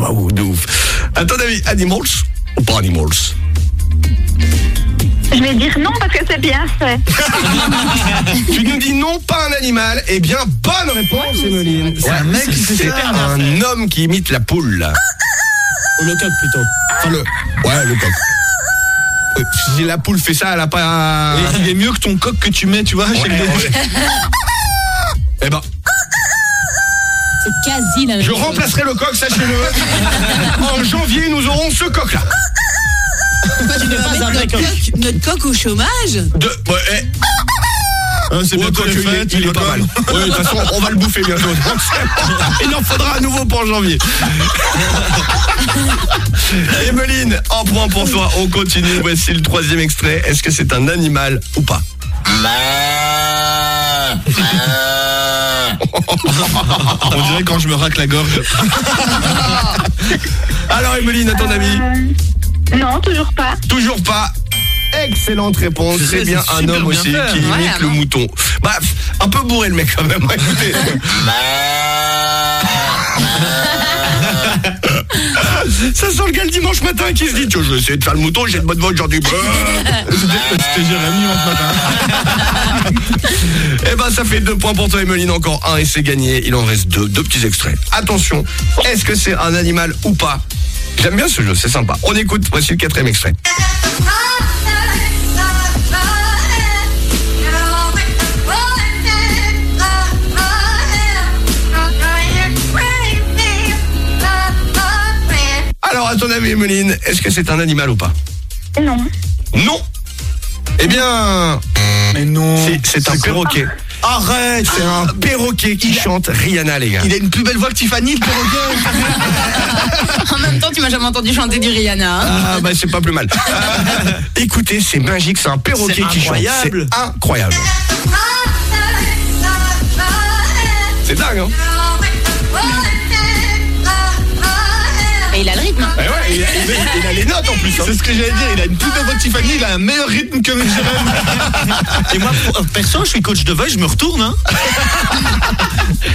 waouh, de ouf. À ton avis, animals ou pas animals? Je vais dire non parce que c'est bien fait. Tu nous dis non, pas un animal. Eh bien, bonne réponse, Emeline. C'est un mec qui fait ça. un homme qui imite la poule. Ou le coq plutôt. Enfin, le... Ouais, le coq. Euh, Si la poule fait ça, elle a pas... Il est mieux que ton coq que tu mets, tu vois, chez le. Eh ben, C'est quasi la même je chose. remplacerai le coq, sachez-le. en janvier, nous aurons ce coq-là. Tu n'es pas un vrai notre, coq. coq, notre coq au chômage De... Ouais, eh, Ah, c'est ouais, bientôt les il est- fêtes, il est le pas mal. Ouais, de toute façon, on va le bouffer bientôt. donc c'est- Il en faudra à nouveau pour janvier. Emeline, un point pour toi. On continue. Voici le troisième extrait. Est-ce que c'est un animal ou pas? On dirait quand je me racle la gorge. Alors, Emeline, à ton avis Euh, non, toujours pas. Toujours pas. Excellente réponse. C'est bien un homme bien aussi fait. qui imite Ouais, le non. mouton. Bah, un peu bourré le mec quand même. Écoutez. Ça sent le gars le dimanche matin qui se dit Tiens, je vais essayer de faire le mouton, j'ai une bonne voix aujourd'hui. C'était Jérémy ce matin. Eh ben, ça fait deux points pour toi, Emeline. Encore un et c'est gagné. Il en reste deux. Deux petits extraits. Attention, est-ce que c'est un animal ou pas? J'aime bien ce jeu, c'est sympa. On écoute. Voici le quatrième extrait. Alors, à ton avis, Emeline, est-ce que c'est un animal ou pas? Non. Non? Eh bien, Mais non. c'est- un perroquet. Arrête C'est un perroquet qui chante Rihanna, les gars. Il a une plus belle voix que Tiffany, le perroquet. En même temps, tu m'as jamais entendu chanter du Rihanna. hein. Ah bah c'est pas plus mal. Euh, écoutez, c'est magique, c'est un perroquet qui chante. incroyable. C'est incroyable. C'est dingue, hein il, a, il a- il a les notes en plus. hein. C'est ce que j'allais dire, il a une plus belle voix que Tiffany, il a un meilleur rythme que Jérémy. Et moi, pour- perso, je suis coach de Voice, je me retourne. Hein.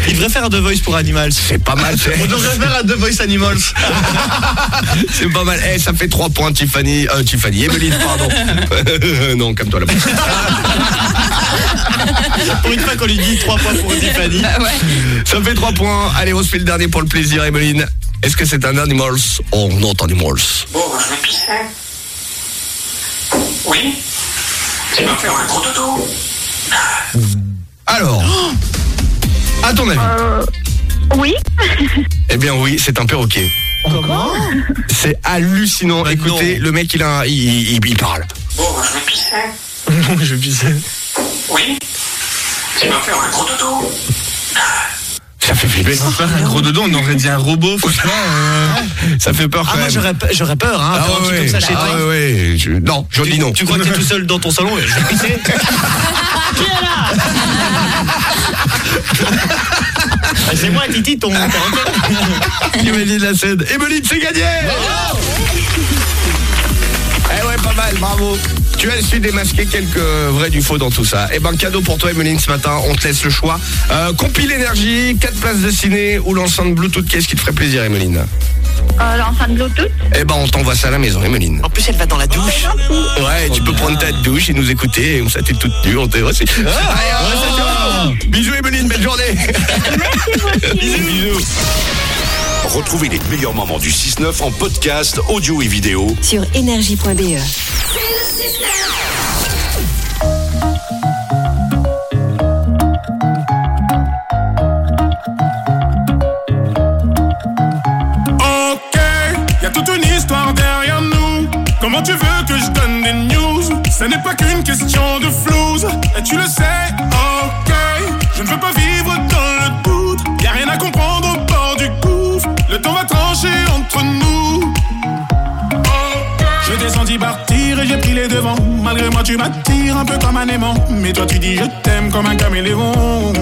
Il devrait faire un The Voice pour Animals. C'est pas mal, c'est- On devrait faire un The Voice Animals. c'est pas mal. Eh, ça fait 3 points, Tiffany. Euh, Tiffany, Emeline, pardon. non, comme toi là. Pour une fois qu'on lui dit 3 points pour Tiffany. Bah ouais. Ça fait 3 points. Allez, on se fait le dernier pour le plaisir, Emeline. Est-ce que c'est un animals ou non animals Bon, je vais pisser. Oui Tu vas faire un gros dodo Alors, à ton avis Euh, oui. Eh bien oui, c'est un perroquet. Comment C'est hallucinant. Bah Écoutez, non. le mec, il, a, un- il, il- il parle. Bon, je vais pisser. Non, je vais pisser. Oui Tu vas faire un gros dodo Ça fait flipper. Sans faire un gros dedans, on aurait dit un robot, franchement. euh. Ça fait peur Ah, quand moi même. j'aurais pe- j'aurais peur, hein, Ah ouais, comme ça chez ah toi. ouais, ouais, je- Non, je dis non. Tu crois que t'es tout seul dans ton salon et je vais pisser Ah, C'est moi, Titi, ton perroquet. Emeline la scène. Emeline, c'est gagné pas mal, bravo. Tu as su démasquer quelques vrais du faux dans tout ça. Eh ben, cadeau pour toi, Emeline, ce matin. On te laisse le choix. Euh, compile énergie, 4 places de ciné ou l'enceinte Bluetooth. Qu'est-ce qui te ferait plaisir, Emeline Euh, L'enceinte Bluetooth? Eh ben, on t'envoie ça à la maison, Emeline. En plus, elle va dans la douche. Ouais, tu peux prendre ta douche et nous écouter. Comme ça, t'es toute nue. On t'est aussi. Allez, ouais, c'est tout. Bisous, Emeline. Belle journée. bisous, bisous. Retrouvez les meilleurs moments du 6-9 en podcast audio et vidéo sur énergie.be. Ok, y a toute une histoire derrière nous. Comment tu veux que je donne des news? Ce n'est pas qu'une question de flouze, et tu le sais, ok. Je ne veux pas vivre dans le doute, Je descendis partir et j'ai pris les devants. Malgré moi, tu m'attires un peu comme un aimant. Mais toi, tu dis je t'aime comme un caméléon.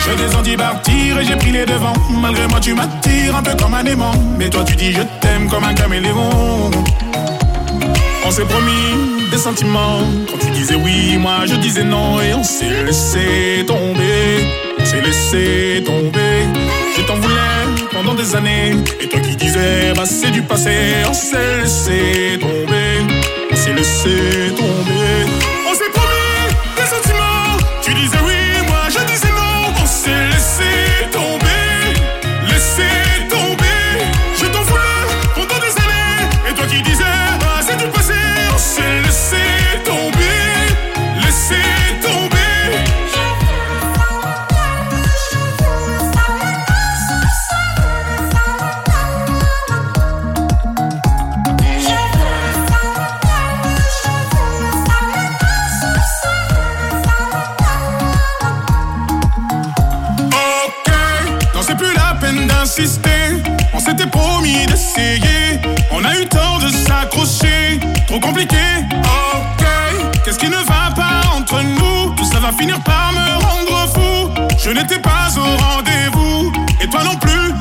Je descendis partir et j'ai pris les devants. Malgré moi, tu m'attires un peu comme un aimant. Mais toi, tu dis je t'aime comme un caméléon. On s'est promis des sentiments. Quand tu disais oui, moi je disais non. Et on s'est laissé tomber. On s'est laissé tomber. Je t'en voulais pendant des des années. Et toi qui disais, bah c'est du passé, on s'est laissé tomber. On s'est laissé tomber. On a eu tort de s'accrocher. Trop compliqué. Ok, qu'est-ce qui ne va pas entre nous? Tout ça va finir par me rendre fou. Je n'étais pas au rendez-vous. Et toi non plus.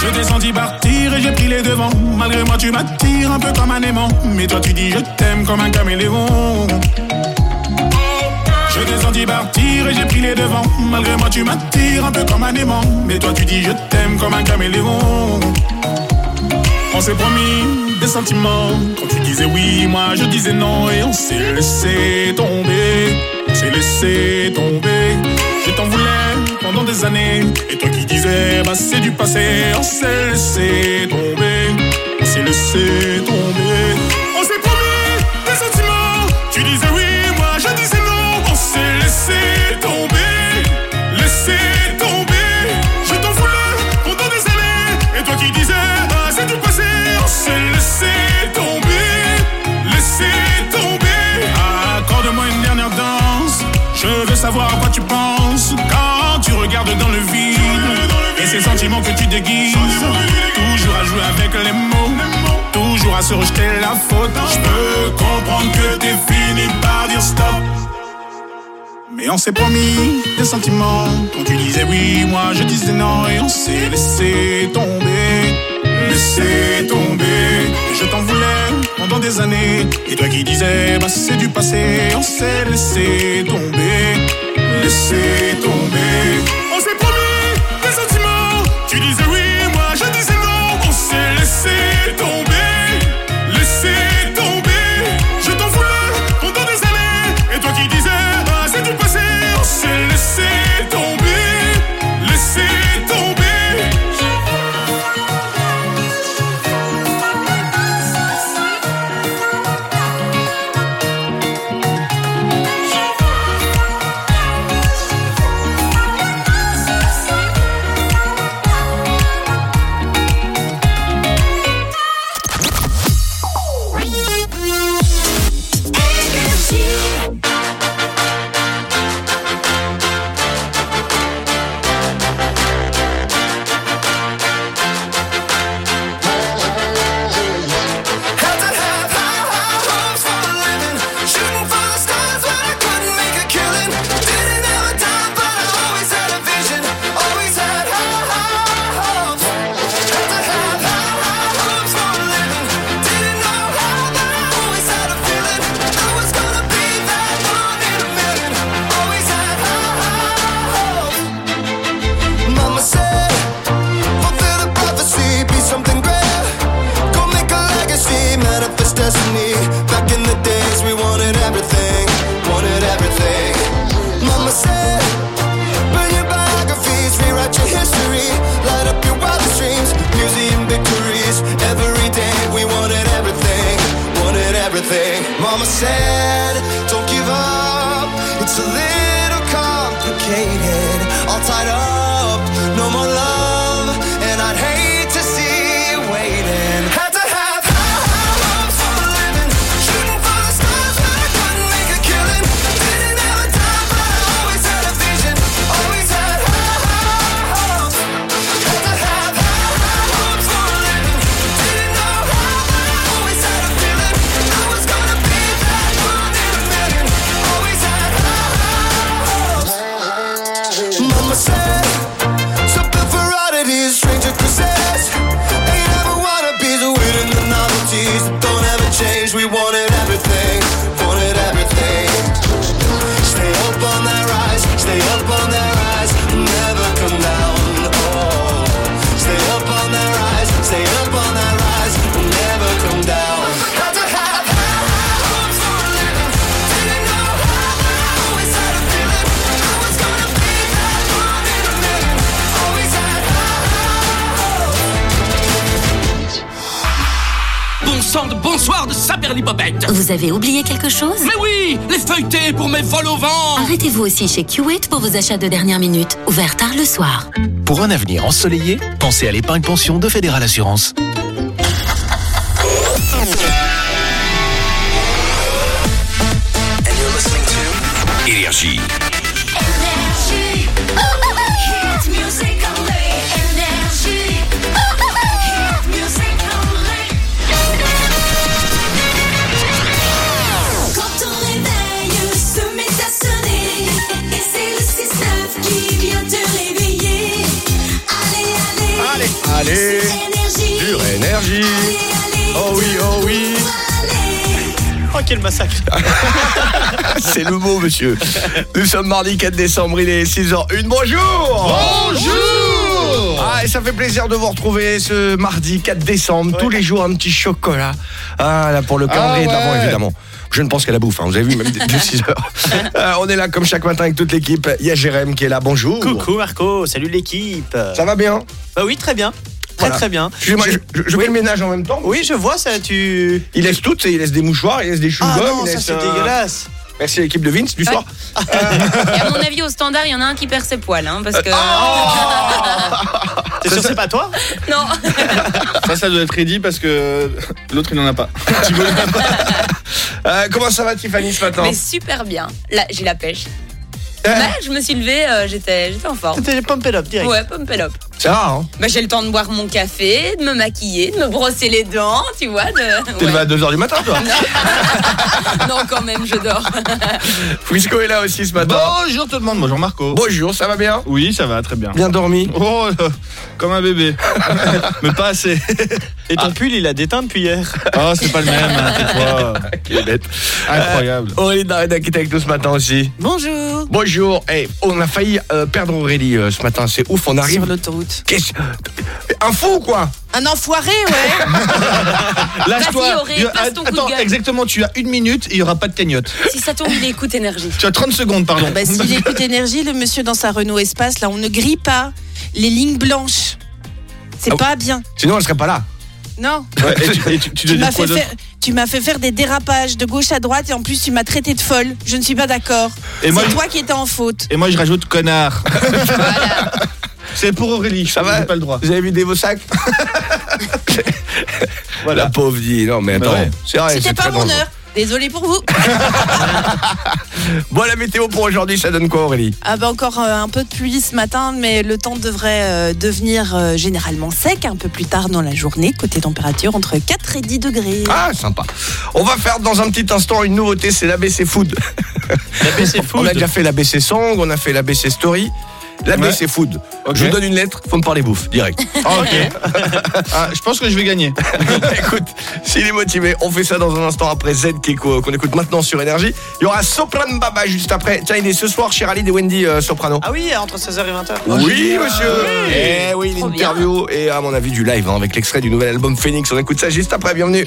Je t'ai senti partir et j'ai pris les devants. Malgré moi, tu m'attires un peu comme un aimant. Mais toi, tu dis je t'aime comme un caméléon. Je senti partir et j'ai pris les devants. Malgré moi, tu m'attires un peu comme un aimant. Mais toi, tu dis je t'aime comme un caméléon. On s'est promis des sentiments. Quand tu disais oui, moi je disais non. Et on s'est laissé tomber. On s'est laissé tomber. Je t'en voulais pendant des années. Et toi qui disais, bah c'est du passé. On s'est laissé tomber. On s'est laissé tomber. Savoir à quoi tu penses quand tu regardes dans le vide. Et ces sentiments que tu déguises. Toujours à jouer avec les mots. Toujours à se rejeter la faute. Je peux comprendre que t'es fini par dire stop. Mais on s'est promis des sentiments. Quand tu disais oui, moi je disais non. Et on s'est laissé tomber. Laissé tomber. Je t'en voulais pendant des années. Et toi qui disais, bah c'est du passé. On s'est laissé tomber. Laissé tomber. On s'est promis des sentiments. Tu disais oui, moi je disais non. On s'est laissé tomber. Aussi chez Q8 pour vos achats de dernière minute, ouvert tard le soir. Pour un avenir ensoleillé, pensez à l'épargne pension de Fédéral Assurance. Quel massacre. C'est le mot, monsieur. Nous sommes mardi 4 décembre, il est 6h01. Bonjour Bonjour Ah, et ça fait plaisir de vous retrouver ce mardi 4 décembre. Tous les jours, un petit chocolat. Ah, là, pour le calendrier Ah, d'avant, ouais. évidemment. Je ne pense qu'à la bouffe, hein. vous avez vu, même de 6 heures. Euh, on est là comme chaque matin avec toute l'équipe. Il y a Jérém qui est là, bonjour. Coucou Marco, salut l'équipe. Ça va bien Bah oui, très bien. Très Voilà. très bien. Je, je- je fais le ménage en même temps. Oui, je vois ça, tu... Il laisse tout, il laisse des mouchoirs, il laisse des chewing-gums. Ah non, ça c'est euh, dégueulasse. Merci à l'équipe de Vince du soir. Et à mon avis, au standard, il y en a un qui perd ses poils, hein, parce que. T'es sûr que c'est pas toi non. Ça, ça doit être ready parce que l'autre il n'en a pas. Euh, comment ça va Tiffany ce matin Mais super bien. Là, j'ai la pêche. Euh, Là, je me suis levée, euh, j'étais, j'étais en forme. C'était pump it up direct. Ouais, pump it up. C'est rare, hein Bah, j'ai le temps de boire mon café, de me maquiller, de me brosser les dents, tu vois. De... T'es levé Ouais. à 2h du matin, toi Non, quand même, je dors. Frisco est là aussi ce matin. Bonjour tout le monde, bonjour Marco. Bonjour, ça va bien Oui, ça va très bien. Bien dormi Oh, là, comme un bébé. Mais pas assez. Et ton pull, il a déteint depuis hier. Oh, c'est pas le même, hein, tais-toi. Quelle bête. Incroyable. Aurélie Dareda qui est avec nous ce matin aussi. Bonjour. Bonjour. Eh, on a failli euh, perdre Aurélie euh, ce matin, c'est ouf, on arrive. Sur l'autoroute. Qu'est-ce Un fou ou quoi Un enfoiré, ouais. Lâche-toi. Vas-y, Auré, Il y a- passe ton coup de Attends, gueule. exactement, tu as une minute et il n'y aura pas de cagnotte. Si ça tombe, il écoute énergie. Tu as 30 secondes, pardon. Bah, S'il écoute énergie, le monsieur dans sa Renault Espace, là, on ne grille pas les lignes blanches. C'est Ah pas bien. Sinon, elle serait pas là. Non. Ouais, et tu, et tu- tu Tu dois m'as quoi fait, d'autre faire, tu m'as fait faire des dérapages de gauche à droite et en plus tu m'as traité de folle. Je ne suis pas d'accord. Et moi, C'est je- toi qui étais en faute. Et moi, je rajoute connard. Voilà. C'est pour Aurélie. Ça va J'ai pas le droit. Vous avez vidé vos sacs Voilà. La pauvre dit. Non, mais attends. C'est vrai, C'était c'est pas mon heure. Désolé pour vous. Bon, la météo pour aujourd'hui, ça donne quoi, Aurélie? Ah bah encore euh, un peu de pluie ce matin, mais le temps devrait euh, devenir euh, généralement sec un peu plus tard dans la journée. Côté température, entre 4 et 10 degrés. Ah, sympa. On va faire dans un petit instant une nouveauté, c'est l'ABC Food. L'ABC On Food. a déjà fait l'ABC Song, on a fait l'ABC Story. L'ABC Food. Ok. Je vous donne une lettre, faut me parler bouffe, direct. Ah, ok. Ah, je pense que je vais gagner. écoute, s'il est motivé, on fait ça dans un instant après Z qu'on écoute maintenant sur Énergie. Il y aura Soprano Baba juste après. Tiens, il est ce soir chez Rally et Wendy euh, Soprano. Ah oui, entre 16h et 20h. Oui, monsieur. Eh oui, Trop l'interview et à mon avis du live hein, avec l'extrait du nouvel album Phoenix. On écoute ça juste après. Bienvenue.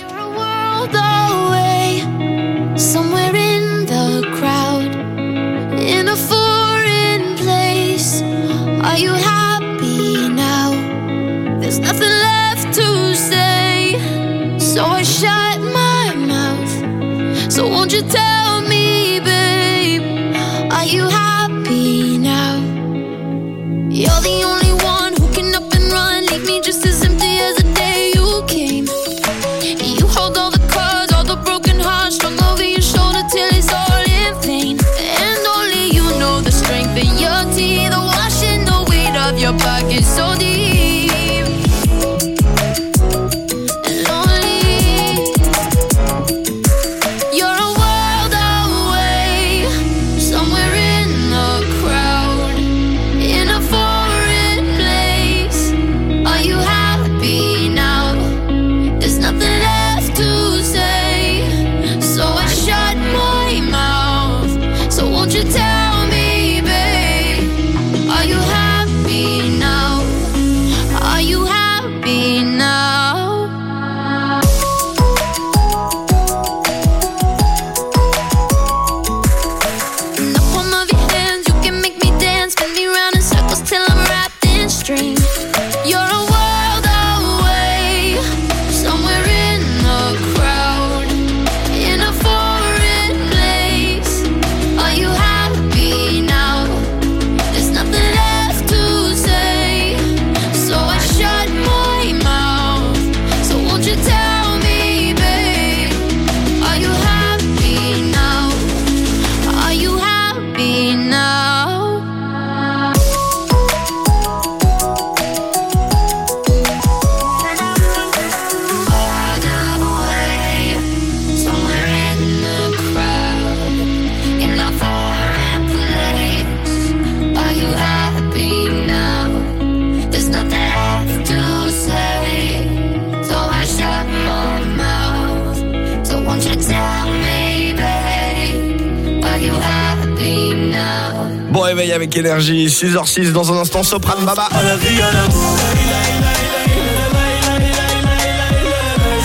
So won't you tell me, babe? Are you happy now? You're the only one who can up and run, leave me just as empty as the day you came. You hold all the cards, all the broken hearts strung over your shoulder till it's all in vain. And only you know the strength in your teeth, the washing the weight of your pockets so avec énergie. 6h06 dans un instant, Soprano Baba.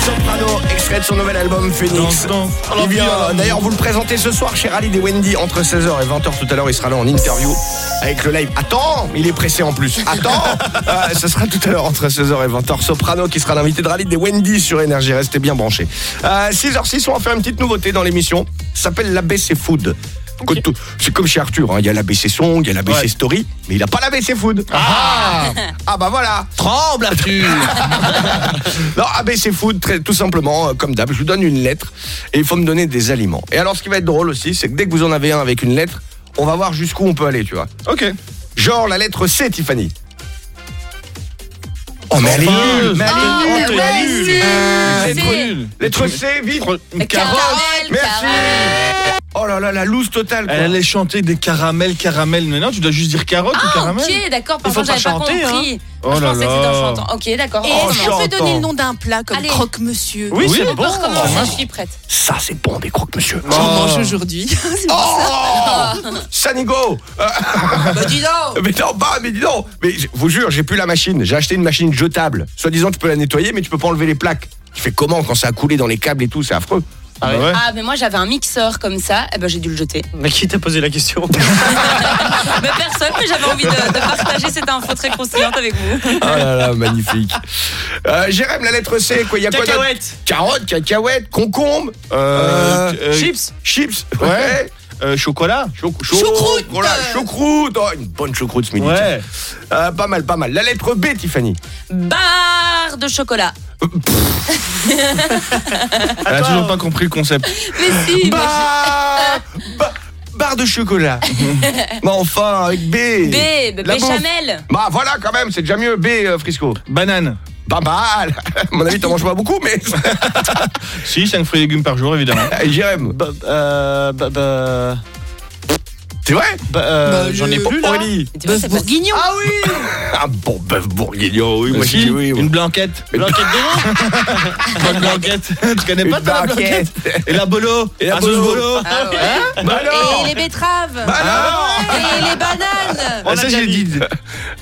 Soprano, extrait de son nouvel album Phoenix. Il vient d'ailleurs vous le présenter ce soir chez Rally des Wendy entre 16h et 20h tout à l'heure. Il sera là en interview avec le live. Attends, il est pressé en plus. Attends, Euh, ce sera tout à l'heure entre 16h et 20h. Soprano qui sera l'invité de Rally des Wendy sur Énergie. Restez bien branchés. Euh, 6h06, on va faire une petite nouveauté dans l'émission. Ça s'appelle l'ABC Food. Que tout- C'est comme chez Arthur, hein. il y a l'ABC Song, il y a l'ABC Ouais. Story, mais il a pas l'ABC Food. Ah, ah bah voilà Tremble, Arthur non, ABC Food, très, tout simplement, euh, comme d'hab, je vous donne une lettre et il faut me donner des aliments. Et alors, ce qui va être drôle aussi, c'est que dès que vous en avez un avec une lettre, on va voir jusqu'où on peut aller, tu vois. Ok. Genre la lettre C, Tiffany. Oh, mais elle est nulle Mais elle Ah, est mais nulle. Lettre C, vite Caramel, Merci. Oh là là, la loose totale, quoi. Elle allait chanter des caramels, caramels. Mais non, tu dois juste dire carotte ou Ah, caramel. ok, d'accord. Il faut Parfois, j'avais pas compris. Oh je là pensais que c'était en là. chantant. Ok, d'accord. Et Oh, qu'on peut donner le nom d'un plat comme croque-monsieur Oui, c'est on bon. peut recommencer, je suis prête. Ça, c'est bon, des croques, monsieur. J'en Oh. mange aujourd'hui. C'est pour ça. Oh Sanigo Euh, Bah, dis donc. Mais non, bah, mais dis donc Mais je vous jure, j'ai plus la machine. J'ai acheté une machine jetable. Soi-disant, tu peux la nettoyer, mais tu peux pas enlever les plaques. Tu fais comment quand ça a coulé dans les câbles et tout C'est affreux. Ah ouais. Ah, mais moi, j'avais un mixeur comme ça. Eh ben, j'ai dû le jeter. Mais qui t'a posé la question mais personne, mais j'avais envie de, de partager cette info très croustillante avec vous. Oh là là, magnifique. Euh, Jérém, la lettre C, quoi Il y a quoi Cacahuètes Carottes, cacahuètes, concombre, Euh, euh, euh, Chips chips, Ouais. Euh, chocolat. Choucroute. Voilà, choucroute. Oh, une bonne choucroute ce midi. Ouais. Euh, pas mal, pas mal. La lettre B, Tiffany. Barre de chocolat. Elle a toujours pas compris le concept. Mais si, mais Bah, bah, barre de chocolat. mais enfin, avec B. B, La bouffe. béchamel. Bah voilà, quand même, c'est déjà mieux. B, euh, Frisco. Banane. Pas mal. À mon avis, t'en manges pas beaucoup, mais. Si, 5 fruits et légumes par jour, évidemment. Jérém. Bah, euh, bah, bah, C'est vrai bah, euh, Bah, J'en ai plus là. Aurélie. Bœuf bourguignon. Ah oui Un bon bœuf bourguignon, oui, moi Aussi, je dis oui. oui. Une blanquette. Blanquette de Pas de blanquette. tu connais pas la blanquette. Et la bolo. Et la Ah, bolo. bolo. Ah ouais. Hein Bah alors Et les betteraves. Bah non Et les bananes. Ah, ça, j'ai dit.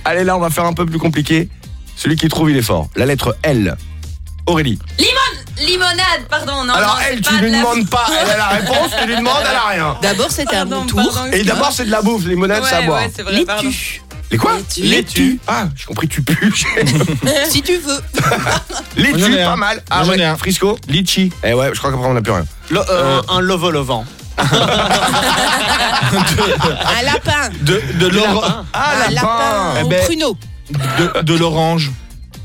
Allez, là, on va faire un peu plus compliqué. Celui qui trouve, il est fort. La lettre L. Aurélie. Limonade, pardon. Non, Alors, non, elle, tu lui de la- demandes pas, elle a la réponse, tu lui demandes, elle a rien. D'abord, c'était à Pardon, mon tour. pardon, Et d'abord, c'est de la bouffe, les à Ouais, boire. ouais, c'est vrai, pardon. Les quoi Laitue. Ah, j'ai compris, tu pues. Si tu veux. Les tu, un. pas mal. Ah ouais, un. Frisco. Litchi. Eh ouais, je crois qu'après, on n'a plus rien. Lo- euh, Un lovo-lovant. Un lapin. De, de l'orange. lapin. Ah, Un lapin Eh au ben- pruneau. De, de l'orange.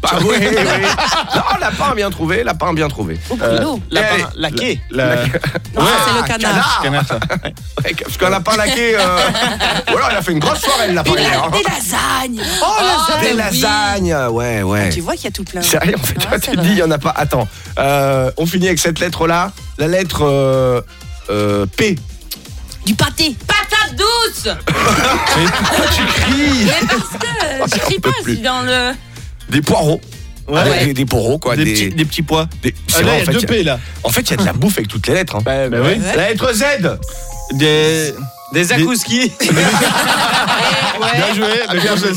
Ah oui, oui. Non, lapin bien trouvé, lapin bien trouvé. Pruneau. Lapin Eh, laqué. La... Non, ça, c'est le canard. Canard. Ouais, parce qu'un lapin laqué. Euh... Ou alors, il a fait une grosse soirée, le lapin. Des, hier, des lasagnes. Oh, Ah, des oui. lasagnes. Ouais, ouais. Tu vois qu'il y a tout plein. Sérieux, en fait, Ah, toi, tu te dis, il n'y en a pas. Attends, euh, on finit avec cette lettre-là. La lettre euh, euh, P. Du pâté. Patate douce. Mais pourquoi tu cries Mais parce que je crie pas, je suis dans le. Des poireaux. Ouais. Des, des- des poireaux, quoi. des, Des, petits, des petits pois. des- Ah, là, vrai, il y a en fait, deux il y a- P là. En fait, il y a de la bouffe avec toutes les lettres. hein. Bah, Bah oui. La lettre Z. Des. Des. Bien joué, mais bien joué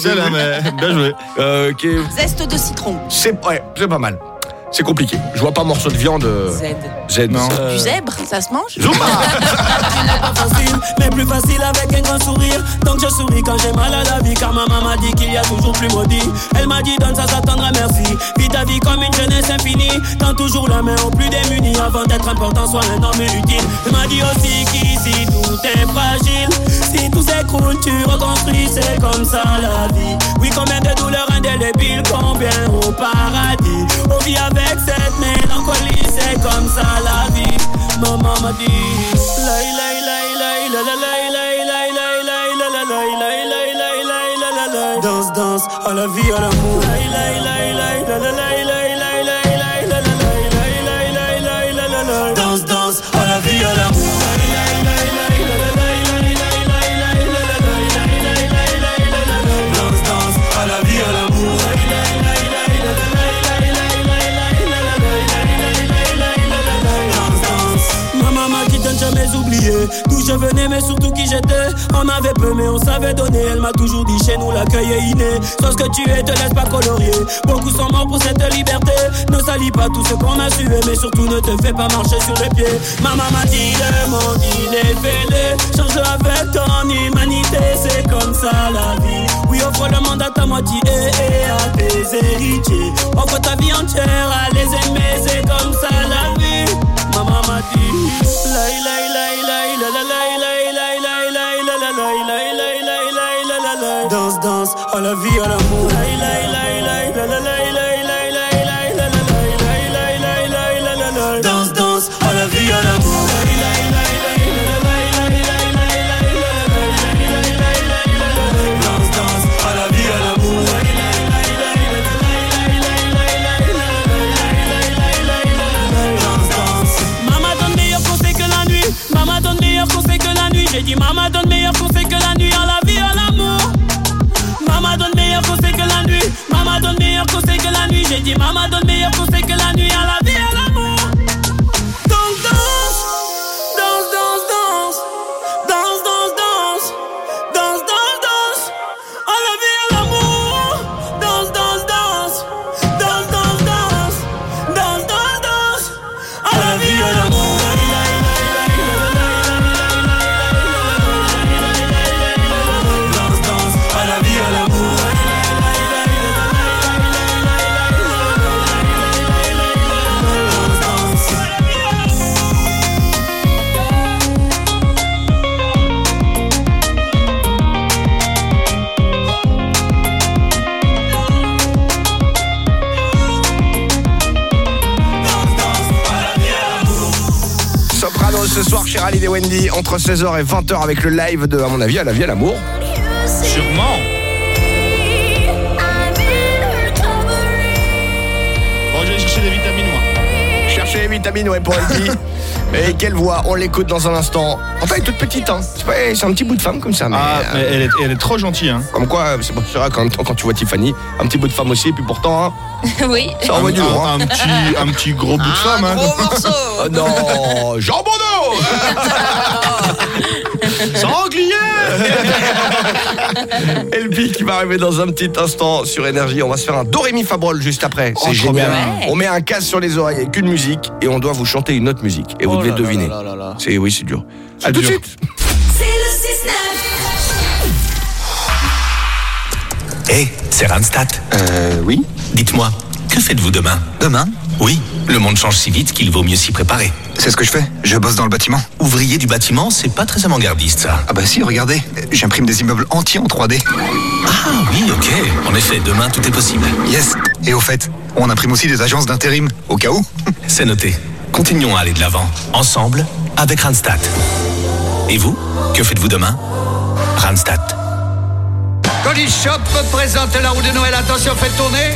bien joué. Euh, Zeste de citron. c'est ouais, c'est pas mal. C'est compliqué. Je vois pas morceau de viande. euh, Z. Z. Non. Euh, Du zèbre, ça se mange? Zumba pas facile, mais plus facile avec un grand sourire. Donc je souris quand j'ai mal à la vie, car ma maman dit qu'il y a toujours plus maudit. Elle m'a dit donne ça, ça tendra merci. Vis ta vie comme une jeunesse infinie. Tends toujours la main aux plus démunis avant d'être important, sois un homme utile. Elle m'a dit aussi qu'ici tout fragile. Si tout s'écroule, tu reconstruis, c'est comme ça la vie. Oui, combien de douleurs indélébiles, combien au paradis. On vit avec cette mélancolie, c'est comme ça la vie. Maman m'a dit. Lai, lai, lai, lai, la, la, lai, lai, lai, lai, lai, la, la, lai, lai, lai, lai, lai, la, la, lai. Danse, danse, à la vie, à l'amour. Je venais, mais surtout qui j'étais. On avait peu, mais on savait donner. Elle m'a toujours dit chez nous l'accueil est inné. Sois ce que tu es, te laisse pas colorier. Beaucoup sont morts pour cette liberté. Ne salis pas tout ce qu'on a suivi, mais surtout ne te fais pas marcher sur les pieds. Maman m'a dit le monde, il est fêlé. Change avec ton humanité, c'est comme ça la vie. Oui, offre le monde à ta moitié et à tes héritiers. Offre ta vie entière à les aimer, c'est comme ça la vie. party. lay, lay, lay, lay, la la la. Dit maman donne meilleur conseil que la nuit à la vie, à l'amour. Maman donne meilleur conseil que la nuit. Maman donne meilleur conseil que la nuit. J'ai dit maman donne meilleur conseil que la nuit à la vie, ce soir chez Rallye et Wendy entre 16h et 20h avec le live de, à mon avis, à la vie à l'amour. Sûrement. Bon, je vais chercher des vitamines, moi. Cherchez les vitamines, ouais, pour Elkie. Et quelle voix, on l'écoute dans un instant. Enfin, elle est toute petite, hein. C'est pas- c'est un petit bout de femme comme ça, mais. Ah, mais elle est, elle est trop gentille, hein. Comme quoi, c'est pas sûr, quand, quand tu vois Tiffany, un petit bout de femme aussi, et puis pourtant, hein, oui. ça envoie du lourd. un, hein. un petit, un petit gros bout de femme, hein. Gros morceau. Ah non, jambonneau Sanglier Elbi qui va arriver dans un petit instant sur Énergie. On va se faire un Dorémy Fabrol juste après. C'est Oh, trop génial. bien. On met un casque sur les oreilles avec une musique et on doit vous chanter une autre musique. Et vous Oh devez là deviner. C'est oui, c'est dur. À tout de suite. Hé, c'est Randstad. Euh, oui. Dites-moi, que faites-vous demain? Demain? Oui, le monde change si vite qu'il vaut mieux s'y préparer. C'est ce que je fais. Je bosse dans le bâtiment. Ouvrier du bâtiment, c'est pas très avant-gardiste, ça. Ah bah si, regardez. J'imprime des immeubles entiers en 3D. Ah oui, ok. En effet, demain, tout est possible. Yes. Et au fait, on imprime aussi des agences d'intérim, au cas où. C'est noté. Continuons à aller de l'avant, ensemble, avec Randstad. Et vous, que faites-vous demain? Randstad. Colis Shop présente la roue de Noël. Attention, faites tourner.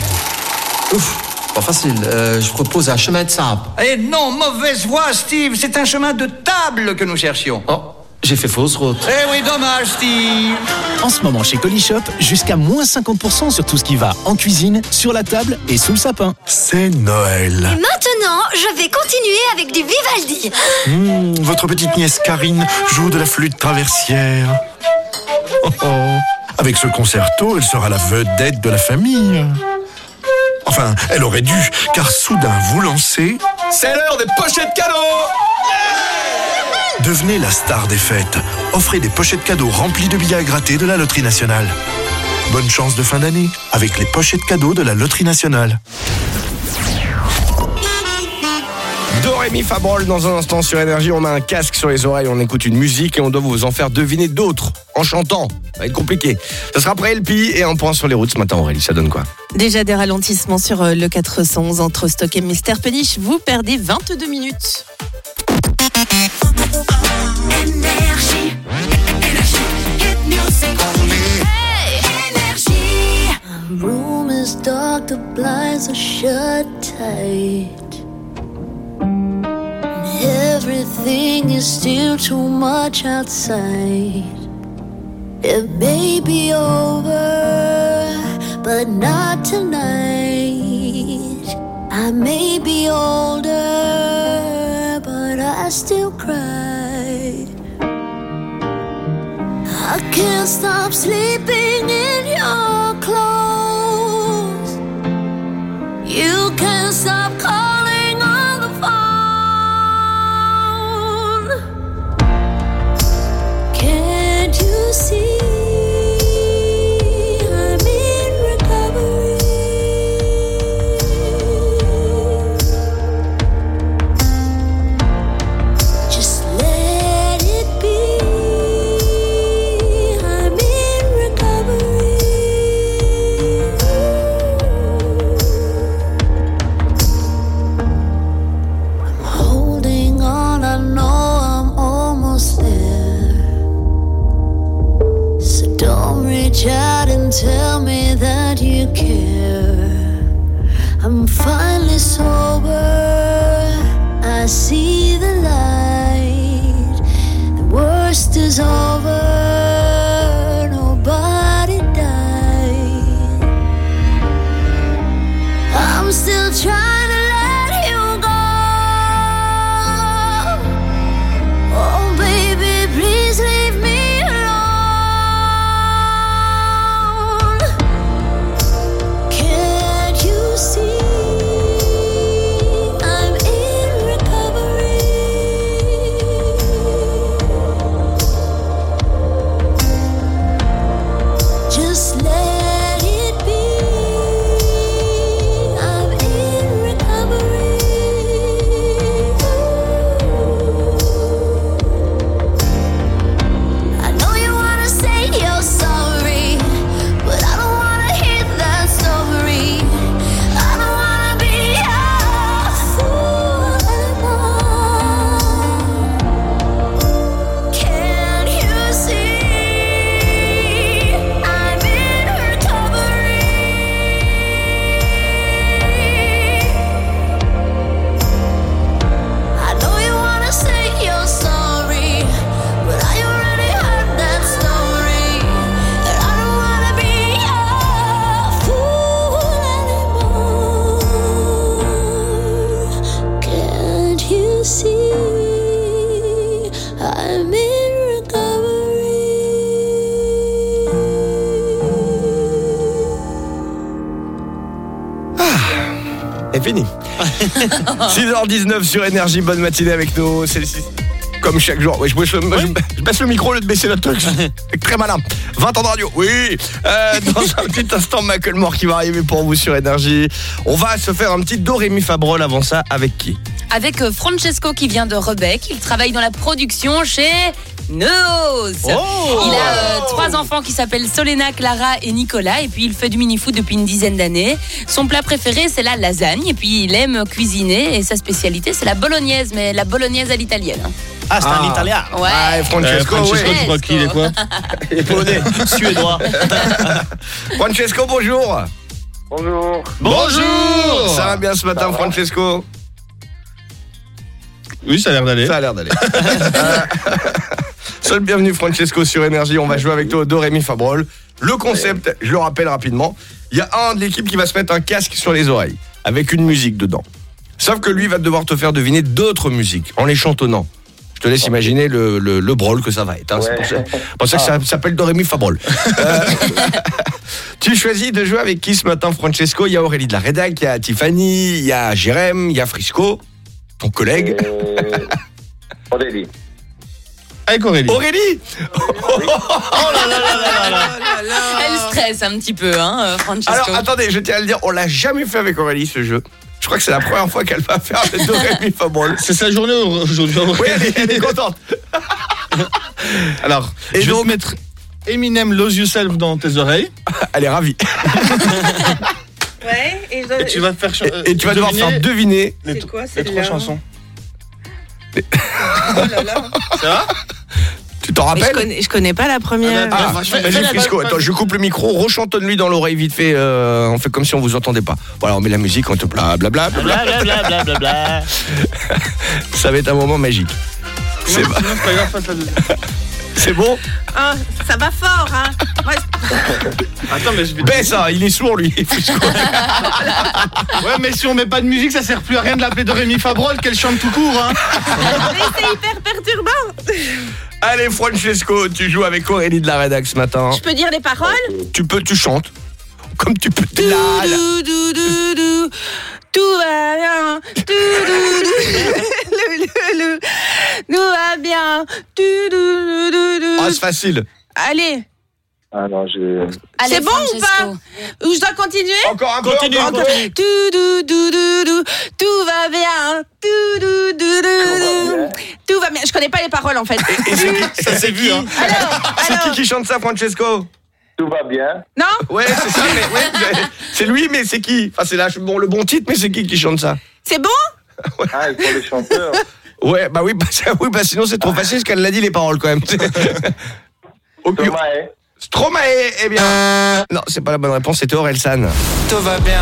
Ouf, pas facile. Euh, je propose un chemin de sable. Eh non, mauvaise voie, Steve. C'est un chemin de table que nous cherchions. Oh, j'ai fait fausse route. Eh oui, dommage, Steve. En ce moment chez Colishop, jusqu'à moins 50% sur tout ce qui va en cuisine, sur la table et sous le sapin. C'est Noël. Maintenant, je vais continuer avec du Vivaldi. Hmm, votre petite nièce Karine joue de la flûte traversière. Oh, oh. Avec ce concerto, elle sera la vedette de la famille. Enfin, elle aurait dû, car soudain vous lancez, C'est l'heure des pochettes cadeaux devenez la star des fêtes. Offrez des pochettes cadeaux remplies de billets à gratter de la Loterie Nationale. Bonne chance de fin d'année avec les pochettes cadeaux de la Loterie Nationale. Dorémy Fabrol dans un instant sur Énergie. On a un casque sur les oreilles, on écoute une musique et on doit vous en faire deviner d'autres en chantant. Ça va être compliqué. Ça sera après LP et un point sur les routes ce matin, Aurélie. Ça donne quoi? Déjà des ralentissements sur euh, le 411 entre Stock et Mister Peniche. Vous perdez 22 minutes. Énergie. Énergie. Hit music only. Énergie. room is dark, the blinds are shut tight. Everything is still too much outside. It may be over, but not tonight. I may be older, but I still cry. I can't stop sleeping in your clothes. You can't stop calling tell me that you care. I'm finally sober. I see 6h19 sur Énergie, bonne matinée avec nous. C'est le six- Comme chaque jour. Oui, je, baisse le, je- je baisse le micro au lieu de baisser le truc. C'est Très malin. 20 ans de radio. Oui. Euh, dans un petit instant, Macklemore qui va arriver pour vous sur Énergie. On va se faire un petit Dorémy Fabrol avant ça. Avec qui? Avec euh, Francesco qui vient de Rebec. Il travaille dans la production chez Neos. Oh il a euh, trois enfants qui s'appellent Solena, Clara et Nicolas. Et puis il fait du mini-foot depuis une dizaine d'années. Son plat préféré, c'est la lasagne. Et puis il aime cuisiner. Et sa spécialité, c'est la bolognaise, mais la bolognaise à l'italienne. Ah, c'est un Ah. italien. Ouais. Ah, Francesco, Euh, Francesco, ouais. tu crois qu'il est quoi Il est polonais. Suédois. Francesco, bonjour. Bonjour. Bonjour. Ça va bien ce matin, Francesco Oui, ça a l'air d'aller. Ça a l'air d'aller. Euh, Sois le bienvenu Francesco sur Énergie. On va jouer avec toi au Dorémy Fabrol. Le concept, je le rappelle rapidement, il y a un de l'équipe qui va se mettre un casque sur les oreilles avec une musique dedans. Sauf que lui va devoir te faire deviner d'autres musiques en les chantonnant. Je te laisse imaginer le, le, le brol que ça va être. hein. C'est pour ça, pour ça que ça s'appelle Dorémy Fabrol. Euh, tu choisis de jouer avec qui ce matin, Francesco? Il y a Aurélie de la Rédac, il y a Tiffany, il y a Jérém, il y a Frisco, ton collègue. Aurélie. Avec Aurélie. Aurélie Elle stresse un petit peu, hein, euh, Francesco. Alors attendez, je tiens à le dire, on l'a jamais fait avec Aurélie ce jeu. Je crois que c'est la première fois qu'elle va faire le do ré mi fa brol. C'est sa journée aujourd'hui. Oui, elle est, elle est contente. Alors, Et je vais donc- te mettre Eminem Lose Yourself dans tes oreilles. Elle est ravie. Ouais, et, Et tu vas faire. euh, Et tu vas devoir faire deviner les, C'est quoi, les celle-là trois chansons. Oh là là. Ça va? Tu t'en je rappelles? connais, je connais pas la première. Ah, Vas-y, vas-y fais la Frisco, attends, je coupe le micro, rechantonne-lui dans l'oreille vite fait, euh, on fait comme si on vous entendait pas. Voilà, on met la musique, on te bla bla bla bla. bla. Blablabla. Bla, bla, bla. Ça va être un moment magique. C'est pas grave, deuxième. C'est bon Ah, ça va fort, hein. Moi, Attends, mais je vais. Baisse ça, il est sourd lui. Ouais, mais si on met pas de musique, ça sert plus à rien de l'appeler de Rémi Fabrol qu'elle chante tout court. Hein. mais c'est hyper perturbant. Allez, Francesco, tu joues avec Aurélie de la rédac ce matin. Je peux dire les paroles Tu peux, tu chantes. Comme tu peux. Là, là. Dou, dou, dou, dou. Tout va bien. Dou. Le, le, le. Tout va bien. Dou, dou, dou, dou, Ah, c'est facile. Allez, Ah non, je. Allez, c'est bon ou pas Ou je dois continuer Encore un peu. Continue, encore continue. Dou, dou, dou, dou. Tout va bien. Dou, dou, dou, dou. Tout va bien. Je connais pas les paroles en fait. Et c'est qui Ça s'est vu, hein. Alors, C'est alors. qui qui chante ça, Francesco Tout va bien. Non Ouais, c'est ça, mais ouais, c'est- lui, mais c'est qui Enfin, c'est là, bon, le bon titre, mais c'est qui qui chante ça C'est bon Ah, il faut les chanteurs. Ouais, bah oui, bah, oui, bah sinon c'est trop facile, parce qu'elle l'a dit les paroles quand même. Thomas, Stromae, eh bien. Non, c'est pas la bonne réponse, c'était Orelsan. Tout va bien.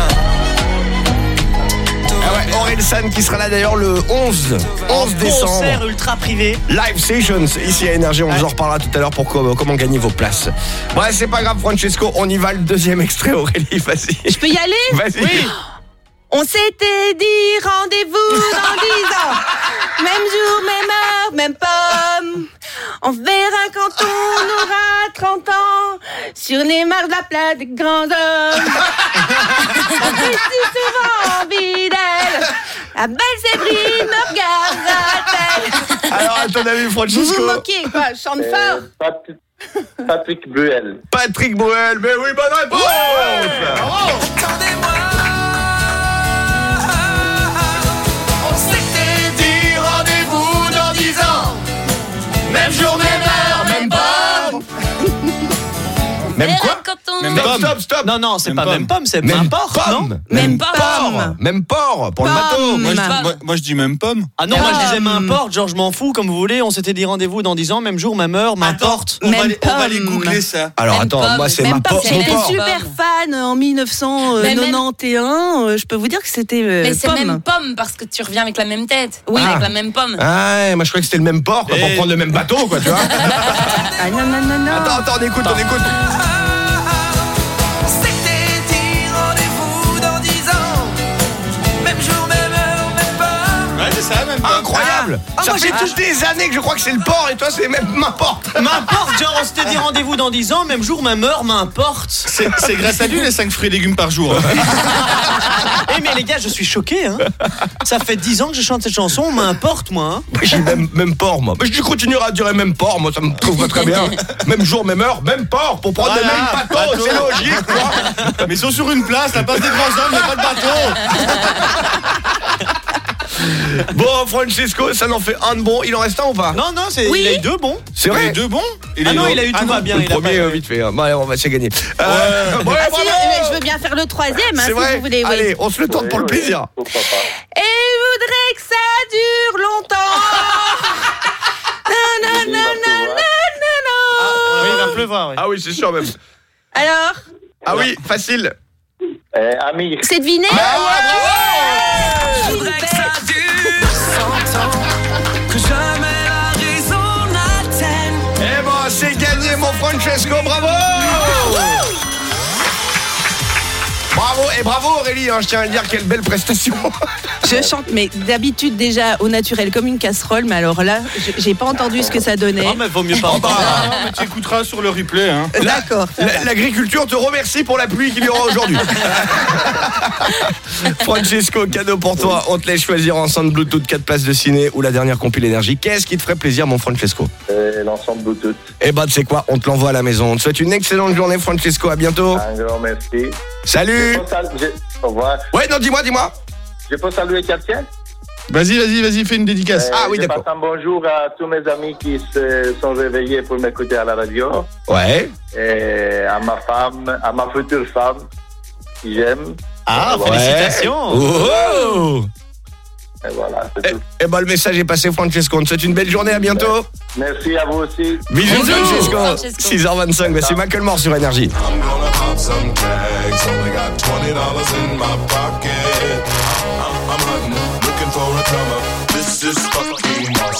Ah ouais, Orelsan qui sera là d'ailleurs le 11, 11 décembre. Concert ultra privé. Live Sessions, ici à Énergie, on vous en reparlera tout à l'heure pour co- comment gagner vos places. Ouais, c'est pas grave, Francesco, on y va, le deuxième extrait, Aurélie, vas-y. Je peux y aller? Vas-y. On s'était dit rendez-vous dans 10 ans. Même jour, même heure, même pomme. On verra quand on aura 30 ans. Sur les marches de la place des grands hommes. On fait si souvent envie d'elle. La belle Séverine me regardera-t-elle Alors, à ton avis, Vous Francesco vous moquez, quoi Je chante euh, fort. Pat- Patrick Bruel. Patrick Bruel, mais oui, bonne réponse On Même jour, même Même quoi Quand on... Même Stop, pomme. stop, stop Non, non, c'est Même pas pomme. même pomme, c'est Même m'importe, non pomme Même port pomme. Même port pour le bateau Moi, je- Pomme. moi, moi, je dis même pomme. Ah non, moi je disais Pomme. m'importe, genre je m'en fous, comme vous voulez. On s'était dit rendez-vous dans 10 ans, même jour, même heure, m'importe. on va Même les- on va les googler, ça. Alors Même attends, pomme, moi c'est même ma porte, même J'étais port. super- fan en 1991. euh, Je peux vous dire que c'était euh, Mais c'est même pomme parce que tu reviens avec la même tête. Oui. Avec la même pomme. Ah ouais, moi je croyais que c'était le même port quoi, pour prendre le même bateau quoi, tu vois. Ah non, non, non, non. attends, attends, on écoute, on écoute. Incroyable Ah, Ça moi, fait j'ai- toutes des années que je crois que c'est le port et toi c'est même ma porte M'importe, genre on s'était dit rendez-vous dans 10 ans, même jour, même heure, m'importe. C'est c'est grâce à lui les 5 fruits et légumes par jour. Eh mais les gars, je suis choqué, hein. Ça fait 10 ans que je chante cette chanson, m'importe, moi. Hein. Moi, J'ai même, même port moi. Mais je continuerai à dire même port, moi ça me trouve pas très bien. Même jour, même heure, même port pour prendre le Voilà, même bateau, bateau. c'est logique quoi. Mais ils sont sur une place, la place des grands hommes, il n'y a pas de bateau. Bon Francesco, ça n'en fait un de bon, il en reste un ou pas? Non, non, c'est Oui. il a eu deux bons. C'est Il y a vrai eu deux bons Ah non, il a eu tout va bien. Le il a premier pas- euh, vite fait, hein. Bon, allez, on va c'est gagné. Euh, ouais, Ah, si, bravo mais je veux bien faire le troisième, hein, C'est si vrai vous voulez. oui. Allez, on se le tente pour le plaisir. Pourquoi pas Et je voudrais que ça dure longtemps. non, non, non, non, non, non, non. Oui, il va pleuvoir, oui. Ah oui, c'est sûr même. Alors, Ah oui, facile. Eh, Amir. c'est deviné Ah Je voudrais que ça dure 100 ans. Que jamais la raison n'atteigne. Eh ben, c'est gagné mon Francesco, bravo Bravo et bravo Aurélie, hein, je tiens à le dire, quelle belle prestation. Je chante, mais d'habitude déjà au naturel comme une casserole, mais alors là, je- j'ai pas entendu ce que ça donnait. Oh, mais vaut mieux pas bah, entendre. Ah, mais tu écouteras sur le replay. Hein. D'accord. ça va. La- L'agriculture te remercie pour la pluie qu'il y aura aujourd'hui. Francesco, cadeau pour toi. On te laisse choisir ensemble Bluetooth 4 places de ciné ou la dernière compile énergie. Qu'est-ce qui te ferait plaisir, mon Francesco Euh, L'ensemble Bluetooth. Eh ben, tu sais quoi? On te l'envoie à la maison. On te souhaite une excellente journée, Francesco. À bientôt. Un grand merci. Salut. Je peux sal- je- Au revoir. Ouais, non, dis-moi, dis-moi. Je peux saluer quelqu'un? Vas-y, vas-y, vas-y, fais une dédicace. Euh, Ah oui, je d'accord. passe un bonjour à tous mes amis qui se sont réveillés pour m'écouter à la radio. Ouais. Et à ma femme, à ma future femme, qui j'aime. Ah, Ouais. félicitations. Oh Et voilà, c'est Eh, tout. eh ben, le message est passé, Francesco. On te souhaite une belle journée. À bientôt. Merci à vous aussi. Bisous, Bisous, Francesco. Francesco. 6h25. Bah, c'est Macklemore sur Énergie. I'm gonna pop some tags. Only got $20 in my pocket. I'm I'm hunting, looking for a come up. This is fucking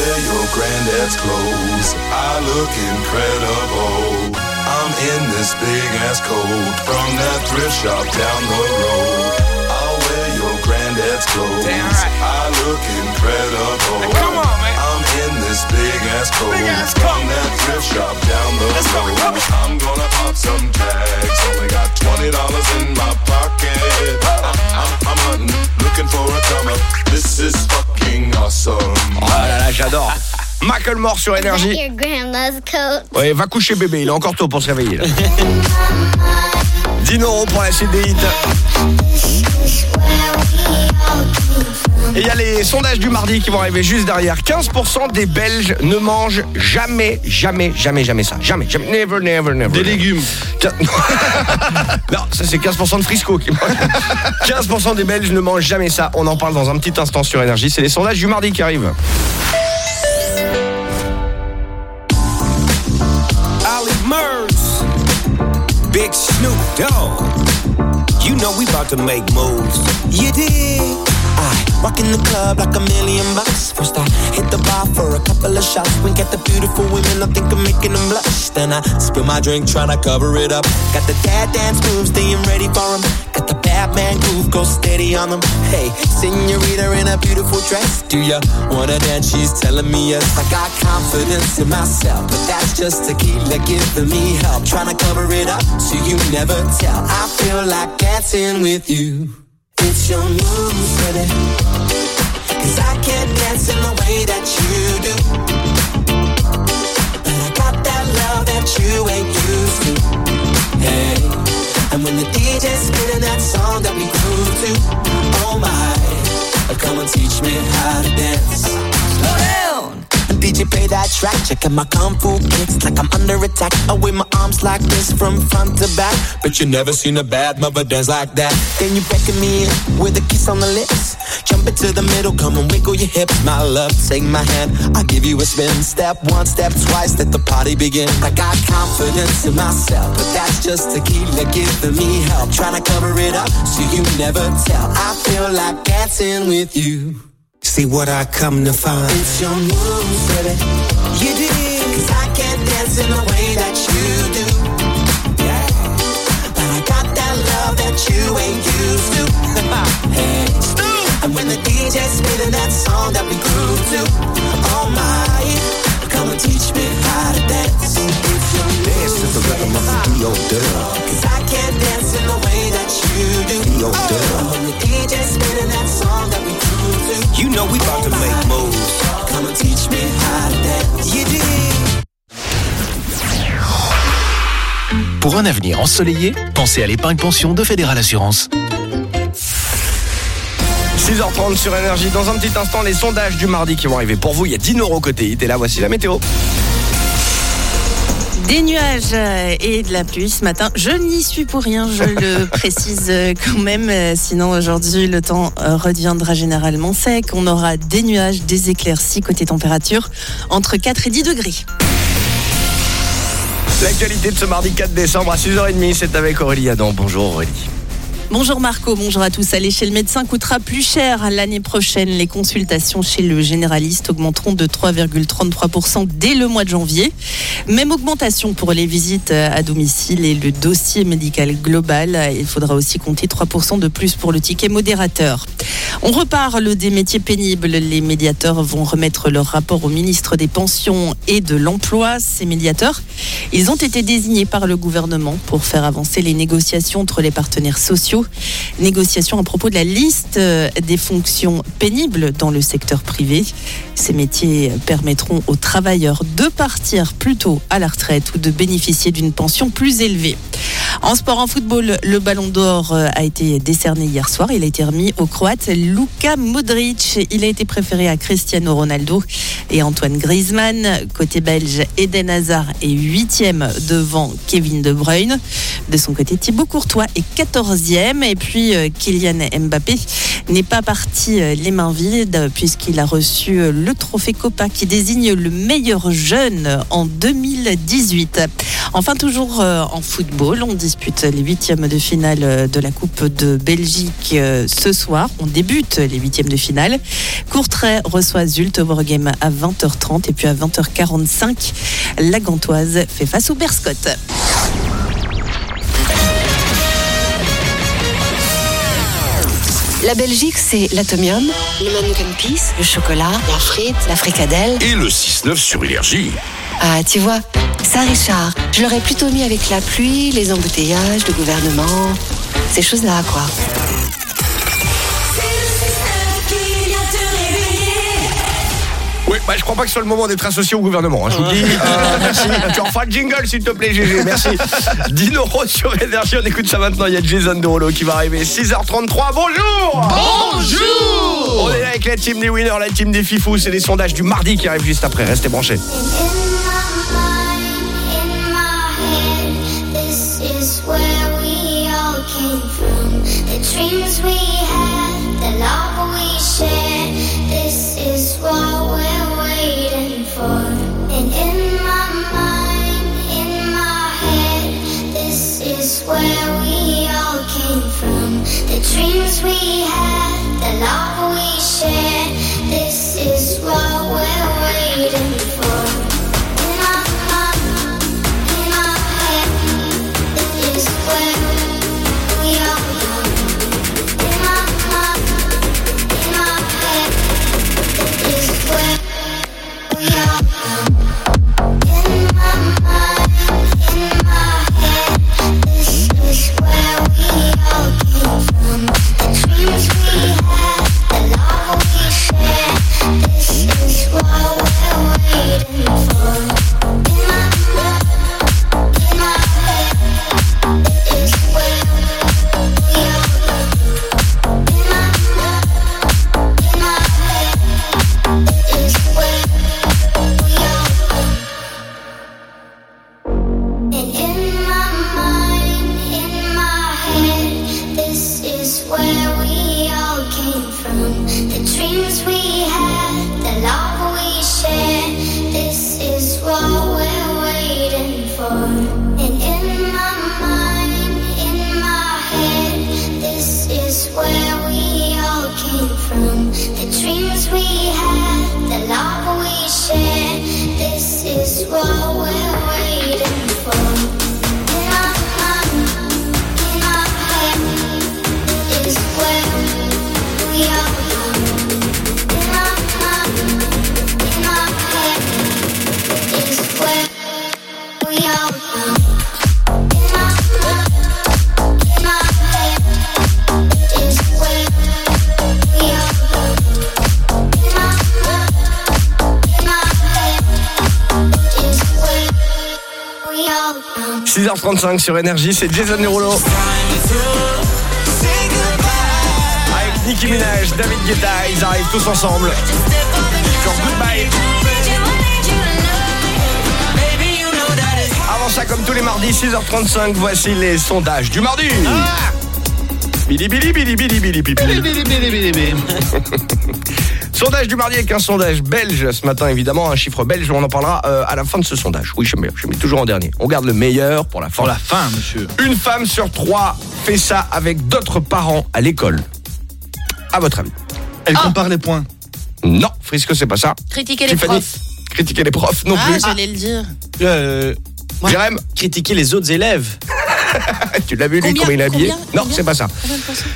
I'll wear your granddad's clothes. I look incredible. I'm in this big ass coat from that thrift shop down the road. I'll wear your granddad's clothes. I look incredible. come on, man. I'm in this big ass coat from that j'adore. Macklemore sur énergie. Ouais, va coucher bébé, il est encore tôt pour se réveiller. Là. 10 euros pour la suite des hits. Et il y a les sondages du mardi qui vont arriver juste derrière. 15% des Belges ne mangent jamais, jamais, jamais, jamais ça. Jamais, jamais, never, never, never. Des légumes. non, ça c'est 15% de Frisco qui mangent. 15% des Belges ne mangent jamais ça. On en parle dans un petit instant sur énergie. C'est les sondages du mardi qui arrivent. Dogg. You know we about to make moves. You dig? I rock in the club like a million bucks. First I hit the bar for a couple of shots. Wink at the beautiful women, I think I'm making them blush. Then I spill my drink, trying to cover it up. Got the dad dance moves, staying ready for 'em. Got the Batman groove, go steady on them. Hey, senorita in a beautiful dress. Do ya wanna dance? She's telling me yes. I got confidence in myself, but that's just tequila giving me help. Trying to cover it up so you never tell. I feel like dancing with you. It's your moves, baby. Cause I can't dance in the way that you do. But I got that love that you ain't used to. Hey. And when the DJ's spinning that song that we grew to, oh my, come and teach me how to dance. Slow down. DJ play that track, checking my kung fu kicks like I'm under attack. I wave my arms like this from front to back. But you never seen a bad mother dance like that. Then you beckon me in with a kiss on the lips. Jump into the middle, come and wiggle your hips. My love, take my hand, I'll give you a spin. Step one, step twice, let the party begin. I got confidence in myself, but that's just tequila giving me help. Trying to cover it up so you never tell. I feel like dancing with you. See what I come to find. It's your moves, baby. You dig? Cause I can't dance in the way that you do. Yeah. But I got that love that you ain't used to. hey. And when the DJ's spinning that song that we grew to, oh my, come and teach me how to dance. It's your dance to the rhythm of the D.O. Cause I can't dance in the way that you do. D.O. Oh, when the DJ's spinning that song that we grew to, you know we about to make moves. Come and teach me how to dance. You dig? Pour un avenir ensoleillé, pensez à l'épargne pension de Fédéral Assurance. 6h30 sur Énergie. Dans un petit instant, les sondages du mardi qui vont arriver. Pour vous, il y a 10 euros côté hit. Et là, voici la météo. Des nuages et de la pluie ce matin. Je n'y suis pour rien, je le précise quand même. Sinon, aujourd'hui, le temps redeviendra généralement sec. On aura des nuages, des éclaircies côté température entre 4 et 10 degrés. L'actualité de ce mardi 4 décembre à 6h30, c'est avec Aurélie Adam. Bonjour Aurélie. Bonjour Marco, bonjour à tous. Aller chez le médecin coûtera plus cher l'année prochaine. Les consultations chez le généraliste augmenteront de 3,33% dès le mois de janvier. Même augmentation pour les visites à domicile et le dossier médical global. Il faudra aussi compter 3% de plus pour le ticket modérateur. On reparle des métiers pénibles. Les médiateurs vont remettre leur rapport au ministre des Pensions et de l'Emploi. Ces médiateurs, ils ont été désignés par le gouvernement pour faire avancer les négociations entre les partenaires sociaux. Négociations à propos de la liste euh, des fonctions pénibles dans le secteur privé. Ces métiers permettront aux travailleurs de partir plus tôt à la retraite ou de bénéficier d'une pension plus élevée. En sport, en football, le ballon d'or euh, a été décerné hier soir. Il a été remis au Croate Luka Modric. Il a été préféré à Cristiano Ronaldo et Antoine Griezmann. Côté belge, Eden Hazard est huitième devant Kevin De Bruyne. De son côté, Thibaut Courtois est 14e. Et puis, euh, Kylian Mbappé n'est pas parti euh, les mains vides puisqu'il a reçu euh, le trophée Copa qui désigne le meilleur jeune en 2018. Enfin, toujours en football, on dispute les huitièmes de finale de la Coupe de Belgique ce soir. On débute les huitièmes de finale. Courtrai reçoit Zulteborgem à 20h30 et puis à 20h45, la Gantoise fait face au Berscott. La Belgique, c'est l'atomium, le mannequin peace, le chocolat, la frite, la fricadelle. Et le 6-9 sur Énergie. Ah, tu vois, ça, Richard, je l'aurais plutôt mis avec la pluie, les embouteillages, le gouvernement, ces choses-là, quoi. Bah, je crois pas que ce soit le moment d'être associé au gouvernement. hein, je vous dis. Euh, merci. Tu en feras le jingle, s'il te plaît, GG. Merci. 10 euros sur Énergie. On écoute ça maintenant. Il y a Jason Derulo qui va arriver. 6h33. Bonjour Bonjour On est là avec la team des winners, la team des fifous. C'est les sondages du mardi qui arrivent juste après. Restez branchés. Love we shared. This is what we're sur Énergie, c'est Jason Derulo. Avec Nicki Minaj, David Guetta, ils arrivent tous ensemble. Goodbye. Avant ça, comme tous les mardis, 6h35, voici les sondages du mardi. Ah. Bili bili bili bili bili Sondage du mardi avec un sondage belge ce matin, évidemment, un chiffre belge. On en parlera euh, à la fin de ce sondage. Oui, j'aime bien. Je mets toujours en dernier. On garde le meilleur pour la fin. Pour la fin, monsieur. Une femme sur trois fait ça avec d'autres parents à l'école. À votre avis Elle compare les points. Non, Frisco, c'est pas ça. Critiquer les Tiffany, profs. critiquer les profs non Ah, plus. j'allais le dire. Euh, moi, Jérém critiquer les autres élèves. Tu l'as vu, lui, Combien comment il est habillé Combien Non, c'est pas ça.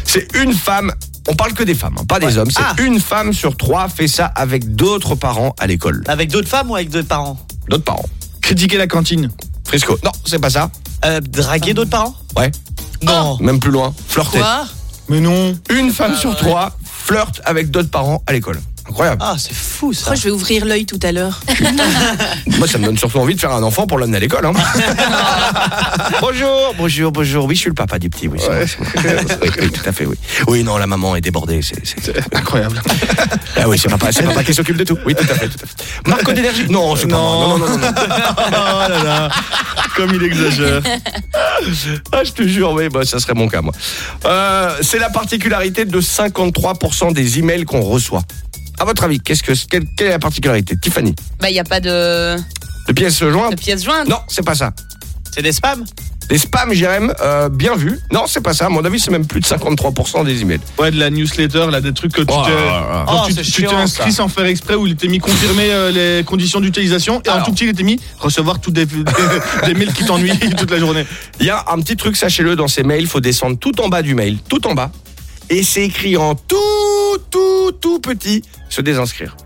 C'est une femme. On parle que des femmes, hein, pas des hommes. C'est Ah. une femme sur trois fait ça avec d'autres parents à l'école. Avec d'autres femmes ou avec d'autres parents? D'autres parents. Critiquer la cantine. Frisco. Non, c'est pas ça. euh, Draguer d'autres parents? Ouais. Non. Même plus loin. Flirter. Quoi? Mais non. Une femme sur trois flirte avec d'autres parents à l'école. Incroyable. Ah, c'est fou ça. Pourquoi je vais ouvrir l'œil tout à l'heure Moi, ça me donne surtout envie de faire un enfant pour l'amener à l'école. Hein. bonjour, bonjour, bonjour. Oui, je suis le papa du petit. Oui, moi, moi. Oui, oui, tout à fait, oui. Oui, non, la maman est débordée. C'est Incroyable. Ah oui, c'est papa, papa qui s'occupe de tout. Oui, tout à fait, tout à fait. Marco d'énergie Non, c'est pas moi. Non, non, non, non. non. oh là là. Comme il exagère. Ah, je te jure, oui, bah, ça serait mon cas, moi. Euh, c'est la particularité de 53% des emails qu'on reçoit. À votre avis, qu'est-ce que, quelle, quelle est la particularité Tiffany? Bah, il n'y a pas de, De pièces jointes? De pièces jointes. Non, c'est pas ça. C'est des spams? Des spams, Jérém, euh, bien vu. Non, c'est pas ça. À mon avis, c'est même plus de 53% des emails. Ouais, de la newsletter, là, des trucs que tu Oh te. là. quand Oh, tu tu chiant, inscrit ça. sans faire exprès où il était mis confirmer euh, les conditions d'utilisation et en Alors. tout petit il était mis recevoir tous des, des, des mails qui t'ennuient toute la journée. Il y a un petit truc, sachez-le, dans ces mails, il faut descendre tout en bas du mail, tout en bas, et c'est écrit en tout, tout, tout petit, se désinscrire.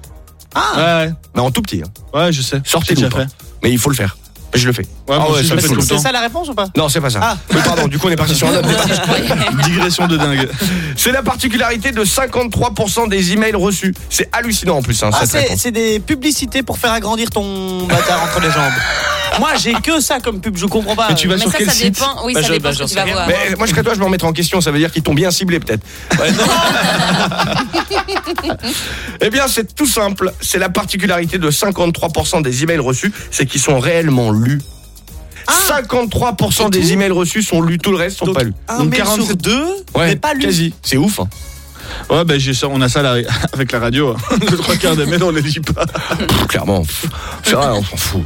Ah ouais, Mais en tout petit, hein. ouais, je sais. sortez J'ai le déjà pas. fait. Mais il faut le faire. Je le fais. Ouais, Ah moi aussi, je ça le fait fais tout tout le le temps. C'est ça la réponse ou pas? Non, c'est pas ça. Ah. Pardon, du coup, on est parti sur un autre. Digression de dingue. C'est la particularité de 53% des emails reçus. C'est hallucinant en plus, hein, Ah, c'est des publicités pour faire agrandir ton bâtard entre les jambes. Moi, j'ai que ça comme pub, je comprends pas. Mais tu vas Mais sur ça, quel ça site dépend. Oui, Bah, ça je- dépend bah, ce que tu sais vas rien. voir. Mais moi, je serais toi, je me remettrai en question. Ça veut dire qu'ils t'ont bien ciblé, peut-être. Ouais, non. Eh bien, c'est tout simple. C'est la particularité de 53% des emails reçus, c'est qu'ils sont réellement lus. 53% des emails reçus sont lus, tout le reste sont Donc, pas lus. un Donc mail 47 sur deux, Ouais, mais pas lu. quasi. C'est ouf. hein. Ouais, ben j'ai ça, on a ça là, avec la radio. hein. Le trois quarts des mails, on les lit pas. Pff, clairement. pff, C'est vrai, on s'en fout.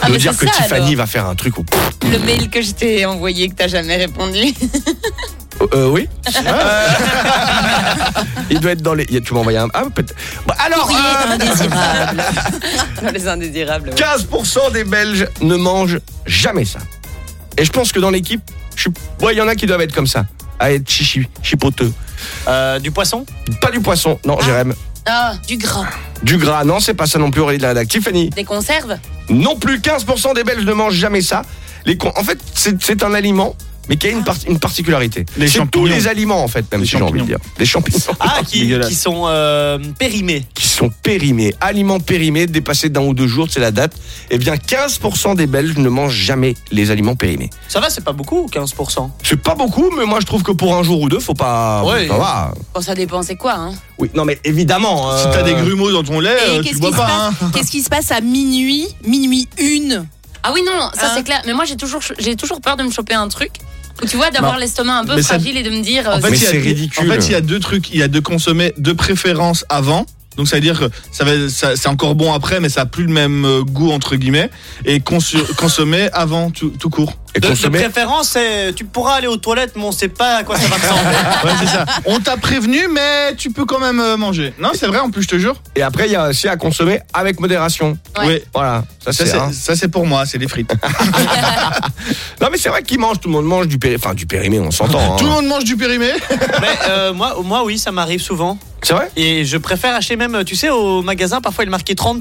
Ah, de mais dire c'est que ça, Tiffany alors. va faire un truc au. Le mail que je t'ai envoyé que t'as jamais répondu. Euh, oui. Euh, Il doit être dans les. Tu m'as envoyé un. Ah, peut-être. Bon, alors. Euh, indésirable. Les indésirables. ouais. 15% des Belges ne mangent jamais ça. Et je pense que dans l'équipe, je suis- ouais, il y en a qui doivent être comme ça, à être chichi, chipoteux. Euh, du poisson? Pas du poisson, non, Jérém. Ah, du gras. Du gras, non, c'est pas ça non plus, Aurélie de la. Tiffany, Des conserves? Non plus, 15% des Belges ne mangent jamais ça. Les con- En fait, c'est c'est un aliment, mais qui a une, par- une particularité. Les C'est tous les aliments, en fait, même Les si j'ai envie de dire. Les champignons. Ah, qui, sont euh, périmés. qui sont périmés, aliments périmés, dépassés d'un ou deux jours, c'est la date. Eh bien, 15% des Belges ne mangent jamais les aliments périmés. Ça va, c'est pas beaucoup, 15%. C'est pas beaucoup, mais moi je trouve que pour un jour ou deux, faut pas. Ouais. Ça va. Bon, ça dépend, c'est quoi, hein? Oui, non, mais évidemment. Si euh, t'as des grumeaux dans ton lait, Et euh, tu le bois qui, se pas. passe- hein. qu'est-ce qui se passe à minuit, minuit une Ah oui, non, ça Hein c'est clair. Mais moi, j'ai toujours, j'ai toujours peur de me choper un truc. Ou tu vois, d'avoir l'estomac un peu ça- fragile et de me dire. En euh, fait, Mais il y a c'est deux- ridicule. En fait, il y a deux trucs. Il y a de consommer de préférence avant. Donc ça veut dire que ça va, ça- c'est encore bon après, mais ça a plus le même euh, goût entre guillemets. Et consu- consommer avant tout, tout court. Et De, de préférence, c'est- tu pourras aller aux toilettes, mais on sait pas à quoi ça va ressembler. Ouais, c'est ça. On t'a prévenu, mais tu peux quand même euh, manger. Non, c'est vrai. En plus, je te jure. Et après, il y a aussi à consommer avec modération. Ouais. Oui. Voilà, ça Ça c'est. c'est, hein. ça, c'est pour moi. C'est les frites. Non, mais c'est vrai qu'ils mangent, tout le monde mange du périmé. Enfin, du périmé, on s'entend. hein. Tout le monde mange du périmé. mais euh, moi, moi, oui, ça m'arrive souvent. C'est vrai? Et je préfère acheter même, tu sais, au magasin, parfois il est marqué 30%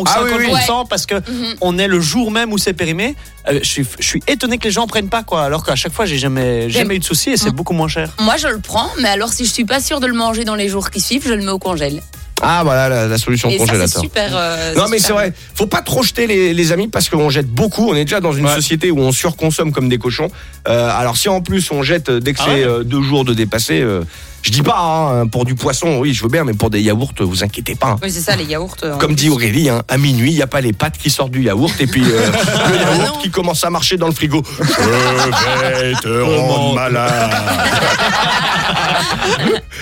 ou 50% Ah oui, oui. parce que Mhm. on est le jour même où c'est périmé. Euh, je, suis, je suis étonné que les gens prennent pas, quoi. Alors qu'à chaque fois, j'ai jamais, jamais eu de soucis et c'est beaucoup moins cher. Moi, je le prends, mais alors si je suis pas sûre de le manger dans les jours qui suivent, je le mets au congèle. Ah, voilà la, la solution et ça, c'est congélateur. super. euh, Non mais c'est vrai, faut pas trop jeter les, les amis parce qu'on jette beaucoup. On est déjà dans une Ouais. société où on surconsomme comme des cochons. Euh, alors si en plus on jette dès que Ah c'est ouais euh, deux jours de dépassé, euh, Je dis pas, hein, pour du poisson, oui, je veux bien, mais pour des yaourts, vous inquiétez pas. hein. Oui, c'est ça, les yaourts. euh, Comme dit Aurélie, hein, à minuit, il n'y a pas les pâtes qui sortent du yaourt et puis euh, le yaourt qui commence à marcher dans le frigo. Je vais te rendre malade.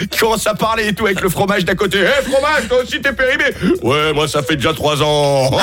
qui commence à parler et tout avec le fromage d'à côté. Hé fromage, toi aussi t'es périmé Ouais, moi ça fait déjà trois ans.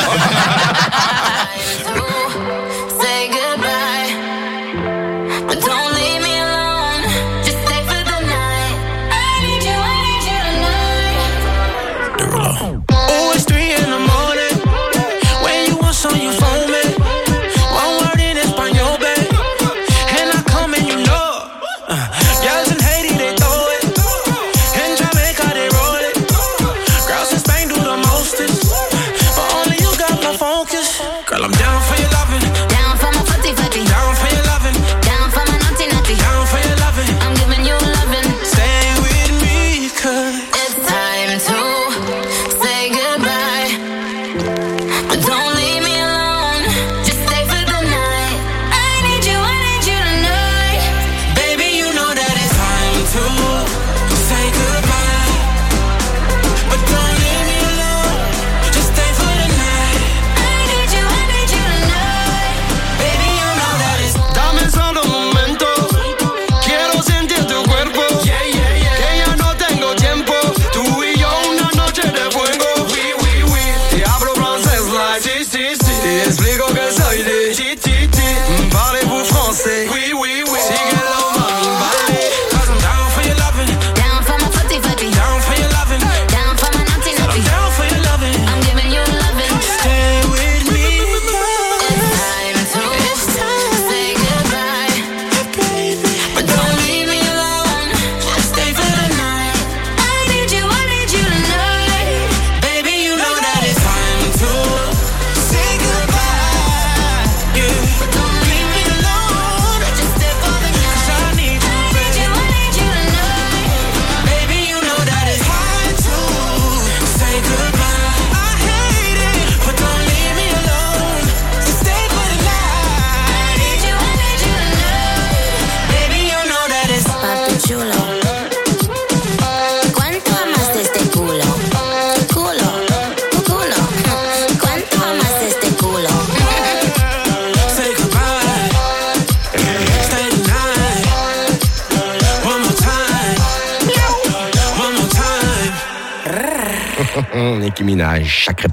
Nicki Minaj, sacré.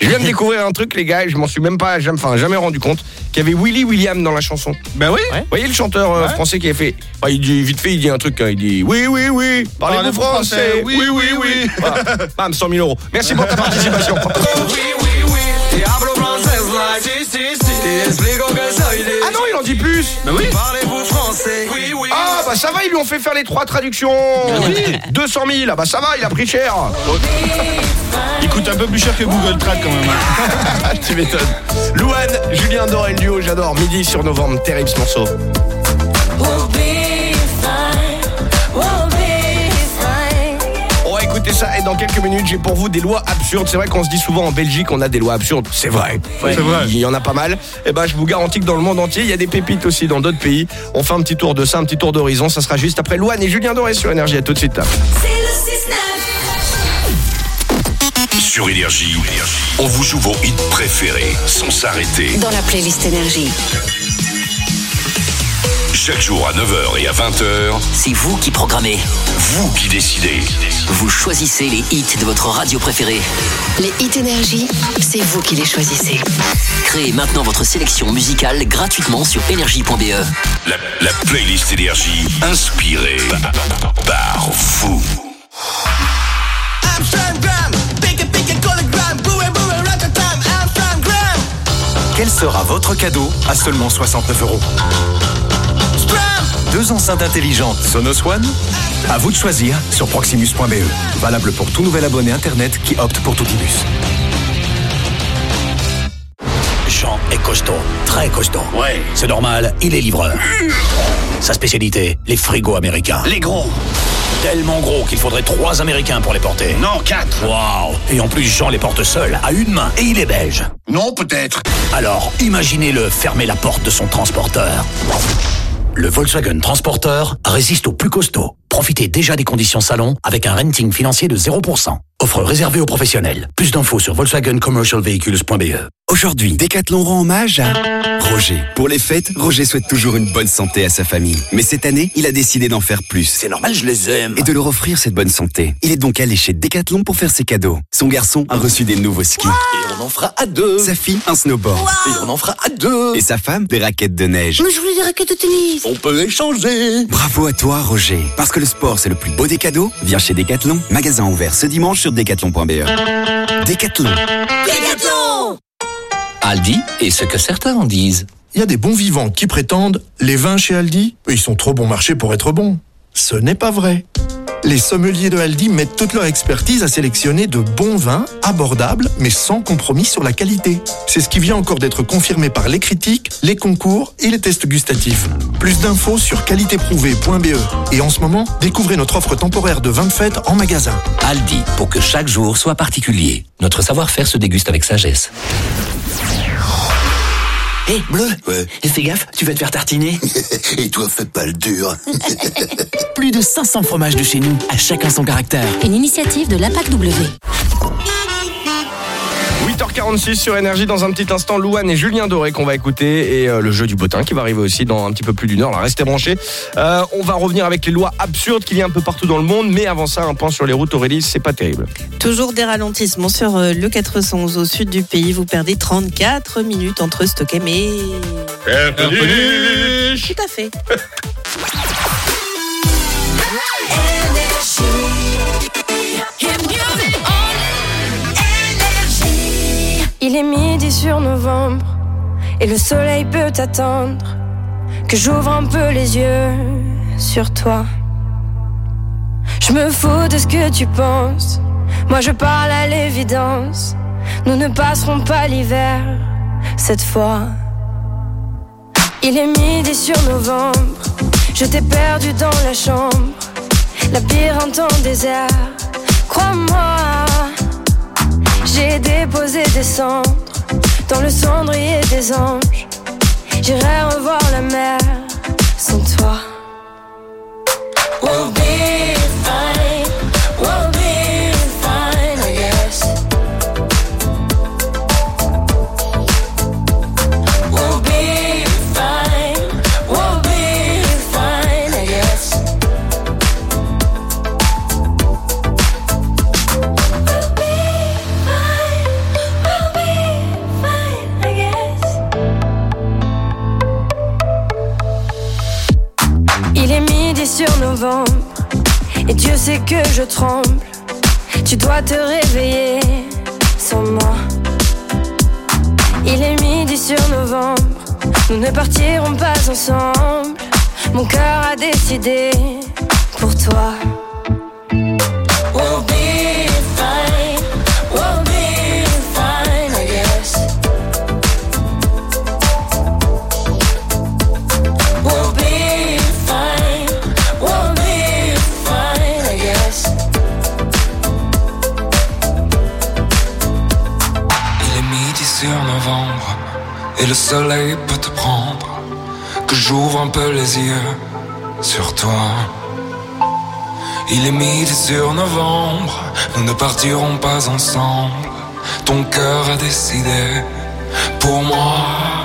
Je viens de découvrir un truc, les gars, je m'en suis même pas, jamais, enfin, jamais rendu compte qu'il y avait Willy William dans la chanson. Ben oui. Vous voyez le chanteur euh, français qui a fait. Il dit vite fait, il dit un truc. hein, il dit oui, oui, oui. Parlez-vous Parlez-vous français français, Oui, oui, oui. Voilà. Bam, 100 000 euros. Merci pour ta participation. Oui, oui, si, si, si. Te explico que soy de. Ah non, il en dit plus. Ben oui. Parlez-vous français? Oui, oui. Ah bah ça va, ils lui ont fait faire les trois traductions. 200 000. Ah bah ça va, il a pris cher. Il coûte un peu plus cher que Google Track quand même. hein. tu m'étonnes. Louane, Julien Doré, le duo, j'adore. Midi sur novembre, terrible ce morceau. Ça et dans quelques minutes, j'ai pour vous des lois absurdes. C'est vrai qu'on se dit souvent en Belgique on a des lois absurdes. C'est vrai. C'est vrai. Il y en a pas mal. Et ben je vous garantis que dans le monde entier, il y a des pépites aussi dans d'autres pays. On fait un petit tour de ça, un petit tour d'horizon. Ça sera juste après Louane et Julien Doré sur Énergie. À tout de suite. C'est le 6-9. Sur Énergie, on vous joue vos hits préférés sans s'arrêter. Dans la playlist Énergie. Chaque jour à 9h et à 20h, C'est vous qui programmez. vous qui décidez. Vous choisissez les hits de votre radio préférée. Les hits Énergie, c'est vous qui les choisissez. Créez maintenant votre sélection musicale gratuitement sur énergie.be. La, la playlist Énergie inspirée par vous. Ratatam, Amsterdam, Quel sera votre cadeau à seulement 69 euros? Deux enceintes intelligentes Sonos One À vous de choisir sur proximus.be. Valable pour tout nouvel abonné Internet qui opte pour Toutibus. Jean est costaud, très costaud. Ouais. C'est normal, il est livreur. Sa spécialité, les frigos américains. Les gros. Tellement gros qu'il faudrait trois Américains pour les porter. Non, quatre. Waouh. Et en plus, Jean les porte seul, à une main, et il est belge. Non, peut-être. Alors, imaginez-le fermer la porte de son transporteur. Le Volkswagen Transporteur résiste au plus costaud. Profitez déjà des conditions salon avec un renting financier de 0%. Offre réservée aux professionnels. Plus d'infos sur volkswagencommercialvehicles.be. Aujourd'hui, Decathlon rend hommage à Roger. Pour les fêtes, Roger souhaite toujours une bonne santé à sa famille. Mais cette année, il a décidé d'en faire plus. C'est normal, je les aime. Et de leur offrir cette bonne santé. Il est donc allé chez Decathlon pour faire ses cadeaux. Son garçon a reçu des nouveaux skis. Et on en fera à deux. Sa fille, un snowboard. Et on en fera à deux. Et sa femme, des raquettes de neige. Mais je voulais des raquettes de tennis. On peut échanger. Bravo à toi, Roger. Parce que le sport, c'est le plus beau des cadeaux. Viens chez Decathlon. Magasin ouvert ce dimanche sur decathlon.be. Decathlon. Décathlon Aldi et ce que certains en disent. Il y a des bons vivants qui prétendent les vins chez Aldi, ils sont trop bon marché pour être bons. Ce n'est pas vrai. Les sommeliers de Aldi mettent toute leur expertise à sélectionner de bons vins abordables mais sans compromis sur la qualité. C'est ce qui vient encore d'être confirmé par les critiques, les concours et les tests gustatifs. Plus d'infos sur qualitéprouvée.be. Et en ce moment, découvrez notre offre temporaire de vin de fête en magasin. Aldi, pour que chaque jour soit particulier. Notre savoir-faire se déguste avec sagesse. Hé, bleu Et fais gaffe, tu vas te faire tartiner. Et toi, fais pas le dur. Plus de 500 fromages de chez nous, à chacun son caractère. Une initiative de l'APAC W. 8h46 sur Énergie. Dans un petit instant Louane et Julien Doré qu'on va écouter et euh, le jeu du botin qui va arriver aussi dans un petit peu plus d'une heure. Là restez branchés Euh, on va revenir avec les lois absurdes qu'il y a un peu partout dans le monde mais avant ça un point sur les routes Aurélie c'est pas terrible. Toujours des ralentissements sur euh, le 411 au sud du pays. Vous perdez 34 minutes entre Stockholm et... Tout à fait. Il est midi sur novembre et le soleil peut attendre que j'ouvre un peu les yeux sur toi. Je me fous de ce que tu penses. Moi je parle à l'évidence. Nous ne passerons pas l'hiver cette fois. Il est midi sur novembre. Je t'ai perdu dans la chambre. Labyrinthe en désert. Crois-moi. J'ai déposé des cendres dans le cendrier des anges. J'irai revoir la mer sans toi. Sur novembre et Dieu sait que je tremble. Tu dois te réveiller sans moi. Il est midi sur novembre, nous ne partirons pas ensemble. Mon cœur a décidé pour toi. Et le soleil peut te prendre. Que j'ouvre un peu les yeux sur toi. Il est midi sur novembre, nous ne partirons pas ensemble. Ton cœur a décidé pour moi.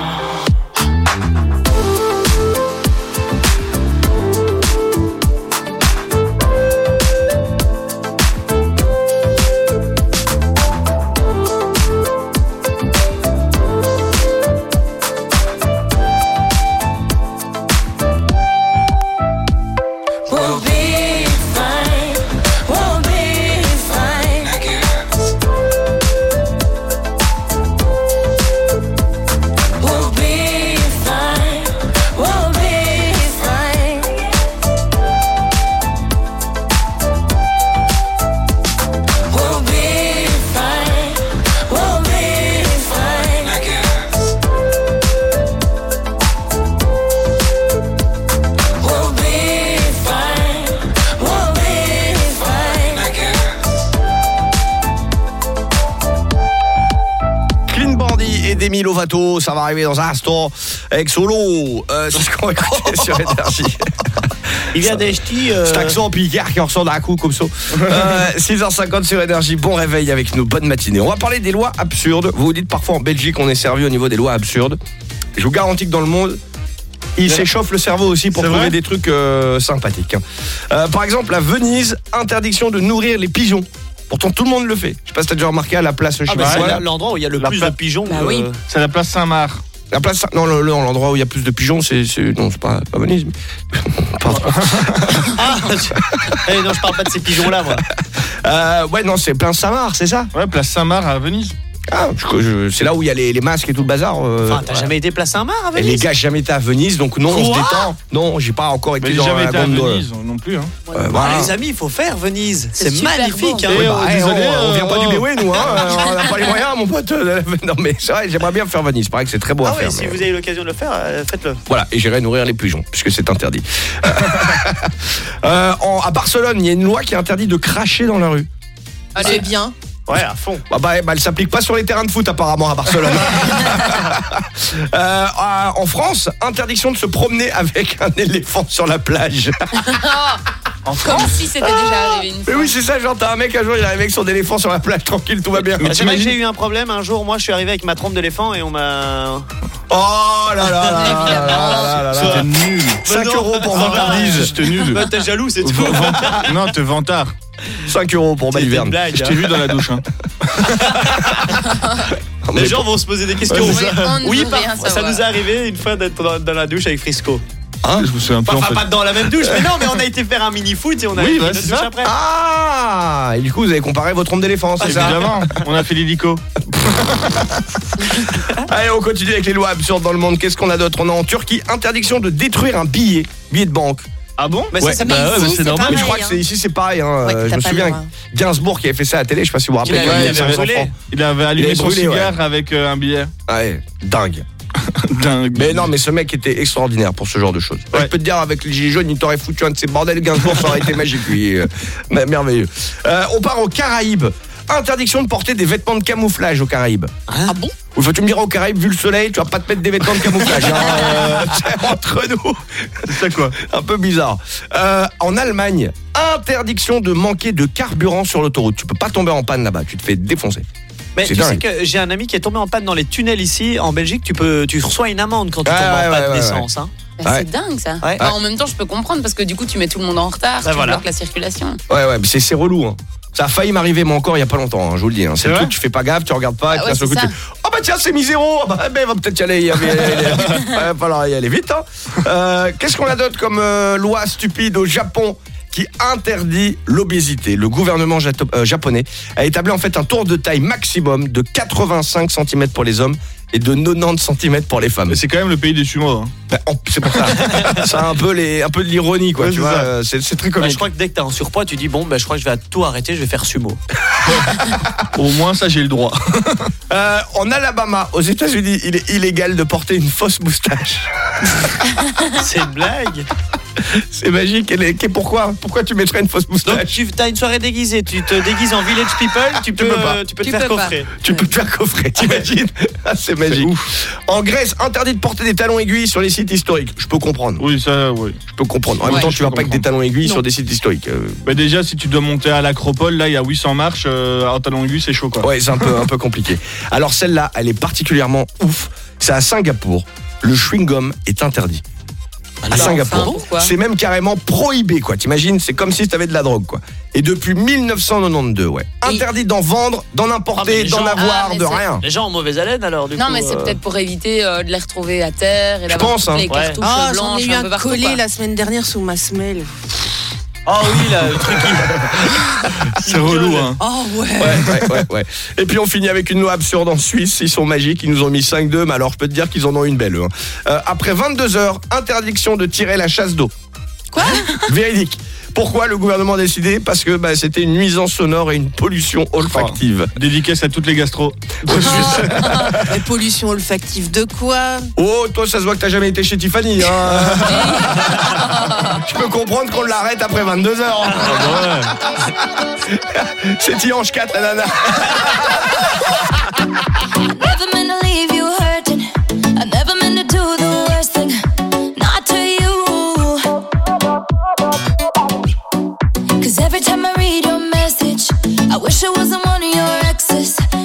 Lovato ça va arriver dans un instant avec Solo euh, c'est ce qu'on va écouter sur Énergie Il vient d'acheter. euh, Cet accent picard qui en ressort d'un coup comme ça. Euh, 6h50 sur Énergie, bon réveil avec nous, bonne matinée. On va parler des lois absurdes. Vous vous dites parfois en Belgique on est servi au niveau des lois absurdes. Je vous garantis que dans le monde, il s'échauffe le cerveau aussi pour trouver des trucs euh, sympathiques. Euh, par exemple, à Venise, interdiction de nourrir les pigeons. Pourtant, tout le monde le fait. Je sais pas si t'as déjà remarqué à la place, je sais Ah, bah, pas c'est là là. l'endroit où il y a le La plus pla- de pigeons. Bah que- oui. C'est la place Saint-Marc. La place, non, le- le- l'endroit où il y a plus de pigeons, c'est, non, c'est pas, pas Venise. mais- Pardon. Ah, je- eh, non, je parle pas de ces pigeons-là, moi. Euh, ouais, non, c'est plein Saint-Marc, c'est ça? Ouais, place Saint-Marc à Venise. Ah, c'est là où il y a les, les masques et tout le bazar. euh, Enfin, t'as ouais. jamais été place Saint-Marc à Et Venise les gars, j'ai jamais été à Venise, donc non, on se Quoi détend. Non, j'ai pas encore été Mais dans jamais la été à. Venise non plus. Hein. Euh, Ah, voilà. Les amis, il faut faire Venise. C'est magnifique. hein. Eh, Bah, oh, désolé, on, on vient pas euh, du oh. Béoué, nous, hein. on n'a pas les moyens, mon pote. Non, mais c'est vrai, j'aimerais bien faire Venise. Pareil que c'est très beau Ah à ouais, faire. si mais- vous avez l'occasion de le faire, euh, faites-le. Voilà, et j'irai nourrir les pigeons, puisque c'est interdit. Euh, en- à Barcelone, il y a une loi qui interdit de cracher dans la rue. C'est bien. Ouais, à fond. Ah bah, bah, bah elle s'applique pas sur les terrains de foot apparemment à Barcelone. Euh, en France, interdiction de se promener avec un éléphant sur la plage. En France Comme si c'était déjà ah, arrivé une fois. Mais oui, c'est ça, genre t'as un mec un jour, il arrive avec son éléphant sur la plage, tranquille, tout va bien. Mais eh ben, j'ai eu un problème un jour, moi je suis arrivé avec ma trompe d'éléphant et on m'a Oh là là là C'était nul. 5 bah euros pour ah, Vantardise. J'étais nul. Bah t'es jaloux, c'est tout. Non, t'es vantard. 5 euros pour blague. Je hein. t'ai vu dans la douche. Hein. Les gens vont se poser des questions. Ouais, ça. Oui, ça nous est arrivé une fois d'être dans, dans la douche avec Frisco. je me souviens plus en Enfin, fait. pas dans la même douche, mais non, mais on a été faire un mini foot et on a Oui, fait bah, douche ça. après. Ah Et du coup, vous avez comparé votre trompe d'éléphant, c'est ça Évidemment, on a fait l'hélico. Allez, on continue avec les lois absurdes dans le monde. Qu'est-ce qu'on a d'autre? On a en Turquie interdiction de détruire un billet, billet de banque. Ah bon Mais Ouais. ça, Mais bah ouais, ici, mais c'est normal. Mais je pareil, crois que c'est hein. ici c'est pareil. hein. Ouais, je t'as me pas souviens le droit. Gainsbourg qui avait fait ça à la télé. Je sais pas si vous vous rappelez. Il avait- il il était avait enfant. brûlé. Il avait allumé avait son brûlé, ouais. cigare avec euh, un billet. Ouais, dingue. Dingue. Mais non, mais ce mec était extraordinaire pour ce genre de choses. Moi, Je peux te dire, avec les gilets jaunes, il t'aurait foutu un de ces bordels Gainsbourg, ça aurait été magique, lui. Euh, mais- merveilleux. Euh, on part aux Caraïbes. Interdiction de porter des vêtements de camouflage aux Caraïbes. Ah bon? Ou faut tu me diras aux Caraïbes, vu le soleil, tu vas pas te mettre des vêtements de camouflage. hein, euh, c'est entre nous. C'est ça quoi Un peu bizarre. Euh, en Allemagne, interdiction de manquer de carburant sur l'autoroute. Tu peux pas tomber en panne là-bas, tu te fais défoncer. Mais tu sais que j'ai un ami qui est tombé en panne dans les tunnels ici en Belgique. Tu peux, tu reçois une amende quand tu Ouais, tombes ouais, en panne ouais, ouais, d'essence. hein. Bah, Ouais. C'est dingue ça. Ouais. Bah, En même temps, je peux comprendre parce que du coup, tu mets tout le monde en retard, Bah, tu voilà. bloques la circulation. Ouais, ouais, mais c'est c'est relou. Hein. Ça a failli m'arriver, moi encore, il y a pas longtemps, hein, je vous le dis. hein. C'est le vrai truc, tu fais pas gaffe, tu regardes pas, et Ah puis ouais, coup, tu. Oh bah tiens, c'est mis zéro Ah bah, ben, va peut-être y aller, y aller, y aller, y aller. Ouais, va falloir y aller vite. Hein. Euh, Qu'est-ce qu'on a d'autre comme euh, loi stupide au Japon qui interdit l'obésité? Le gouvernement jato- euh, japonais a établi en fait un tour de taille maximum de 85 cm pour les hommes et de 90 cm pour les femmes. Mais c'est quand même le pays des sumos. Hein. En- c'est pour ça. c'est un peu les, un peu de l'ironie, quoi. Ouais, tu c'est vois, euh, c'est c'est très Bah, comique. je crois que dès que t'es en surpoids, tu dis bon, bah, je crois que je vais tout arrêter, je vais faire sumo. Au moins ça j'ai le droit. Euh, en Alabama, aux États-Unis, il est illégal de porter une fausse moustache. C'est une blague. C'est magique. Et pourquoi Pourquoi tu mettrais une fausse Donc moustache tu as une soirée déguisée, tu te déguises en village people, tu peux, peux pas. tu peux te Tu faire peux pas. coffrer. Tu peux te faire coffrer, t'imagines Ah, C'est magique. En Grèce, interdit de porter des talons aiguilles sur les sites historiques. Je peux comprendre. Oui ça oui. Je peux comprendre. En même Ouais, temps, je tu vas pas avec des talons aiguilles Non. sur des sites historiques. Euh, Bah déjà si tu dois monter à l'acropole, là il y a 800 marches, euh, en talon aigu c'est chaud quoi. Ouais, c'est un peu, un peu compliqué. Alors celle-là, elle est particulièrement ouf. C'est à Singapour. Le chewing-gum est interdit. À Alors, Singapour. enfin, pourquoi c'est même carrément prohibé, quoi. T'imagines C'est comme si t'avais de la drogue, quoi. Et depuis 1992, ouais. Interdit d'en vendre, d'en Ah, importer, d'en avoir, Ah, mais de rien. Les gens ont mauvaise haleine alors du Non, coup, mais c'est euh, peut-être pour éviter euh, de les retrouver à terre et d'avoir hein. les Ouais. cartouches Ah, j'en ai eu un un collé la semaine dernière sous ma semelle. Ah oui, là, le truc C'est relou hein. Oh ouais. Ouais, ouais, ouais, ouais. Et puis on finit avec une loi absurde en Suisse. Ils sont magiques, ils nous ont mis 5-2, mais alors je peux te dire qu'ils en ont une belle. eux, hein. Euh, après 22 heures, interdiction de tirer la chasse d'eau. Quoi? Véridique. Pourquoi le gouvernement a décidé Parce que bah, c'était une nuisance sonore et une pollution olfactive. Dédicace à toutes les gastros. Mais pollution olfactive de quoi Oh, toi, ça se voit que t'as jamais été chez Tiffany. Hein. Je peux comprendre qu'on l'arrête après 22 heures. C'est Tianche 4, la nana. I wish I wasn't one of your exes.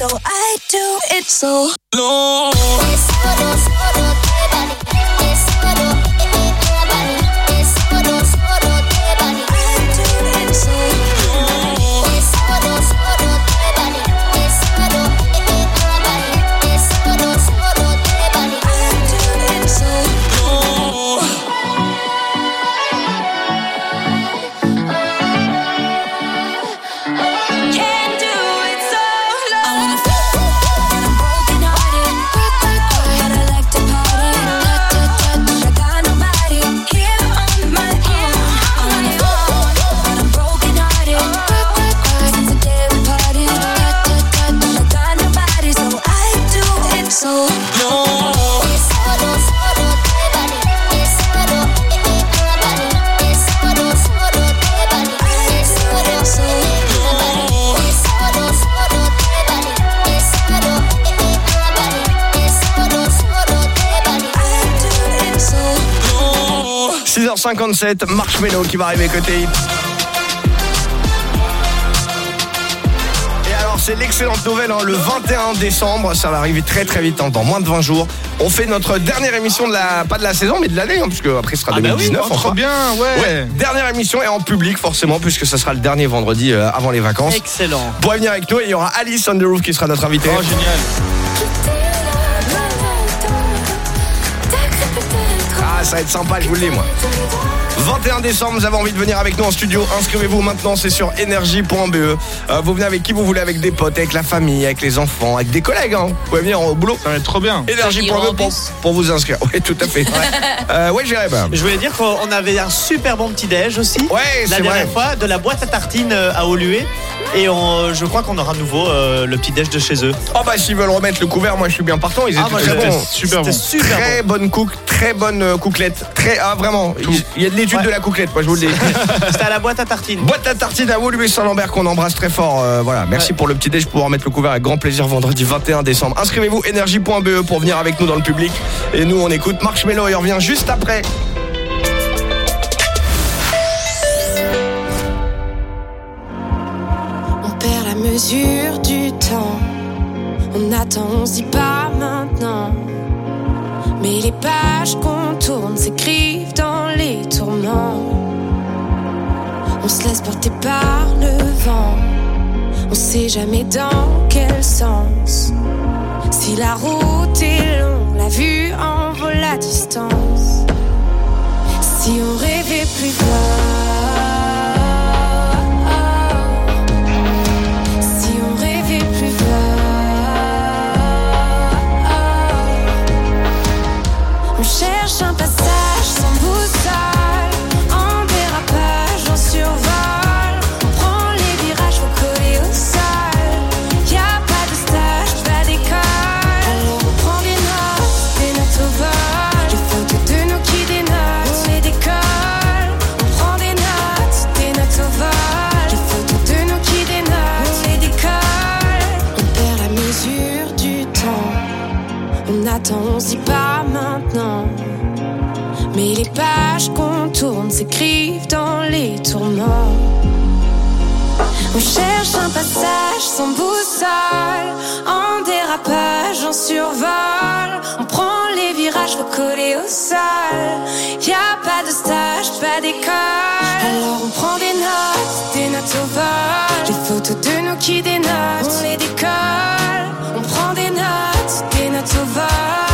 So I do it so. Low. 57 Marshmello qui va arriver côté. Et alors c'est l'excellente nouvelle, hein, le 21 décembre, ça va arriver très très vite, hein. dans moins de 20 jours. On fait notre dernière émission de la pas de la saison mais de l'année hein, puisque après ce sera 2019 bah oui, oh, bien ouais. dernière émission et en public forcément puisque ce sera le dernier vendredi euh, avant les vacances excellent pour venir avec nous il y aura Alice Underroof qui sera notre invitée oh génial ah, ça va être sympa, je vous le dis, moi. 21 décembre, vous avez envie de venir avec nous en studio, inscrivez-vous maintenant, c'est sur énergie.be. Euh, vous venez avec qui vous voulez, avec des potes, avec la famille, avec les enfants, avec des collègues. Hein. Vous pouvez venir au boulot. Ça va être trop bien. Énergie.be pour, pour vous inscrire. Oui, tout à fait. Euh, oui, Jérémy. Je voulais dire qu'on avait un super bon petit déj aussi. Ouais, La c'est dernière vrai. fois, de la boîte à tartines euh, à Olué. Et on- je crois qu'on aura à nouveau euh, le petit déj de chez eux. Oh bah s'ils veulent remettre le couvert, moi je suis bien partant. Ils étaient Ah, moi, très bons. super bon. Super très bonne cook, très bonne euh, coquelette. Très ah vraiment. Il- Il y a de l'étude Ouais. de la coquelette, moi je vous le dis. C'était à la boîte à tartines. Boîte à tartines à Woluwe Saint-Lambert qu'on embrasse très fort. euh, voilà, merci pour le petit déj, pouvoir mettre le couvert avec grand plaisir vendredi 21 décembre. Inscrivez-vous énergie.be pour venir avec nous dans le public. Et nous on écoute Marshmello et on revient juste après. On perd la mesure du temps. On attend, on se dit pas maintenant. Mais les pages qu'on tourne s'écrivent dans les tourments. On se laisse porter par le vent. On sait jamais dans quel sens. Si la route est longue, la vue en la distance. Si on rêvait plus fort. Qu'on tourne s'écrivent dans les tourments. On cherche un passage sans boussole, en dérapage, en survol. On prend les virages, coller au sol. Y a pas de stage, pas d'école. Alors on prend des notes, des notes au vol. Les photos de nous qui dénotent, on les décolle. On prend des notes, des notes au vol.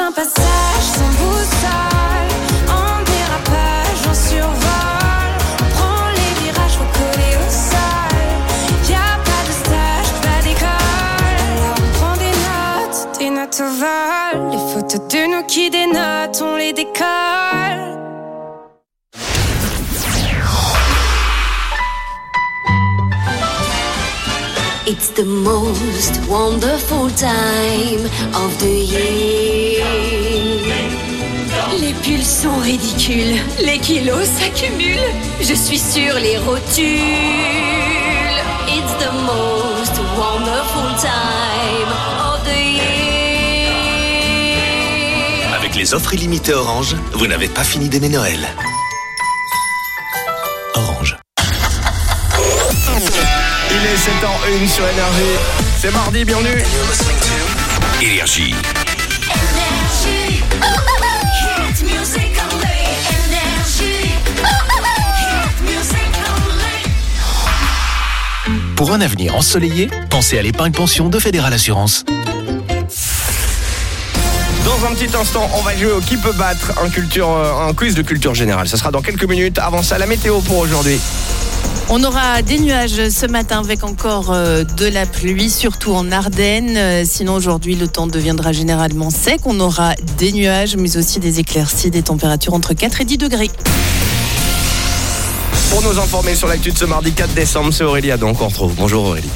un passage sans boussole, en dérapage, en survol. On prend les virages, faut coller au sol. Y a pas de stage, pas d'école. Alors on prend des notes, des notes au vol. Les photos de nous qui dénotent, on les décolle. It's the most wonderful time of the year. Sont ridicules. Les kilos s'accumulent. Je suis sur les rotules. It's the most wonderful time of the year. Avec les offres illimitées Orange, vous n'avez pas fini d'aimer Noël. Orange. Il est 7h01 sur Énergie. C'est mardi, bienvenue. Énergie. Pour un avenir ensoleillé, pensez à l'épargne pension de Fédéral Assurance. Dans un petit instant, on va jouer au qui peut battre un, culture, euh, un quiz de culture générale. Ça sera dans quelques minutes. Avant ça, la météo pour aujourd'hui. On aura des nuages ce matin avec encore euh, de la pluie, surtout en Ardennes. Euh, Sinon, aujourd'hui, le temps deviendra généralement sec. On aura des nuages, mais aussi des éclaircies, des températures entre 4 et 10 degrés. Pour nous informer sur l'actu de ce mardi 4 décembre, c'est Aurélie Adon qu'on retrouve. Bonjour Aurélie.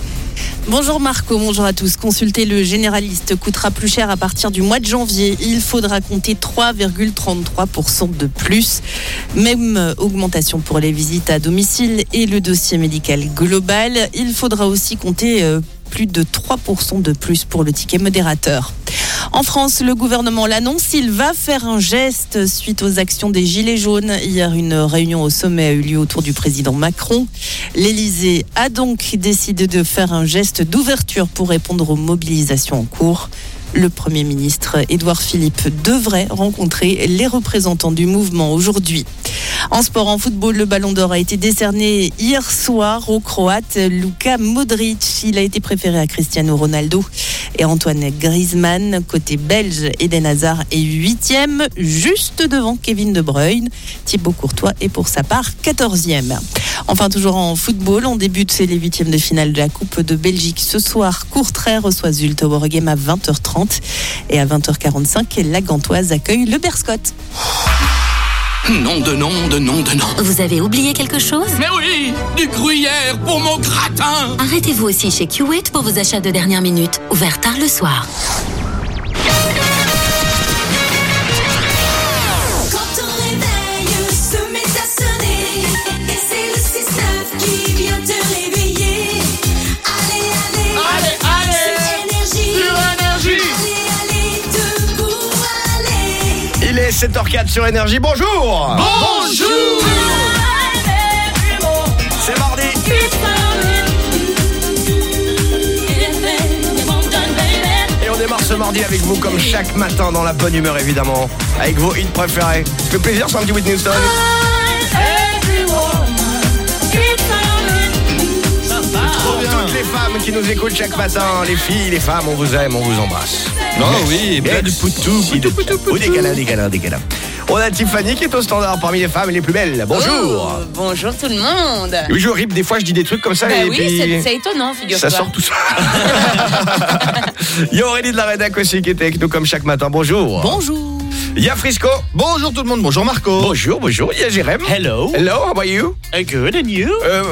Bonjour Marco, bonjour à tous. Consulter le généraliste coûtera plus cher à partir du mois de janvier. Il faudra compter 3,33% de plus. Même augmentation pour les visites à domicile et le dossier médical global. Il faudra aussi compter euh, plus de 3% de plus pour le ticket modérateur. En France, le gouvernement l'annonce, il va faire un geste suite aux actions des Gilets jaunes. Hier, une réunion au sommet a eu lieu autour du président Macron. L'Élysée a donc décidé de faire un geste d'ouverture pour répondre aux mobilisations en cours. Le Premier ministre Édouard Philippe devrait rencontrer les représentants du mouvement aujourd'hui. En sport, en football, le ballon d'or a été décerné hier soir au Croate Luka Modric. Il a été préféré à Cristiano Ronaldo et Antoine Griezmann. Côté belge, Eden Hazard est huitième, juste devant Kevin De Bruyne. Thibaut Courtois est pour sa part quatorzième. Enfin, toujours en football, on débute les huitièmes de finale de la Coupe de Belgique ce soir. Courtrai reçoit Zulte Waregem à 20h30 et à 20h45, la Gantoise accueille le Berscott. Nom de nom de nom de nom. Vous avez oublié quelque chose? Mais oui, du gruyère pour mon gratin. Arrêtez-vous aussi chez Qwit pour vos achats de dernière minute. Ouvert tard le soir. 7h04 sur Énergie. Bonjour Bonjour. C'est mardi Et on démarre ce mardi avec vous comme chaque matin dans la bonne humeur évidemment. Avec vos hits préférés. Ça fait plaisir petit Whitney Houston Pour toutes les femmes qui nous écoutent chaque matin, les filles, les femmes, on vous aime, on vous embrasse. Oh oui, plein de poutou, poutou, poutou, poutou. Des câlins, des câlins, des câlins. On a Tiffany qui est au standard parmi les femmes les plus belles. Bonjour Oh, bonjour tout le monde. Oui, je rip, des fois je dis des trucs comme ça Bah et oui, puis... c'est c'est étonnant, figure-toi. Ça sort tout ça. Il y a Aurélie de la Rédac aussi qui était avec nous comme chaque matin. Bonjour. Bonjour. Il y a Frisco. Bonjour tout le monde, bonjour Marco. Bonjour, bonjour. Il y a Jérém. Hello. Hello, how are you? Good, and you? Euh,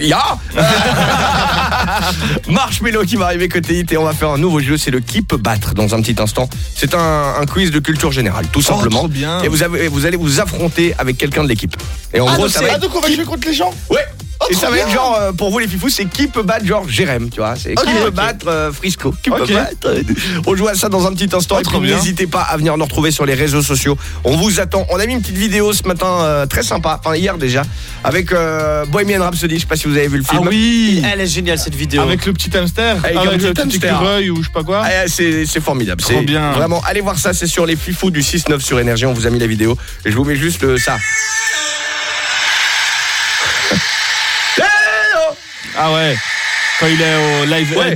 ya Marshmello qui va arriver côté et on va faire un nouveau jeu, c'est le qui peut battre dans un petit instant. C'est un, un quiz de culture générale, tout simplement. trop bien. Et vous, avez, vous allez vous affronter avec quelqu'un de l'équipe. Et en Ah, gros, donc ça va ah, donc on va jouer contre les gens Ouais Oh, et ça va être genre, euh, pour vous les fifous, c'est qui peut battre genre Jérém, tu vois. C'est qui peut battre euh, Frisco. Qui Ok. peut battre. euh, On joue à ça dans un petit instant. Oh, et puis trop bien. n'hésitez pas à venir nous retrouver sur les réseaux sociaux. On vous attend. On a mis une petite vidéo ce matin euh, très sympa, enfin hier déjà, avec euh, Bohemian Rhapsody. Je sais pas si vous avez vu le Ah film. oui Elle est géniale cette vidéo. Avec le petit hamster Avec Avec, un le petit petit hamster. écureuil ou je sais pas quoi Ah, c'est c'est formidable. Trop C'est bien. Vraiment, allez voir ça. C'est sur les fifous du 6-9 sur Énergie. On vous a mis la vidéo. Et je vous mets juste ça. Ah ouais Quand il est au live Ouais.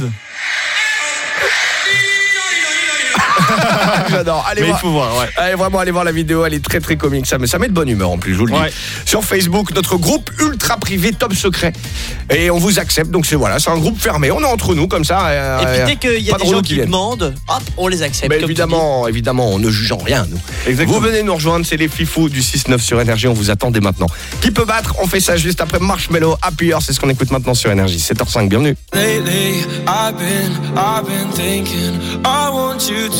J'adore. Allez Mais il voir. faut voir, ouais. Allez vraiment allez voir la vidéo, elle est très très comique ça, mais ça met de bonne humeur en plus, je vous le dis. Sur Facebook, notre groupe ultra privé top secret et on vous accepte. Donc c'est voilà, c'est un groupe fermé. On est entre nous comme ça. euh, Et puis euh, dès qu'il y a des gens qui viennent. demandent, hop, on les accepte. Mais évidemment, évidemment, on ne juge en rien, nous. Exactement. Vous venez nous rejoindre, c'est les fifous du 6-9 sur Énergie, on vous attend dès maintenant. Qui peut battre On fait ça juste après Marshmello, Happy Hour, c'est ce qu'on écoute maintenant sur Énergie. 7h05, bienvenue. Lately, I've been, I've been thinking, I want you to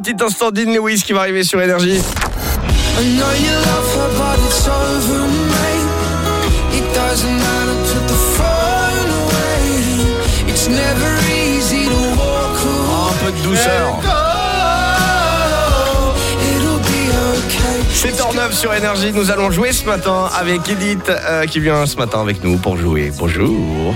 Petit instant, Dean Lewis qui va arriver sur Énergie. Un peu de douceur. Be okay. 7h09 sur Énergie, nous allons jouer ce matin avec Edith euh, qui vient ce matin avec nous pour jouer. Bonjour.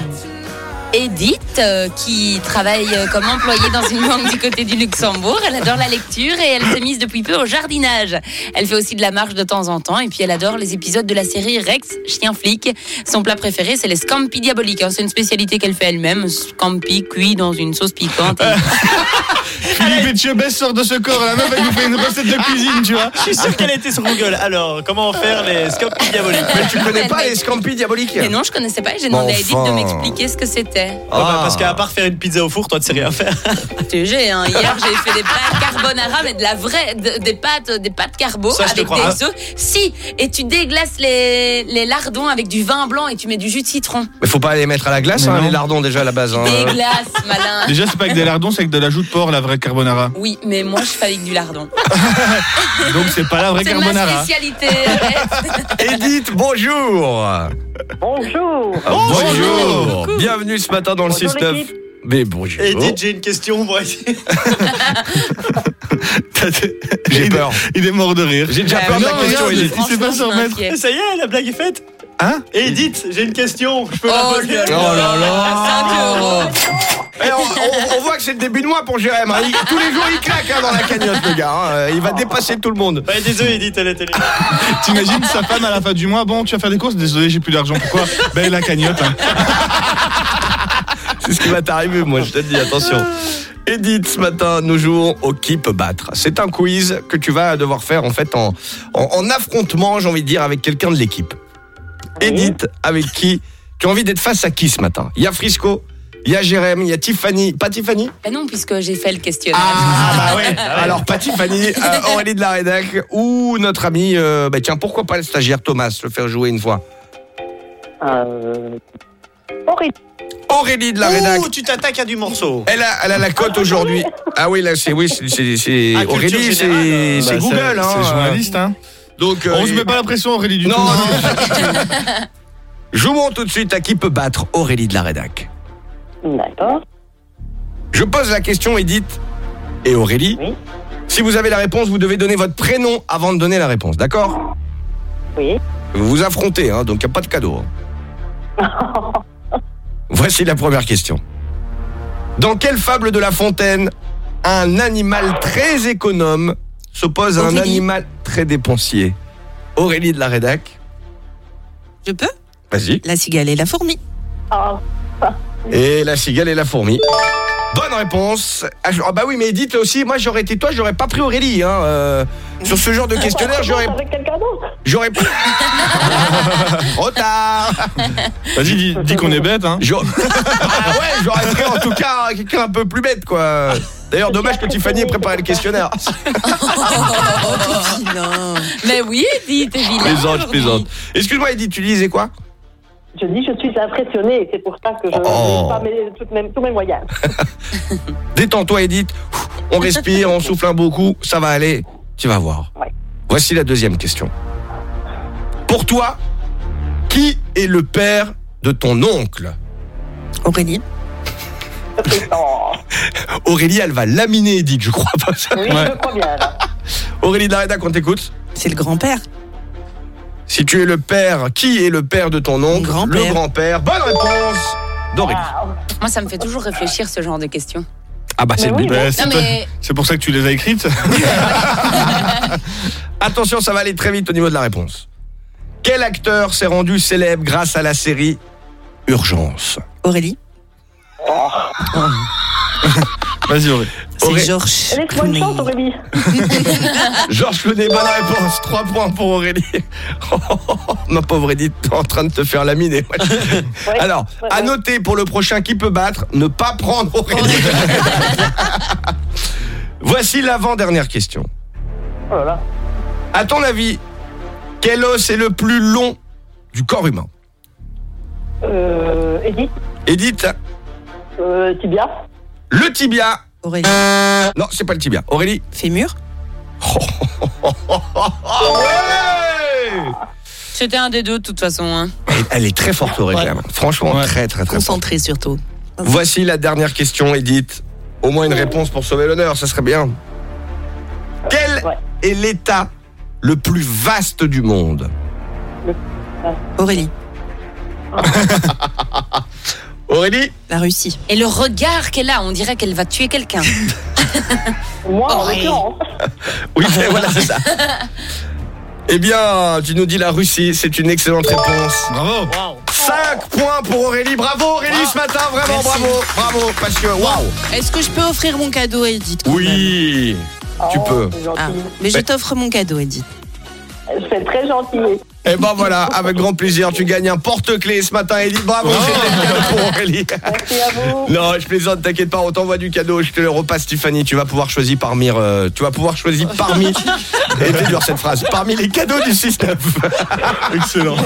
Edith, euh, qui travaille euh, comme employée dans une banque du côté du Luxembourg. Elle adore la lecture et elle s'est mise depuis peu au jardinage. Elle fait aussi de la marche de temps en temps et puis elle adore les épisodes de la série Rex, chien flic. Son plat préféré, c'est les scampi diaboliques. Alors, C'est une spécialité qu'elle fait elle-même, scampi cuit dans une sauce piquante. Philippe Etchebest sort de ce corps. La meuf, elle nous fait une recette de cuisine, tu vois. Je suis sûr qu'elle était sur Google. Alors, comment faire les scopes diaboliques Mais tu connais pas les scampi diaboliques Mais non, je connaissais pas et j'ai demandé à Edith de m'expliquer ce que c'était. Ouais, bah, Parce qu'à part faire une pizza au four, toi, tu sais rien faire. TG, hein. Hier, j'ai fait des pâtes carbonara, mais de la vraie, de- des pâtes, des pâtes carbo Ça, je te avec crois. des œufs. Si, et tu déglaces les, les lardons avec du vin blanc et tu mets du jus de citron. Mais faut pas les mettre à la glace, hein, les lardons déjà à la base. hein. Déglace, malin. Déjà, c'est pas avec des lardons, c'est avec de la joue de porc, la vraie carbonara? Oui, mais moi, je fais avec du lardon. Donc, c'est pas la vraie C'est ma carbonara. spécialité. arrête. Edith, bonjour. Bonjour. Ah, bonjour. Bienvenue ce matin dans le Bonjour, 6-9. l'équipe. Mais bonjour. Edith, j'ai une question. Bon, J'ai peur. Il est mort de rire. J'ai déjà peur de la Non, question, regarde, Edith. Il sait pas s'en Franchement, je remettre. m'inquiète. Ça y est, la blague est faite? Hein? Edith, j'ai une question. Je peux la Oh, poser Oh là là. 5 euros. Eh, on, on- on voit que c'est le début de mois pour Jérém. hein. Il- tous les jours, il claque hein, dans la cagnotte, le gars. hein. Il va dépasser tout le monde. Ouais, désolé, Edith, elle était T'imagines sa femme à la fin du mois, bon, tu vas faire des courses, désolé, j'ai plus d'argent. Pourquoi? Ben, la cagnotte. hein. C'est ce qui va t'arriver, moi, je te dis, attention. Edith, ce matin, nous jouons au qui peut battre. C'est un quiz que tu vas devoir faire en fait en, en, en affrontement, j'ai envie de dire, avec quelqu'un de l'équipe. Edith, avec qui tu as envie d'être face à qui ce matin? Il y a Frisco, Il y a Jérém, il y a Tiffany. Pas Tiffany? Ah non, puisque j'ai fait le questionnaire. Ah bah ouais. Alors pas Tiffany, euh, Aurélie de la rédac ou notre ami, euh, bah tiens, pourquoi pas le stagiaire Thomas, le faire jouer une fois? Euh... Aurélie. Aurélie de la rédac. Ouh, tu t'attaques à du morceau. Elle a, elle a la cote aujourd'hui. Ah oui, là, c'est oui, c'est- c'est c'est- Ah, culture Aurélie, c'est générale. c'est Bah, Google. hein. C'est journaliste, hein. Donc, euh, On se met pas la pression, Aurélie, du Non, tout. non. Jouons tout de suite à qui peut battre Aurélie de la rédac. D'accord. Je pose la question, Edith et Aurélie. Si vous avez la réponse, vous devez donner votre prénom avant de donner la réponse, d'accord? Oui. Vous vous affrontez, hein, donc il n'y a pas de cadeau. hein. Voici la première question. Dans quelle fable de La Fontaine un animal très économe s'oppose à un animal très dépensier? Aurélie de la rédac, Je peux? Vas-y. La cigale et la fourmi. Ah. Et la cigale et la fourmi. Bonne réponse. Ah, ah bah oui, mais Edith aussi, moi j'aurais été toi, j'aurais pas pris Aurélie. Hein, euh, sur ce genre de questionnaire, j'aurais... Avec quelqu'un d'autre J'aurais pas... Retard Vas-y, dis, dis qu'on est bête, hein. J'aurais- Ah ouais, j'aurais pris en tout cas quelqu'un un peu plus bête, quoi. D'ailleurs, dommage que Tiffany ait préparé le questionnaire. Mais oui, dis, t'es vilain. plaisante, plaisante. Excuse-moi, Edith, tu disais quoi? Je dis, je suis impressionnée et c'est pour ça que je Oh. n'ai pas mes, tous mes moyens. Détends-toi, Edith. On respire, on souffle un beau coup, ça va aller. Tu vas voir. Voici la deuxième question. Pour toi, qui est le père de ton oncle? Aurélie. Aurélie, elle va laminer Edith, je crois pas. Oui, je crois bien. là. Aurélie de la Rédac, on t'écoute C'est le grand-père. Si tu es le père, qui est le père de ton oncle Le grand-père. Bonne réponse d'Aurélie. Moi, ça me fait toujours réfléchir ce genre de questions. Ah bah c'est. Bah, c'est mais- pour ça que tu les as écrites. Attention, ça va aller très vite au niveau de la réponse. Quel acteur s'est rendu célèbre grâce à la série Urgence? Aurélie? Vas-y, Aurélie. C'est Georges Laisse-moi une chance, Aurélie. Georges Clooney, bonne réponse. 3 points pour Aurélie. Ma pauvre Edith, t'es en train de te faire laminer. Alors, à noter pour le prochain qui peut battre, ne pas prendre Aurélie. Voici l'avant-dernière question. Oh là là. À ton avis, quel os est le plus long du corps humain? Euh, Edith, Edith, euh, Tibia. Le tibia. Aurélie. Non, c'est pas le tibia. Aurélie Fémur. C'était un des deux, de toute façon. hein. Elle, elle est très forte, Aurélie. même. Franchement, très, très, très forte. Concentré surtout. Voici la dernière question, Edith. Au moins une réponse pour sauver l'honneur, ça serait bien. Quel est l'état le plus vaste du monde? Aurélie. Aurélie La Russie. Et le regard qu'elle a, on dirait qu'elle va tuer quelqu'un. Moi, en l'occurrence. Oui, voilà, c'est ça. Eh bien, tu nous dis la Russie, c'est une excellente réponse. Bravo. 5 points pour Aurélie. Bravo Aurélie ce matin, vraiment Merci. bravo. Bravo, parce que waouh. Est-ce que je peux offrir mon cadeau à Edith quand même? Oui, tu peux. C'est gentil. Ah, mais je t'offre mon cadeau, Edith. C'est très gentil. Et ben voilà, avec grand plaisir, tu gagnes un porte-clés ce matin, Edith. Bravo, cadeau pour Aurélie. Merci à vous. Non, je plaisante, t'inquiète pas, on t'envoie du cadeau, je te le repasse Tiffany, tu vas pouvoir choisir parmi euh, tu vas pouvoir choisir parmi et dur cette phrase, parmi les cadeaux du 6-9. Excellent.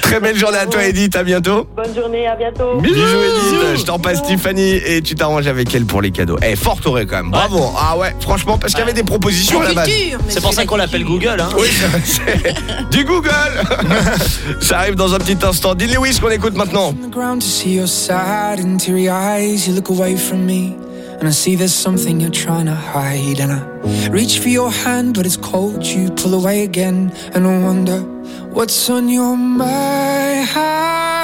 Très belle journée à toi Edith, à bientôt. Bonne journée, à bientôt. Bisous Edith, je t'en passe Tiffany et tu t'arranges avec elle pour les cadeaux. Eh, forte Auré quand même, bravo. Ah ouais, franchement, parce qu'il y avait des propositions base. C'est pour ça qu'on l'appelle Google. Hein. Oui, c'est du Google. Ça arrive dans un petit instant. Dean Lewis qu'on écoute maintenant. and I see there's something you're trying to hide. And I reach for your hand, but it's cold. You pull away again, and I wonder what's on your mind.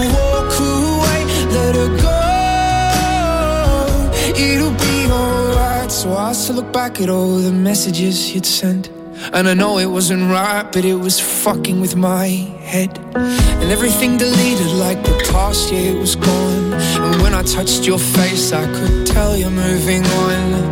it'll be alright. was to look back at all the messages you'd sent. And I know it wasn't right, but it was fucking with my head. And everything deleted like the past, yeah, it was gone. And when I touched your face, I could tell you're moving on.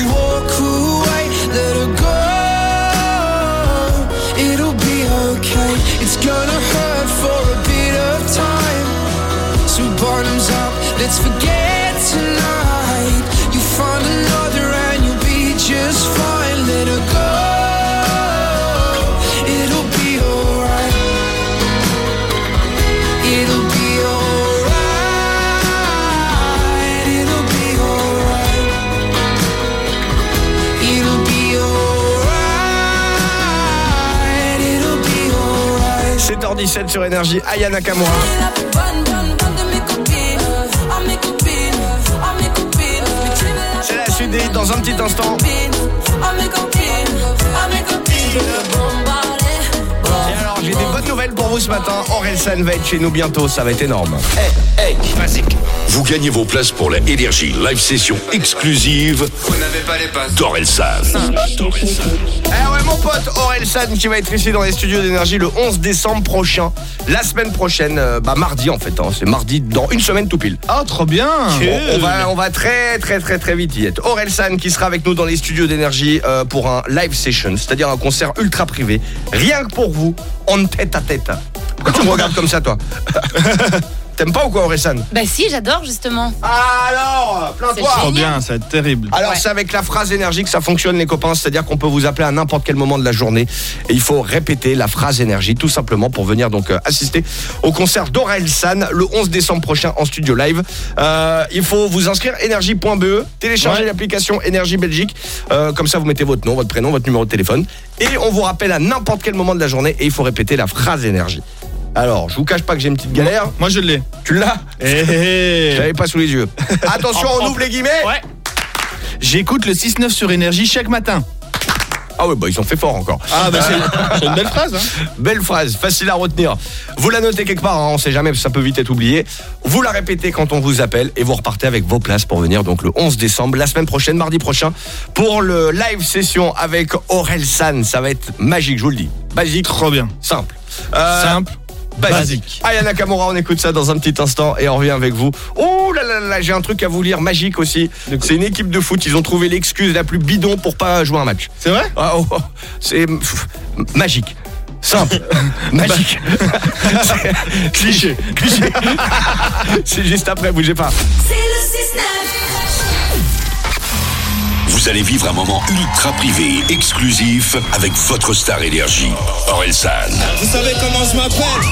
let's forget tonight. You find another and you'll be just fine, let her go. It'll be alright. It'll be alright. It'll be alright. It'll be alright. It'll be alright. 7h17 sur Énergie, Aya Nakamura. Dans un petit instant. Et alors, j'ai des bonnes nouvelles pour vous ce matin. Orelsan va être chez nous bientôt, ça va être énorme. Hey, basique. Vous gagnez vos places pour la Énergie Live Session exclusive Vous n'avez pas les passes. d'Orelsan. Eh ouais, mon pote Orelsan qui va être ici dans les studios d'énergie le 11 décembre prochain. La semaine prochaine, euh, bah mardi en fait, hein, c'est mardi dans une semaine tout pile. Ah, trop bien. On, on va, on va très très très très vite y être. Orelsan qui sera avec nous dans les studios d'énergie euh, pour un live session, c'est-à-dire un concert ultra privé, rien que pour vous, en tête à tête. Pourquoi tu me regardes comme ça toi T'aimes pas ou quoi Orelsan? Bah si, j'adore justement. Alors, plains-toi Trop bien, ça va être terrible. Alors c'est avec la phrase énergie que ça fonctionne les copains, c'est-à-dire qu'on peut vous appeler à n'importe quel moment de la journée et il faut répéter la phrase énergie tout simplement pour venir donc euh, assister au concert d'Aurel San le 11 décembre prochain en studio live. Euh, il faut vous inscrire énergie.be, télécharger Ouais. l'application Énergie Belgique, Euh, comme ça vous mettez votre nom, votre prénom, votre numéro de téléphone et on vous rappelle à n'importe quel moment de la journée et il faut répéter la phrase énergie. Alors, je vous cache pas que j'ai une petite galère. Moi, je l'ai. Tu l'as Eh, Je l'avais pas sous les yeux. Attention, on ouvre les guillemets. Ouais. J'écoute le 6-9 sur énergie chaque matin. Ah ouais, bah ils ont fait fort encore. Ah bah c'est c'est une belle phrase. Hein. Belle phrase, facile à retenir. Vous la notez quelque part, hein, on sait jamais, ça peut vite être oublié. Vous la répétez quand on vous appelle et vous repartez avec vos places pour venir donc le 11 décembre, la semaine prochaine, mardi prochain, pour le live session avec Aurel San. Ça va être magique, je vous le dis. Basique. Trop bien. Simple. Euh, Simple. Basique. Basique. Aya Nakamura, on écoute ça dans un petit instant et on revient avec vous. Oh là là là, là, j'ai un truc à vous lire magique aussi. C'est une équipe de foot, ils ont trouvé l'excuse la plus bidon pour pas jouer un match. C'est vrai? Ah, oh, oh, C'est magique. Simple. magique. C'est- cliché. Cliché. C'est juste après, bougez pas. C'est le 6-9. Vous allez vivre un moment ultra privé et exclusif avec votre star énergie, Orelsan. Vous savez comment je m'appelle?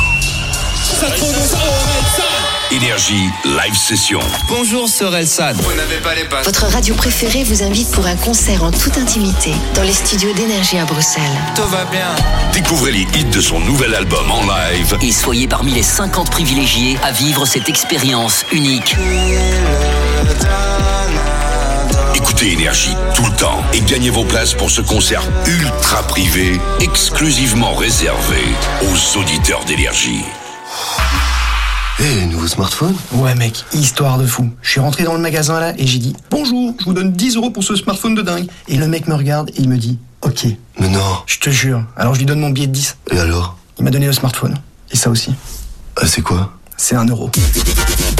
Ça prononce Orelsan. Énergie Live Session. Bonjour, Sœur Elsan. Vous n'avez pas les passes. Votre radio préférée vous invite pour un concert en toute intimité dans les studios d'énergie à Bruxelles. Tout va bien. Découvrez les hits de son nouvel album en live. Et soyez parmi les 50 privilégiés à vivre cette expérience unique. Écoutez Énergie tout le temps et gagnez vos places pour ce concert ultra privé, exclusivement réservé aux auditeurs d'Énergie. Eh, nouveau smartphone Ouais mec, histoire de fou. Je suis rentré dans le magasin là et j'ai dit Bonjour, je vous donne 10 euros pour ce smartphone de dingue. Et le mec me regarde et il me dit Ok. Mais non. Je te jure. Alors je lui donne mon billet de 10. Et alors? Il m'a donné le smartphone. Et ça aussi. Ah, c'est quoi? C'est un euro.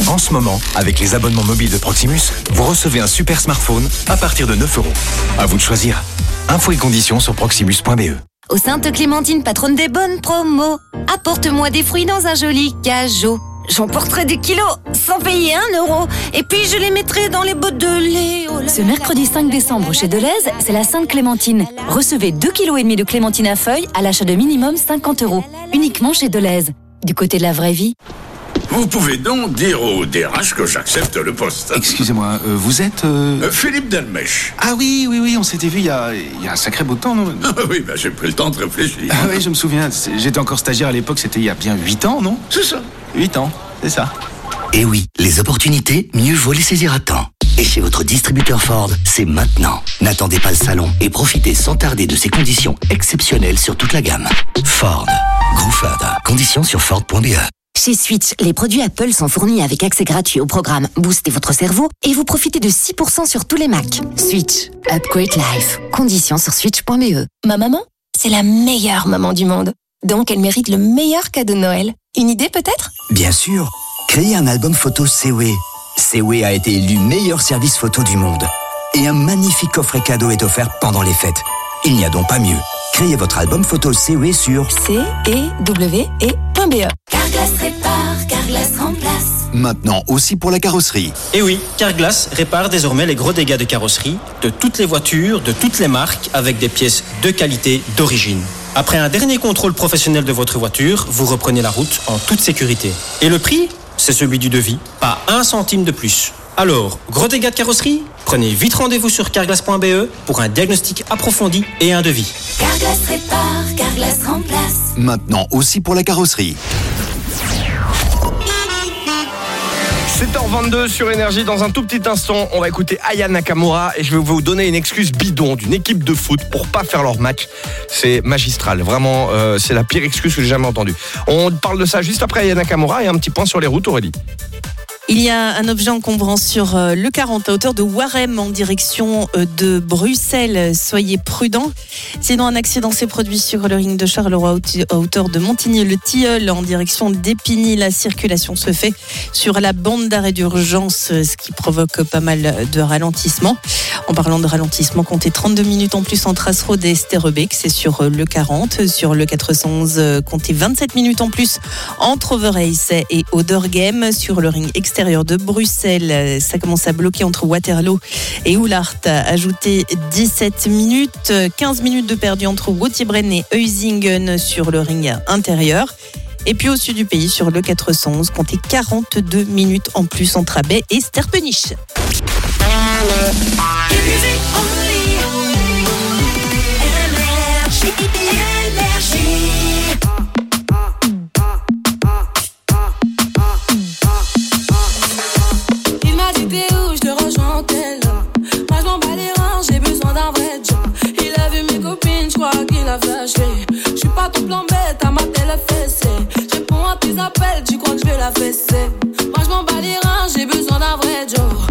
En ce moment, avec les abonnements mobiles de Proximus, vous recevez un super smartphone à partir de 9 euros. À vous de choisir. Infos et conditions sur proximus.be. Au Sainte Clémentine, patronne des bonnes promos, apporte-moi des fruits dans un joli cajot. J'emporterai des kilos sans payer un euro. Et puis je les mettrai dans les bottes de lait. Oh Ce mercredi 5 décembre chez Deleuze, c'est la Sainte Clémentine. Recevez 2,5 kg de clémentine à feuilles à l'achat de minimum 50 euros. Uniquement chez Deleuze. Du côté de la vraie vie. Vous pouvez donc dire au DRH que j'accepte le poste. Excusez-moi, euh, vous êtes... euh, Euh, Philippe Delmèche. Ah oui, oui, oui, on s'était vu il y a, il y a un sacré de temps, non? Ah oui, bah, j'ai pris le temps de réfléchir. Ah oui, je me souviens, j'étais encore stagiaire à l'époque, c'était il y a bien 8 ans, non? C'est ça. 8 ans, c'est ça. Et oui, les opportunités, mieux vaut les saisir à temps. Et chez votre distributeur Ford, c'est maintenant. N'attendez pas le salon et profitez sans tarder de ces conditions exceptionnelles sur toute la gamme. Ford. Grouford. Conditions sur Ford.be. Chez Switch, les produits Apple sont fournis avec accès gratuit au programme Boostez votre cerveau et vous profitez de 6% sur tous les Macs. Switch, upgrade life. Conditions sur switch.be. Ma maman, c'est la meilleure maman du monde. Donc elle mérite le meilleur cadeau de Noël. Une idée peut-être? Bien sûr, créez un album photo CW. CW a été élu meilleur service photo du monde. Et un magnifique coffret cadeau est offert pendant les fêtes. Il n'y a donc pas mieux. Créez votre album photo CW sur C E W E.be. Carglass répare, Carglass remplace. maintenant aussi pour la carrosserie. Et oui, Carglass répare désormais les gros dégâts de carrosserie de toutes les voitures, de toutes les marques, avec des pièces de qualité d'origine. Après un dernier contrôle professionnel de votre voiture, vous reprenez la route en toute sécurité. Et le prix? C'est celui du devis, pas un centime de plus. Alors, gros dégâts de carrosserie Prenez vite rendez-vous sur carglass.be pour un diagnostic approfondi et un devis. Carglass répare, Carglass remplace. Maintenant aussi pour la carrosserie. 7h22 sur Énergie. Dans un tout petit instant, on va écouter Aya Nakamura et je vais vous donner une excuse bidon d'une équipe de foot pour pas faire leur match. C'est magistral. Vraiment, euh, c'est la pire excuse que j'ai jamais entendue. On parle de ça juste après Aya Nakamura et un petit point sur les routes, Aurélie. Il y a un objet encombrant sur euh, le 40 à hauteur de Warem en direction euh, de Bruxelles. Soyez prudents. Sinon, un accident s'est produit sur le ring de Charleroi à hauteur de Montigny-le-Tilleul en direction d'Épigny. La circulation se fait sur la bande d'arrêt d'urgence, euh, ce qui provoque pas mal de ralentissement. En parlant de ralentissement, comptez 32 minutes en plus entre Asrode et Sterrebeek, c'est sur le 40. Sur le 411, euh, comptez 27 minutes en plus entre Overijse et Odergem. Sur le ring extérieur de Bruxelles, ça commence à bloquer entre Waterloo et Oulart. Ajoutez 17 minutes, euh, 15 minutes de perdu entre Wautibren et Heusingen sur le ring intérieur. Et puis au sud du pays, sur le 411, comptez 42 minutes en plus entre Abbey et Sterpenich. Crois qu'il a flashé Je suis pas ton plan bête, à ma télé fessée. Je réponds à tes appels, tu crois que je vais la fesser. Moi je m'en bats les reins, j'ai besoin d'un vrai job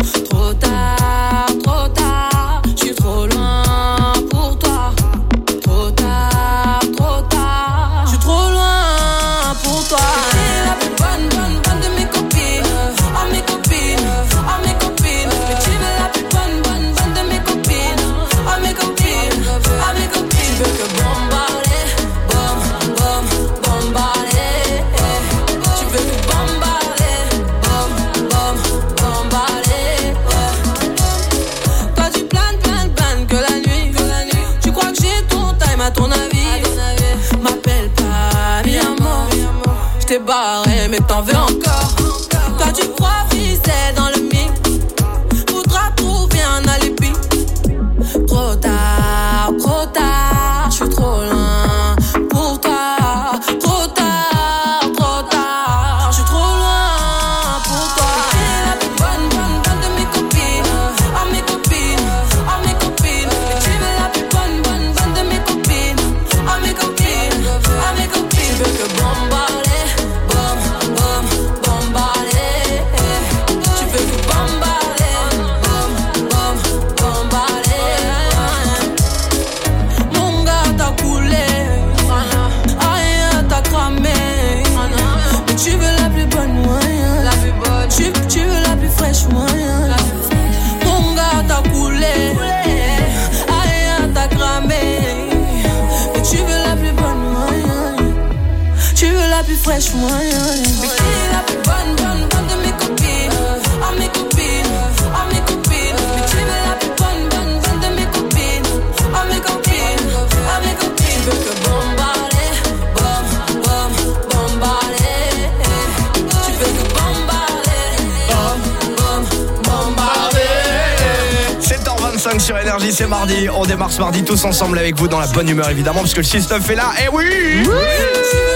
ce mardi tous ensemble avec vous dans la bonne humeur évidemment parce que le 6-9 est là. Eh oui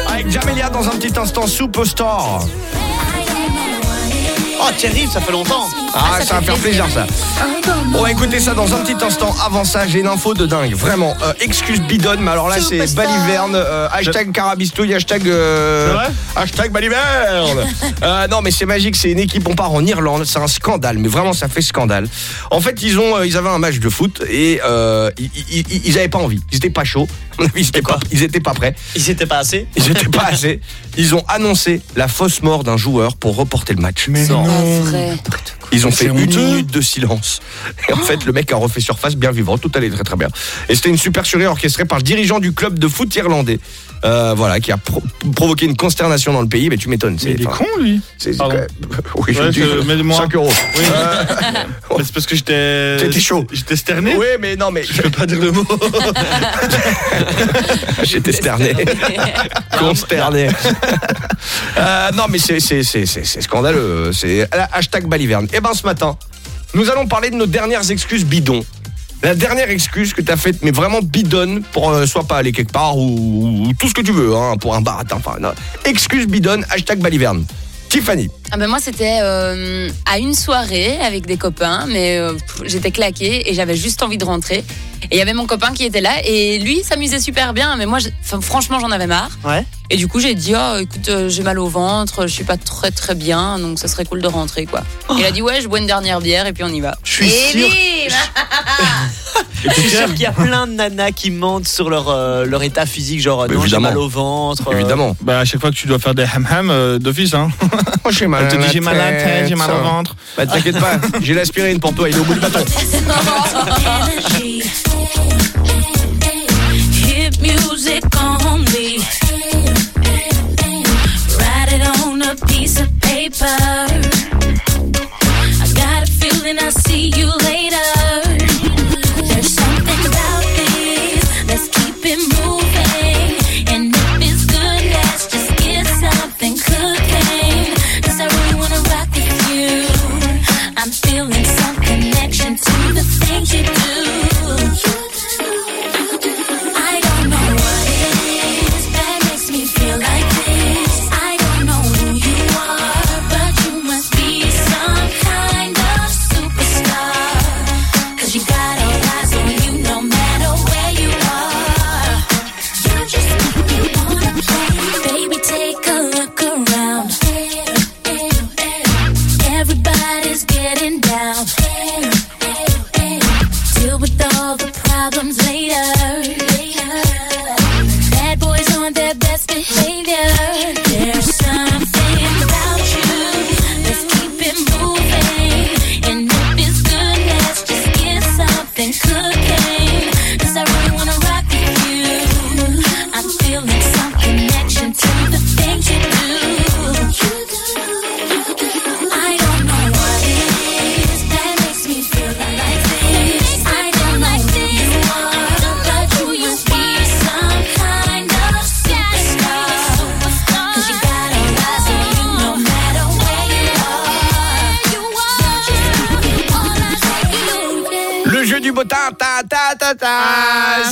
Avec Jamelia dans un petit instant, Superstar. Oh, Thierry, ça fait longtemps. Ah, ça, va faire plaisir, ça. On va écouter ça dans un petit instant. Avant ça, j'ai une info de dingue. Vraiment, euh, excuse bidonne, mais alors là, c'est. Baliverne. euh, hashtag carabistouille, hashtag. euh, C'est vrai hashtag Baliverne. Euh, non, mais c'est magique. C'est une équipe. On part en Irlande. C'est un scandale, mais vraiment, ça fait scandale. En fait, ils ont, euh, ils avaient un match de foot et euh, ils, ils, avaient pas envie. Ils étaient pas chauds. Ils étaient pas, ils étaient pas prêts. Ils étaient pas assez Ils étaient pas assez. Ils ont annoncé la fausse mort d'un joueur pour reporter le match. Mais non. Vrai. Ils ont fait une minute de silence. Et en fait, le mec a refait surface bien vivant. Tout allait très très bien. Et c'était une supercherie orchestrée par le dirigeant du club de foot irlandais. Euh, voilà, qui a pro- provoqué une consternation dans le pays. Mais tu m'étonnes. Il est con, lui. c'est- quand même- Oui, Ouais, le dis. je- mais moi- 5 euros. Oui. Euh, c'est parce que j'étais. T'étais chaud. J'étais sterné. oui, mais non, mais Je peux pas dire le mot. j'étais sterné. Consterné. Euh, non, mais c'est scandaleux. C'est hashtag Baliverne. Et ben ce matin, nous allons parler de nos dernières excuses bidons. La dernière excuse que t'as faite, mais vraiment bidonne, pour euh, soit pas aller quelque part ou, ou tout ce que tu veux, hein, pour un bar, enfin, excuse bidonne, hashtag Baliverne. Tiffany. Ah ben moi c'était euh, à une soirée avec des copains, mais euh, j'étais claquée et j'avais juste envie de rentrer. Et il y avait mon copain qui était là et lui s'amusait super bien, mais moi je- franchement j'en avais marre. Ouais. Et du coup j'ai dit oh écoute euh, j'ai mal au ventre, je suis pas très très bien, donc ça serait cool de rentrer quoi. Il a dit ouais je bois une dernière bière et puis on y va. Je suis et sûr- bim Je suis sûr qu'il y a plein de nanas qui mentent sur leur, euh, leur état physique, genre non, j'ai mal au ventre. euh, Évidemment. Bah, à chaque fois que tu dois faire des ham-ham euh, d'office, hein. Moi, j'ai mal Elle te à la dit j'ai mal à la tête, j'ai mal au ventre. Bah, t'inquiète pas, j'ai l'aspirine pour toi, il est au bout du bâton. I got a feeling I'll see you later.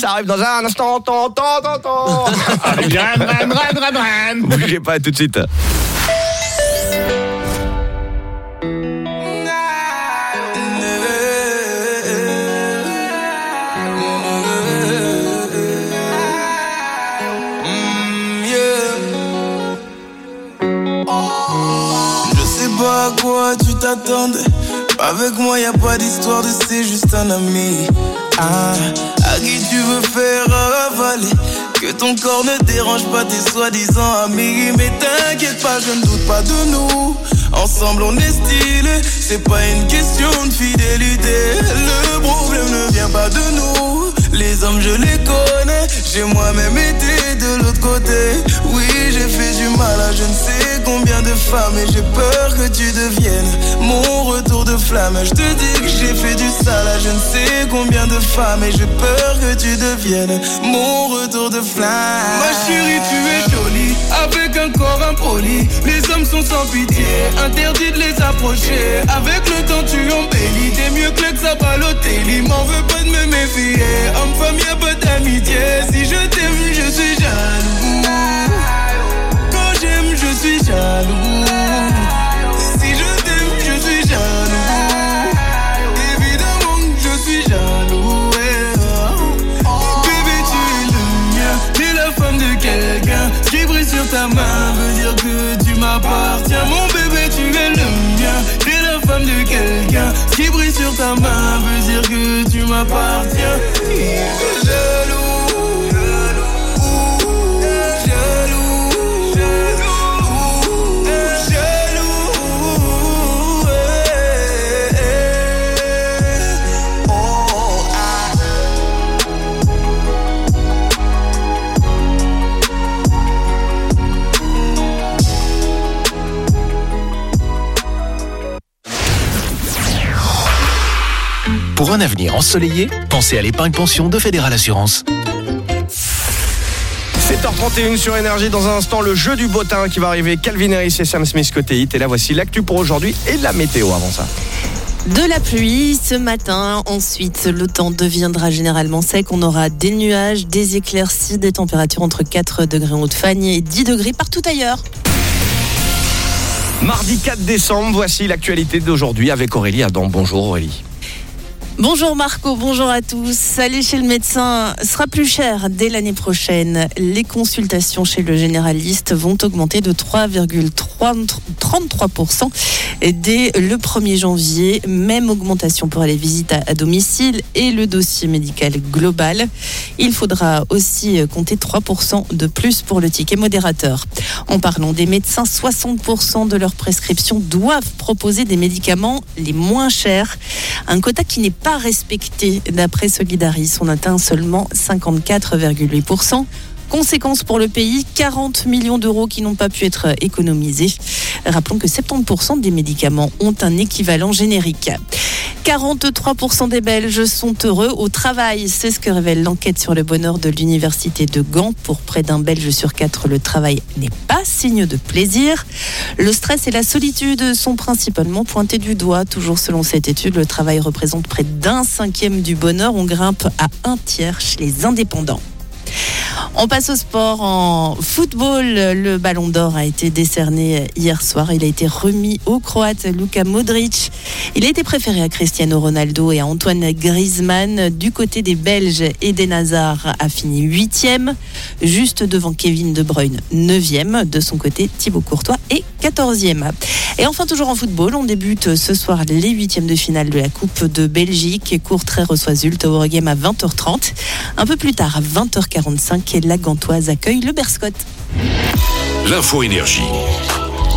Ça arrive dans un instant, tant, tant, tant, tant. Avec. Bougez pas tout de suite. Je sais pas à quoi tu t'attendais. Avec moi, y a pas d'histoire de c'est juste un ami. Ah, à qui tu veux faire avaler? Que ton corps ne dérange pas tes soi-disant amis. Mais t'inquiète pas, je ne doute pas de nous. Ensemble, on est stylé. C'est pas une question de fidélité. Le problème ne vient pas de nous. Les hommes, je les connais. J'ai moi-même été de l'autre côté. Oui, du mal à je ne sais combien de femmes. Et j'ai peur que tu deviennes mon retour de flamme. Je te dis que j'ai fait du sale à je ne sais combien de femmes. Et j'ai peur que tu deviennes mon retour de flamme. Ma chérie, tu es jolie. Avec un corps impoli. Les hommes sont sans pitié. Interdit de les approcher. Avec le temps, tu embellis. T'es mieux que l'ex à Balotelli. M'en veux pas de me méfier. Homme-femme, y'a pas d'amitié. Si je t'aime, je suis jaloux. Suis jaloux. Si je t'aime, je suis jaloux. Évidemment que je suis jaloux. Bébé, tu es le mien. T'es la femme de quelqu'un. Ce qui brille sur ta main veut dire que tu m'appartiens. Mon bébé, tu es le mien. T'es la femme de quelqu'un. Ce qui brille sur ta main veut dire que tu m'appartiens. Jaloux. Pour un avenir ensoleillé, pensez à l'épargne pension de Fédéral Assurance. 7h31 sur Énergie. Dans un instant, le jeu du bottin qui va arriver. Calvin Harris et Sam Smith côté hit. Et là, voici l'actu pour aujourd'hui et la météo avant ça. De la pluie ce matin, ensuite le temps deviendra généralement sec. On aura des nuages, des éclaircies, des températures entre 4 degrés en Haute-Fagne et 10 degrés partout ailleurs. Mardi 4 décembre, voici l'actualité d'aujourd'hui avec Aurélie Adam. Bonjour Aurélie. Bonjour Marco, bonjour à tous. Aller chez le médecin sera plus cher dès l'année prochaine. Les consultations chez le généraliste vont augmenter de 3,33% dès le 1er janvier. Même augmentation pour les visites à, domicile et le dossier médical global. Il faudra aussi compter 3% de plus pour le ticket modérateur. En parlant des médecins, 60% de leurs prescriptions doivent proposer des médicaments les moins chers. Un quota qui n'est pas respecté d'après Solidaris. On atteint seulement 54,8%. Conséquence pour le pays, 40 millions d'euros qui n'ont pas pu être économisés. Rappelons que 70% des médicaments ont un équivalent générique. 43% des Belges sont heureux au travail. C'est ce que révèle l'enquête sur le bonheur de l'université de Gand. Pour près d'un Belge sur quatre, le travail n'est pas signe de plaisir. Le stress et la solitude sont principalement pointés du doigt. Toujours selon cette étude, le travail représente près d'un cinquième du bonheur. On grimpe à un tiers chez les indépendants. On passe au sport en football. Le ballon d'or a été décerné hier soir. Il a été remis au Croate Luka Modric. Il a été préféré à Cristiano Ronaldo et à Antoine Griezmann. Du côté des Belges, Eden Hazard a fini huitième, juste devant Kevin De Bruyne, neuvième. De son côté, Thibaut Courtois est quatorzième. Et enfin, toujours en football, on débute ce soir les huitièmes de finale de la Coupe de Belgique. Courtrai reçoit Zulte au Game à 20h30. Un peu plus tard, à 20h45, la Gantoise accueille le Berscott. L'info énergie.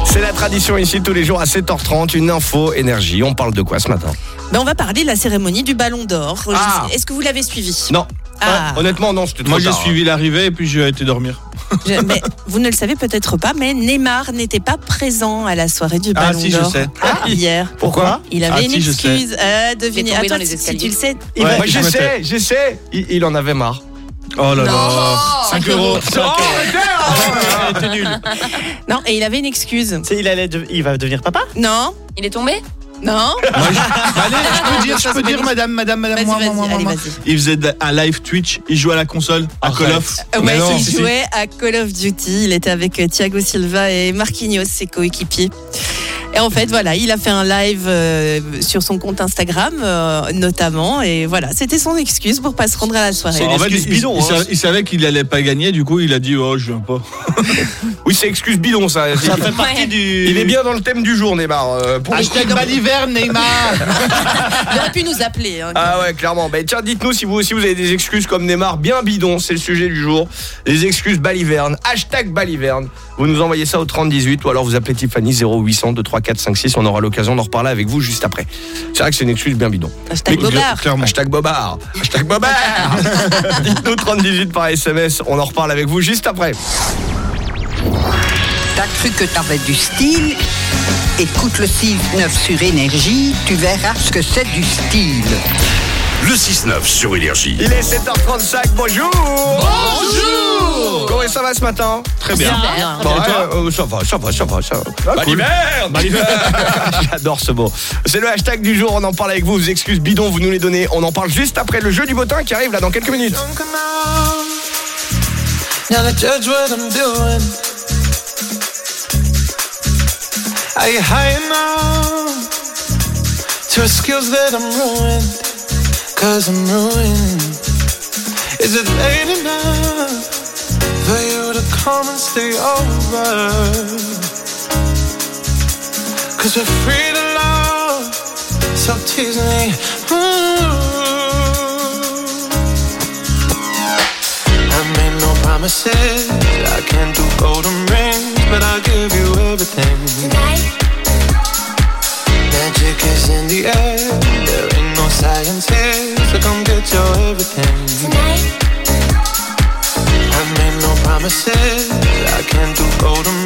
C'est la tradition ici tous les jours à 7h30, une info énergie. On parle de quoi ce matin? Ben, on va parler de la cérémonie du Ballon d'Or. Je Ah. Est-ce que vous l'avez suivi? Non. Ah. Ouais, honnêtement, non, c'était trop Moi j'ai hein. suivi l'arrivée et puis j'ai été dormir. Je- mais vous ne le savez peut-être pas, mais Neymar n'était pas présent à la soirée du Ah, Ballon si, je d'Or sais. hier. Pourquoi? Il avait Ah, une si, je excuse. Euh, est tombé Attends, si escaliers. tu le sais. Ouais, va- je je sais, je sais. Il, il en avait marre. Oh là là. 5 euros. Oh. Non, et il avait une excuse. Il, allait de- il va devenir papa Non, Il est tombé non. Allez, je peux dire, je peux dire, madame, madame, madame, Vas-y, moi, vas-y, moi, moi, allez, moi. vas-y. Il faisait de- un live Twitch, il jouait à la console, à Call of. Euh, Mais Ouais, non. il Si, si. jouait à Call of Duty. Il était avec euh, Thiago Silva et Marquinhos, ses coéquipiers. Et en fait, voilà, il a fait un live euh, sur son compte Instagram, euh, notamment. Et voilà, c'était son excuse pour pas se rendre à la soirée. En fait, il, bidon, il hein. savait, il savait qu'il allait pas gagner, du coup il a dit oh je viens pas. Oui, c'est excuse bidon ça. Ça fait partie du. Il est bien dans le thème du jour, Neymar. euh, pour Hashtag coup. Baliverne Neymar. Il aurait pu nous appeler. hein. Ah ouais, clairement. Ben tiens, dites-nous si vous aussi vous avez des excuses comme Neymar, bien bidon, c'est le sujet du jour. Les excuses baliverne, hashtag baliverne. Vous nous envoyez ça au 3018 ou alors vous appelez Tiffany 0800 234 4, 5, 6. On aura l'occasion d'en reparler avec vous juste après. C'est vrai que c'est une excuse bien bidon. Hashtag Mais- Bobard. Clairement. Hashtag Bobard. Hashtag Bobard. Dites-nous 3018 par SMS. On en reparle avec vous juste après. T'as cru que t'avais du style? Écoute le 6-9 sur Énergie, tu verras ce que c'est du style. Le 6-9 sur Énergie. Il est 7h35. Bonjour. Bonjour. Comment ça va ce matin? Très bien. Super. Bon, euh, ça va, ça va, ça va, ça va. cool. Baliverne J'adore ce mot. C'est le hashtag du jour, on en parle avec vous. Vos excuses bidons, vous nous les donnez. On en parle juste après le jeu du botin qui arrive là dans quelques minutes. Are you high enough to skills that I'm ruined? Cause I'm ruined. Is it late enough for you to come and stay over? Cause we're free to love, so tease me. Ooh. I made no promises. I can't do golden rings, but I'll give you everything. Magic is in the air. There ain't no science here, everything. I made no promises. I can't do golden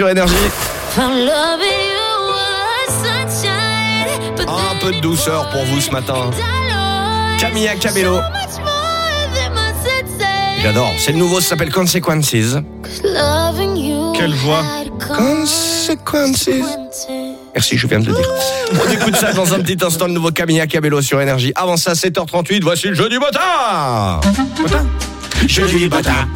sur Énergie. Un peu de douceur pour vous ce matin. Camilla Cabello. J'adore. C'est le nouveau, ça s'appelle Consequences. Quelle voix. Consequences. Merci, je viens de le dire. On écoute ça dans un petit instant, le nouveau Camilla Cabello sur Énergie. Avant ça, 7h38, voici le jeu du botin. Jeu du botin.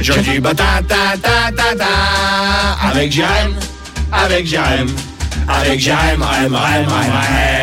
Jeu du botin, ta ta ta ta. Avec Jérém, avec Jérém, avec Jérém, Rem, Rem, Rem.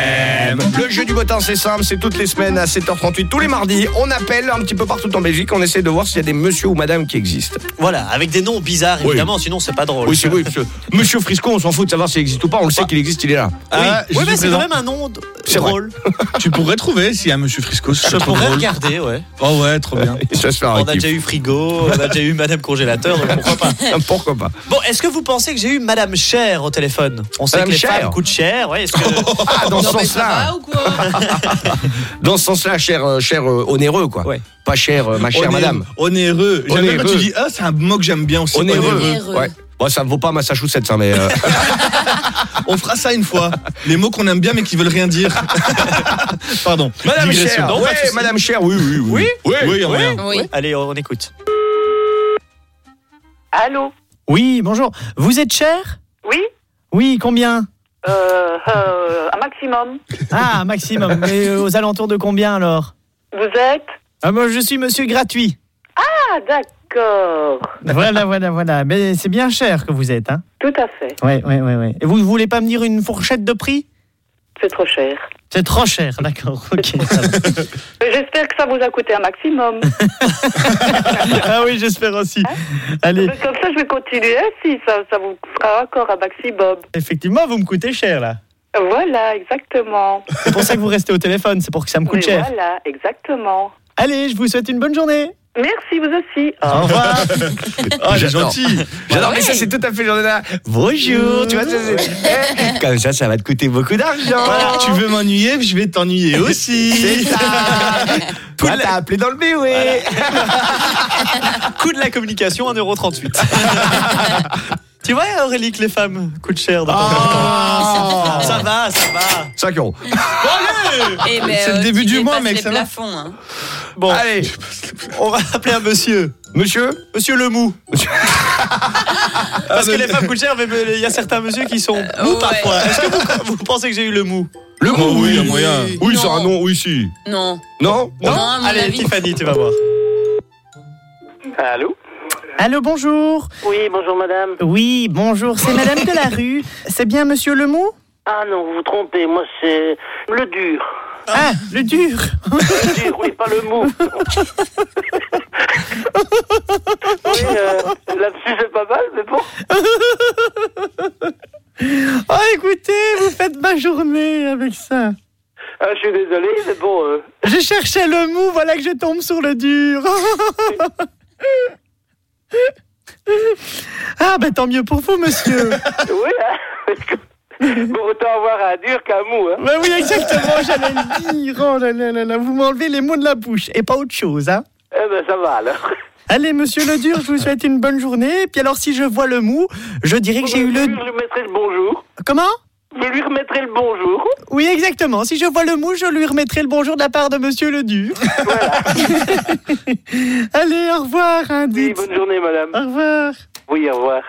Le jeu du botin, c'est simple, c'est toutes les semaines à 7h38, tous les mardis. On appelle un petit peu partout en Belgique, on essaie de voir s'il y a des monsieur ou madame qui existent. Voilà, avec des noms bizarres, Oui. évidemment, sinon c'est pas drôle. Oui, c'est oui, monsieur, monsieur Frisco, on s'en fout de savoir s'il existe ou pas, on le sait qu'il existe, il est là. Oui, Ah, je oui suis mais c'est présent. quand même un nom d- C'est vrai. drôle. Tu pourrais trouver s'il y a Monsieur Frisco. ce Je serait trop pourrais drôle. regarder, ouais. Oh ouais, trop bien. Ça se fait un On a kiff. déjà eu frigo, on a déjà eu Madame congélateur, donc pourquoi pas. Pourquoi pas Bon, est-ce que vous pensez que j'ai eu Madame Cher au téléphone? On sait Madame que les Cher femmes coûtent cher, ouais. Est-ce que Ah, dans ce sens-là. Quoi Dans ce sens-là, cher, euh, cher euh, onéreux, quoi. Ouais. Pas cher, euh, ma chère Onéreux- madame. Onéreux. J'aime tu dis, ah, c'est un mot que j'aime bien aussi. Onéreux. Onéreux. Ouais. Bon, ça ne vaut pas Massachusetts, hein, mais. euh, On fera ça une fois. Les mots qu'on aime bien mais qui veulent rien dire. Pardon. Madame. Cher. Non, Ouais, souci. Madame Cher, oui, oui, oui. Oui Oui, Oui. Oui. Allez, on écoute. Allô? Oui, bonjour. Vous êtes cher? Oui Oui, combien? Euh, euh, Un maximum. Ah, maximum. Mais euh, aux alentours de combien alors? Vous êtes? Ah, Moi, je suis monsieur gratuit. Ah, d'accord. Voilà, voilà, voilà. Mais c'est bien cher que vous êtes, hein Tout à fait. Ouais, ouais, ouais, ouais. Et vous ne voulez pas me dire une fourchette de prix? C'est trop cher. C'est trop cher, d'accord. J'espère que ça vous a coûté un maximum. ah oui, j'espère aussi. Allez, Mais Comme ça, je vais continuer si ça, ça vous fera encore un maximum. effectivement, vous me coûtez cher là. Voilà, exactement. C'est pour ça que vous restez au téléphone, c'est pour que ça me coûte cher. Voilà, exactement. Allez, je vous souhaite une bonne journée. Merci, vous aussi. Au revoir. Oh, J'adore. gentil. J'adore, mais ça, c'est tout à fait Jordana. Bonjour, tu vois, ça, c'est- Comme ça, ça va te coûter beaucoup d'argent. Voilà, tu veux m'ennuyer, je vais t'ennuyer aussi. C'est ça. Toi, t'as appelé dans le BOE. Coût de la communication, 1,38€. Tu vois, Aurélie, que les femmes coûtent cher dans ton Ah. Ça va, ça va. 5 euros. Eh, C'est le euh, début du mois, mec, ça va plafonds, hein. Bon, Allez, on va appeler un monsieur. monsieur Monsieur le mou. Parce que les femmes coûtent cher, mais il y a certains monsieur qui sont mous ouais. parfois. Est-ce que vous, vous pensez que j'ai eu le mou? Le Oh, oui, il y a moyen. Oui, Non. c'est un nom, oui, si. Non. Non? Non, à mon Allez, avis. Tiffany, tu vas voir. Allô? Allô, bonjour. Oui, bonjour madame. Oui, bonjour, c'est Madame de la Rue. C'est bien Monsieur Lemou Ah non, vous vous trompez, moi c'est le dur. Ah, le dur. Le dur, oui, pas le mou. oui, euh, là-dessus c'est pas mal, mais bon. Oh, écoutez, vous faites ma journée avec ça. Ah, je suis désolé, mais bon. euh, Je cherchais le mou, voilà que je tombe sur le dur. Ah, ben tant mieux pour vous, monsieur. oui, hein. Bon, autant avoir un dur qu'un mou, hein. Ben oui, exactement, j'allais le dire. Oh là là là là, vous m'enlevez les mots de la bouche et pas autre chose, hein. Eh ben, ça va alors. Allez, monsieur le dur, je vous souhaite une bonne journée. Et puis alors, si je vois le mou, je dirais que j'ai eu Je le... lui remettrai le bonjour. Comment? Je lui remettrai le bonjour. Oui, exactement. Si je vois le mou, je lui remettrai le bonjour de la part de monsieur le dur. Allez, au revoir, hein, Oui, bonne journée, madame. Au revoir. Oui, au revoir.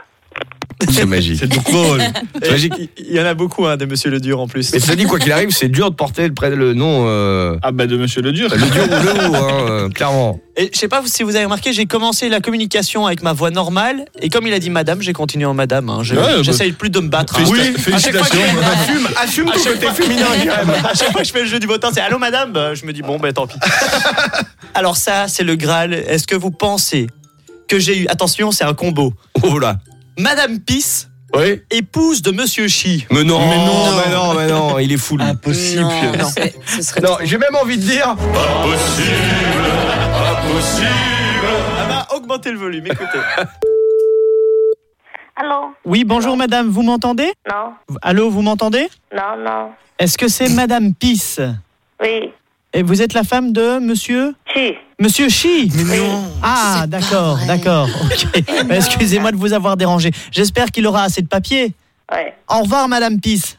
C'est magique. C'est drôle. Et Il y en a beaucoup, hein, des monsieur le dur en plus. Mais ça dit, quoi qu'il arrive, c'est dur de porter le, le nom. euh, Ah bah de Monsieur le Dur. le dur ou le mou, hein, euh, clairement. Et je sais pas si vous avez remarqué, j'ai commencé la communication avec ma voix normale et comme il a dit madame, j'ai continué en madame. hein. Je- Ouais, bah- J'essaye plus de me battre. hein. Oui, je félicitations. Assume, assume À ton chaque côté fois- féminin. À chaque fois que je fais le jeu du votant, c'est allô madame, Bah, je me dis bon ben tant pis. Alors ça, c'est le Graal. Est-ce que vous pensez que j'ai eu attention, c'est un combo. Oh là. Madame Pisse, Oui. épouse de Monsieur Chi. Mais non, Mais non. mais non, mais non, il est fou. lui. Impossible. Non, ce serait j'ai même envie de dire. Ah bah augmentez le volume, écoutez. Allô Oui, bonjour madame, vous m'entendez Non, Allô, vous m'entendez non, non. Est-ce que c'est madame Pisse Oui. Et vous êtes la femme de monsieur Chi. Monsieur Chi Mais non. Ah, d'accord, d'accord. ok. Excusez-moi de vous avoir dérangé. J'espère qu'il aura assez de papier. Ouais. Au revoir, madame Pisse.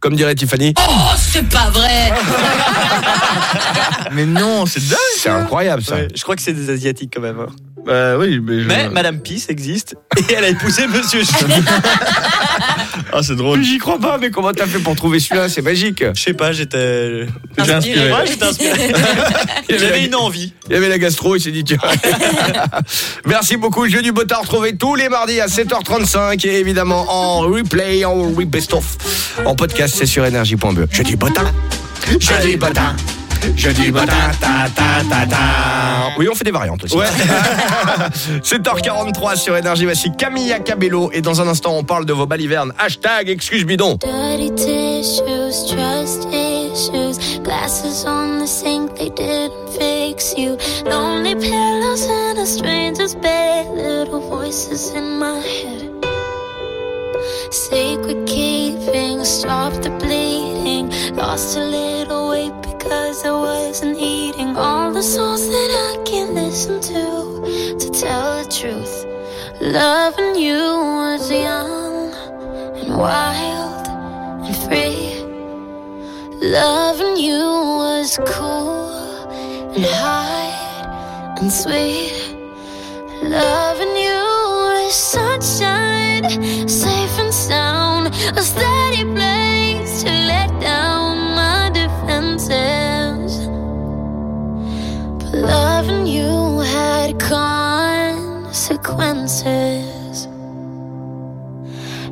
Comme dirait Tiffany. Oh, c'est pas vrai. Mais non, c'est dingue. C'est incroyable ça. Ouais, je crois que c'est des asiatiques quand même. hein. Bah oui, mais je... Mais Madame Pisse existe et elle a épousé Monsieur Chi. Ah, c'est drôle. J'y crois pas, mais comment t'as fait pour trouver celui-là? C'est magique. Je sais pas, j'étais. J'ai inspiré. Ouais, j'étais inspiré. J'avais une envie. Il y avait la gastro, il s'est dit tiens. Merci beaucoup, Jeu du Botard retrouvé tous les mardis à 7h35 et évidemment en replay, en re best of, en podcast, c'est sur énergie.be. Jeu du Botard, Jeu du Botard, Du Botard, ta ta ta ta. Oui, on fait des variantes aussi. Ouais. 7h43 sur énergie, voici Camilla Cabello et dans un instant on parle de vos balivernes. Hashtag excuse bidon. Dirty tissues, trust issues, glasses on the sink, they didn't fix you. Lonely pillows in a stranger's bed, little voices in my head. Sacred keeping, stop the bleeding. Lost a little because I wasn't eating all the songs that I can't listen to. To tell the truth, loving you was young and wild and free. Loving you was cool and high and sweet. Loving you was sunshine, safe and sound, a consequences.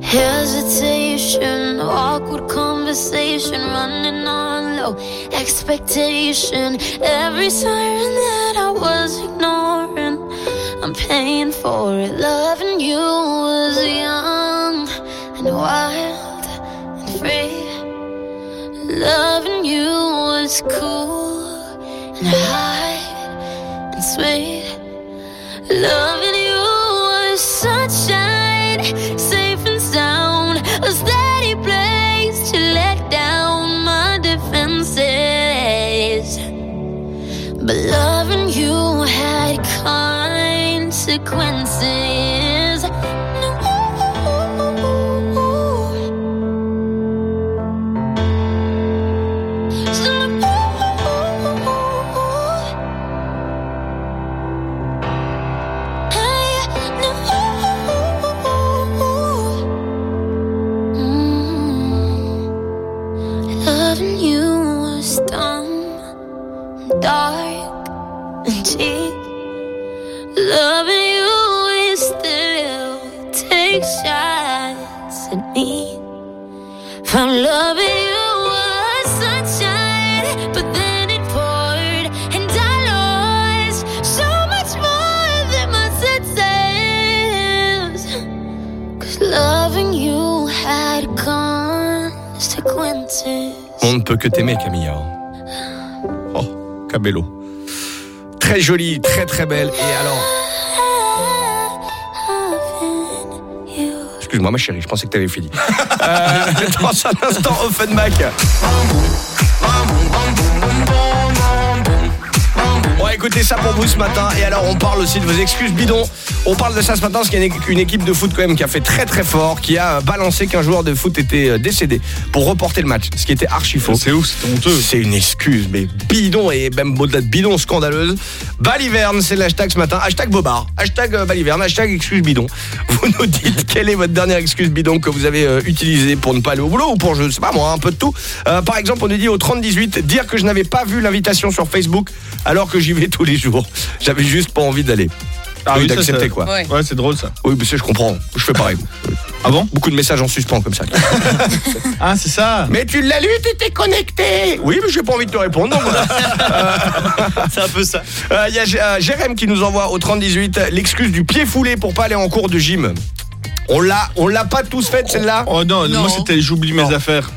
Hesitation, awkward conversation. running on low expectation. Every siren that I was ignoring, I'm paying for it. Loving you was young and wild and free. Loving you was cool and high and sweet. But loving you had consequences. On ne peut que t'aimer, Camilla. Oh, Cabello. Très jolie, très très belle. Et alors. Excuse-moi, ma chérie, je pensais que t'avais fini. Euh, dans un instant, Offenbach. On écouter ça pour vous ce matin. Et alors, on parle aussi de vos excuses bidons. On parle de ça ce matin parce qu'il y a une- équipe de foot quand même qui a fait très très fort, qui a balancé qu'un joueur de foot était euh, décédé pour reporter le match, ce qui était archi faux. C'est ouf, c'est honteux. C'est une excuse, mais bidon et même au-delà de bidon, scandaleuse. Baliverne, c'est l'hashtag ce matin. Hashtag Bobard, hashtag euh, Baliverne, hashtag excuse bidon. Vous nous dites quelle est votre dernière excuse bidon que vous avez euh, utilisée pour ne pas aller au boulot ou pour, je sais pas moi, un peu de tout. Euh, par exemple, on nous dit au 30-18, dire que je n'avais pas vu l'invitation sur Facebook alors que j'y vais tous les jours. J'avais juste pas envie d'aller. Ah oui, d'accepter quoi. Ouais. Ouais, c'est drôle ça. Oui, monsieur, je comprends. Je fais pareil. Ah bon Beaucoup de messages en suspens comme ça. Ah, c'est ça. Mais tu l'as lu, t'étais connecté. Oui, mais j'ai pas envie de te répondre. donc voilà. C'est un peu ça. Euh, Il y a euh, Jérém qui nous envoie au 3018 l'excuse du pied foulé pour pas aller en cours de gym. On l'a, on l'a pas tous fait celle-là? Oh non, moi c'était j'oublie mes affaires.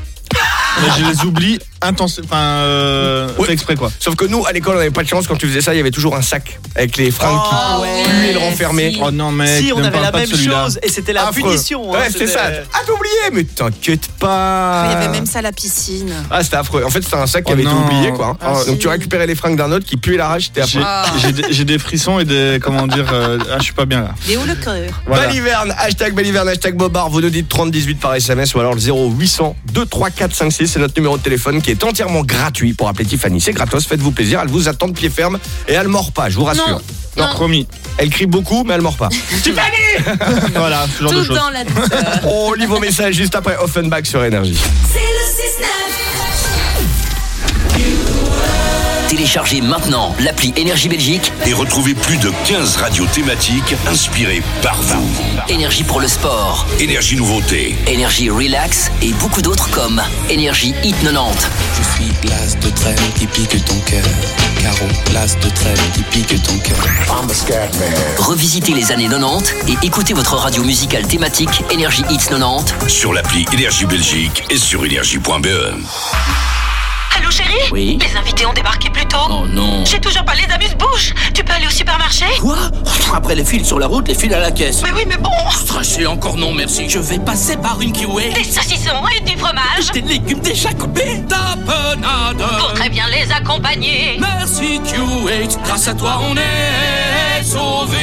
Mais je les oublie intensément. Enfin, euh, fait exprès quoi. Sauf que nous, à l'école, on n'avait pas de chance. Quand tu faisais ça, il y avait toujours un sac avec les fringues Oh, qui puaient le renfermer. Oh non, mec. Si, on avait la même chose et c'était la Affreux. punition. hein, Ouais, c'est c'était- ça. Ah, t'as oublié, mais t'inquiète pas. Il y avait même ça à la piscine. Ah, c'était affreux. En fait, c'était un sac qui Oh avait été non. oublié, quoi. Ah, Ah, si. Donc, tu récupérais les fringues d'un autre qui puait la rage, c'était J'ai affreux. j'ai des- frissons et des. Comment dire. euh, ah, je suis pas bien là. Et où le cœur? Voilà. Baliverne, hashtag Baliverne, hashtag Bobard, vous nous dites 3018 par SMS ou alors le 0800 23456, c'est notre numéro de téléphone qui est entièrement gratuit pour appeler Tiffany. C'est gratos, faites-vous plaisir, elle vous attend de pied ferme et elle mord pas, je vous rassure. Non. Non, Non. promis. Elle crie beaucoup, mais elle mord pas. Tiffany Voilà, ce genre Tout de le choses. temps la douceur. On lit vos messages juste après Offenbach sur Énergie. C'est le 6-9. Téléchargez maintenant l'appli Énergie Belgique, Et retrouvez plus de 15 radios thématiques inspirées par vous. Énergie pour le sport, Énergie nouveauté. Énergie Relax et beaucoup d'autres comme Énergie Hit 90. Je suis l'as de trêve qui pique ton cœur. Caro, l'as de trêve qui pique ton cœur. Revisitez les années 90 et écoutez votre radio musicale thématique Énergie Hits 90. Sur l'appli Énergie Belgique et sur énergie.be. Allô chérie Oui. Les invités ont débarqué plus tôt Oh non. J'ai toujours pas les amuse-bouches Tu peux aller au supermarché Quoi Après les fils sur la route, les fils à la caisse. Mais oui mais bon Stressé encore non merci. Je vais passer par une kiwi. Des saucissons et du fromage Des légumes déjà coupés. Tapenade. Pour très bien les accompagner Merci Q8, grâce à toi on est sauvés.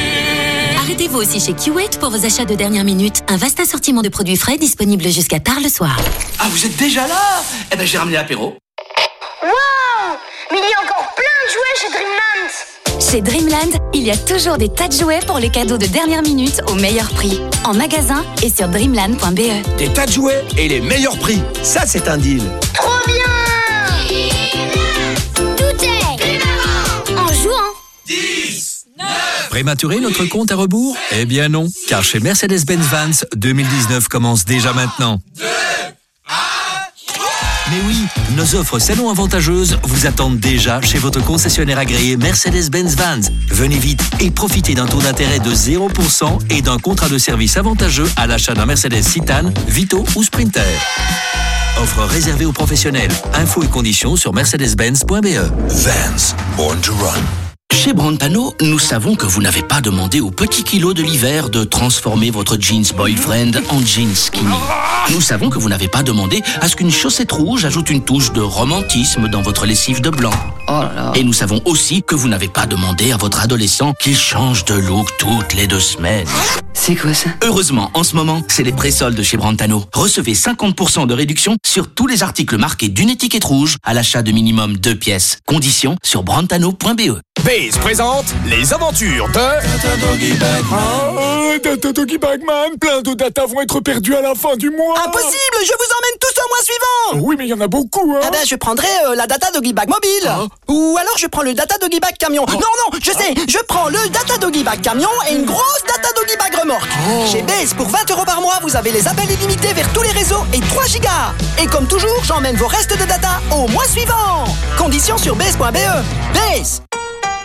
Arrêtez-vous aussi chez Q8 pour vos achats de dernière minute. Un vaste assortiment de produits frais disponible jusqu'à tard le soir. Ah vous êtes déjà là? Eh ben j'ai ramené l'apéro. Waouh Mais il y a encore plein de jouets chez Dreamland. Chez Dreamland, il y a toujours des tas de jouets pour les cadeaux de dernière minute au meilleur prix. En magasin et sur dreamland.be. Des tas de jouets et les meilleurs prix. Ça, c'est un deal. Trop bien Tout est En jouant Prématuré notre compte à rebours? Eh bien non, car chez Mercedes-Benz Vans, 2019 commence déjà maintenant. Mais oui, nos offres salon avantageuses vous attendent déjà chez votre concessionnaire agréé Mercedes-Benz Vans. Venez vite et profitez d'un taux d'intérêt de 0% et d'un contrat de service avantageux à l'achat d'un Mercedes Citan, Vito ou Sprinter. Offre réservée aux professionnels. Infos et conditions sur mercedes-benz.be. Vans, born to run. Chez Brantano, nous savons que vous n'avez pas demandé au petit kilo de l'hiver de transformer votre jeans boyfriend en jeans skinny. Nous savons que vous n'avez pas demandé à ce qu'une chaussette rouge ajoute une touche de romantisme dans votre lessive de blanc. Et nous savons aussi que vous n'avez pas demandé à votre adolescent qu'il change de look toutes les deux semaines. C'est quoi ça? Heureusement, en ce moment, c'est les présoldes chez Brantano. Recevez 50% de réduction sur tous les articles marqués d'une étiquette rouge à l'achat de minimum deux pièces. Conditions sur brantano.be. Base présente les aventures de Data Doggy Bagman. Ah, Data Doggy Bagman, plein de data vont être perdus à la fin du mois. Impossible, je vous emmène tous au mois suivant Oui, mais il y en a beaucoup, hein Ah ben, je prendrai euh, la Data Doggy Bag mobile Ou alors je prends le Data Doggy Bag camion Non, non, je sais, je prends le Data Doggy Bag camion et une grosse Data Doggy Bag remorque Chez Base, pour 20 euros par mois, vous avez les appels illimités vers tous les réseaux et 3 gigas Et comme toujours, j'emmène vos restes de data au mois suivant Conditions sur base.be Base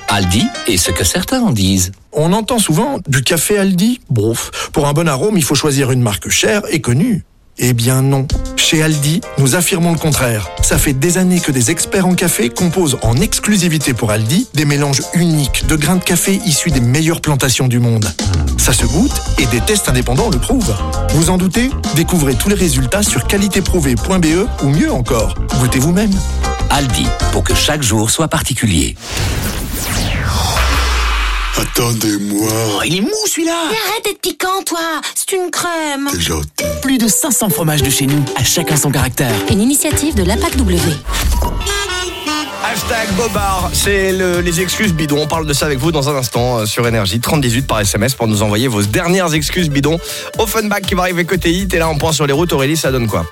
Aldi et ce que certains en disent. On entend souvent du café Aldi. Brouf. Pour un bon arôme, il faut choisir une marque chère et connue. Eh bien non. Chez Aldi, nous affirmons le contraire. Ça fait des années que des experts en café composent en exclusivité pour Aldi des mélanges uniques de grains de café issus des meilleures plantations du monde. Ça se goûte et des tests indépendants le prouvent. Vous en doutez? Découvrez tous les résultats sur qualitéprouvée.be ou mieux encore, goûtez vous-même. Aldi, pour que chaque jour soit particulier. Attendez-moi. Oh, il est mou celui-là Mais arrête d'être piquant, toi C'est une crème T'es gentil. Plus de 500 fromages de chez nous, à chacun son caractère. Une initiative de l'APAC W. Hashtag Bobard, c'est le- les excuses bidons. On parle de ça avec vous dans un instant euh, sur Énergie. 3018 par SMS pour nous envoyer vos dernières excuses bidons. Offenbach qui va arriver côté hit. Et là, on point sur les routes. Aurélie, ça donne quoi?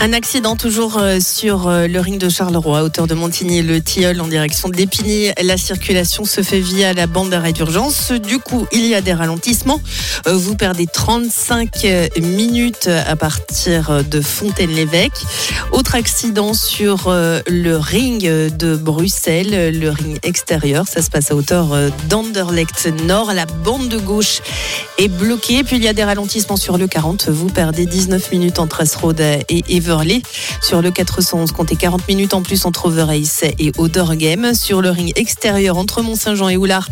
Un accident toujours euh, sur euh, le ring de Charleroi, à hauteur de Montigny, le Tilleul en direction d'Épigny. La circulation se fait via la bande d'arrêt d'urgence. Du coup, il y a des ralentissements. Euh, Vous perdez 35 euh, minutes à partir de Fontaine-l'Évêque. Autre accident sur le ring de Bruxelles, le ring extérieur. Ça se passe à hauteur d'Anderlecht Nord. La bande de gauche est bloquée. Puis il y a des ralentissements sur le 40. Vous perdez 19 minutes entre Asrode et Sur le 411, comptez 40 minutes en plus entre Overace et Odorgame. Sur le ring extérieur entre Mont-Saint-Jean et Oulart,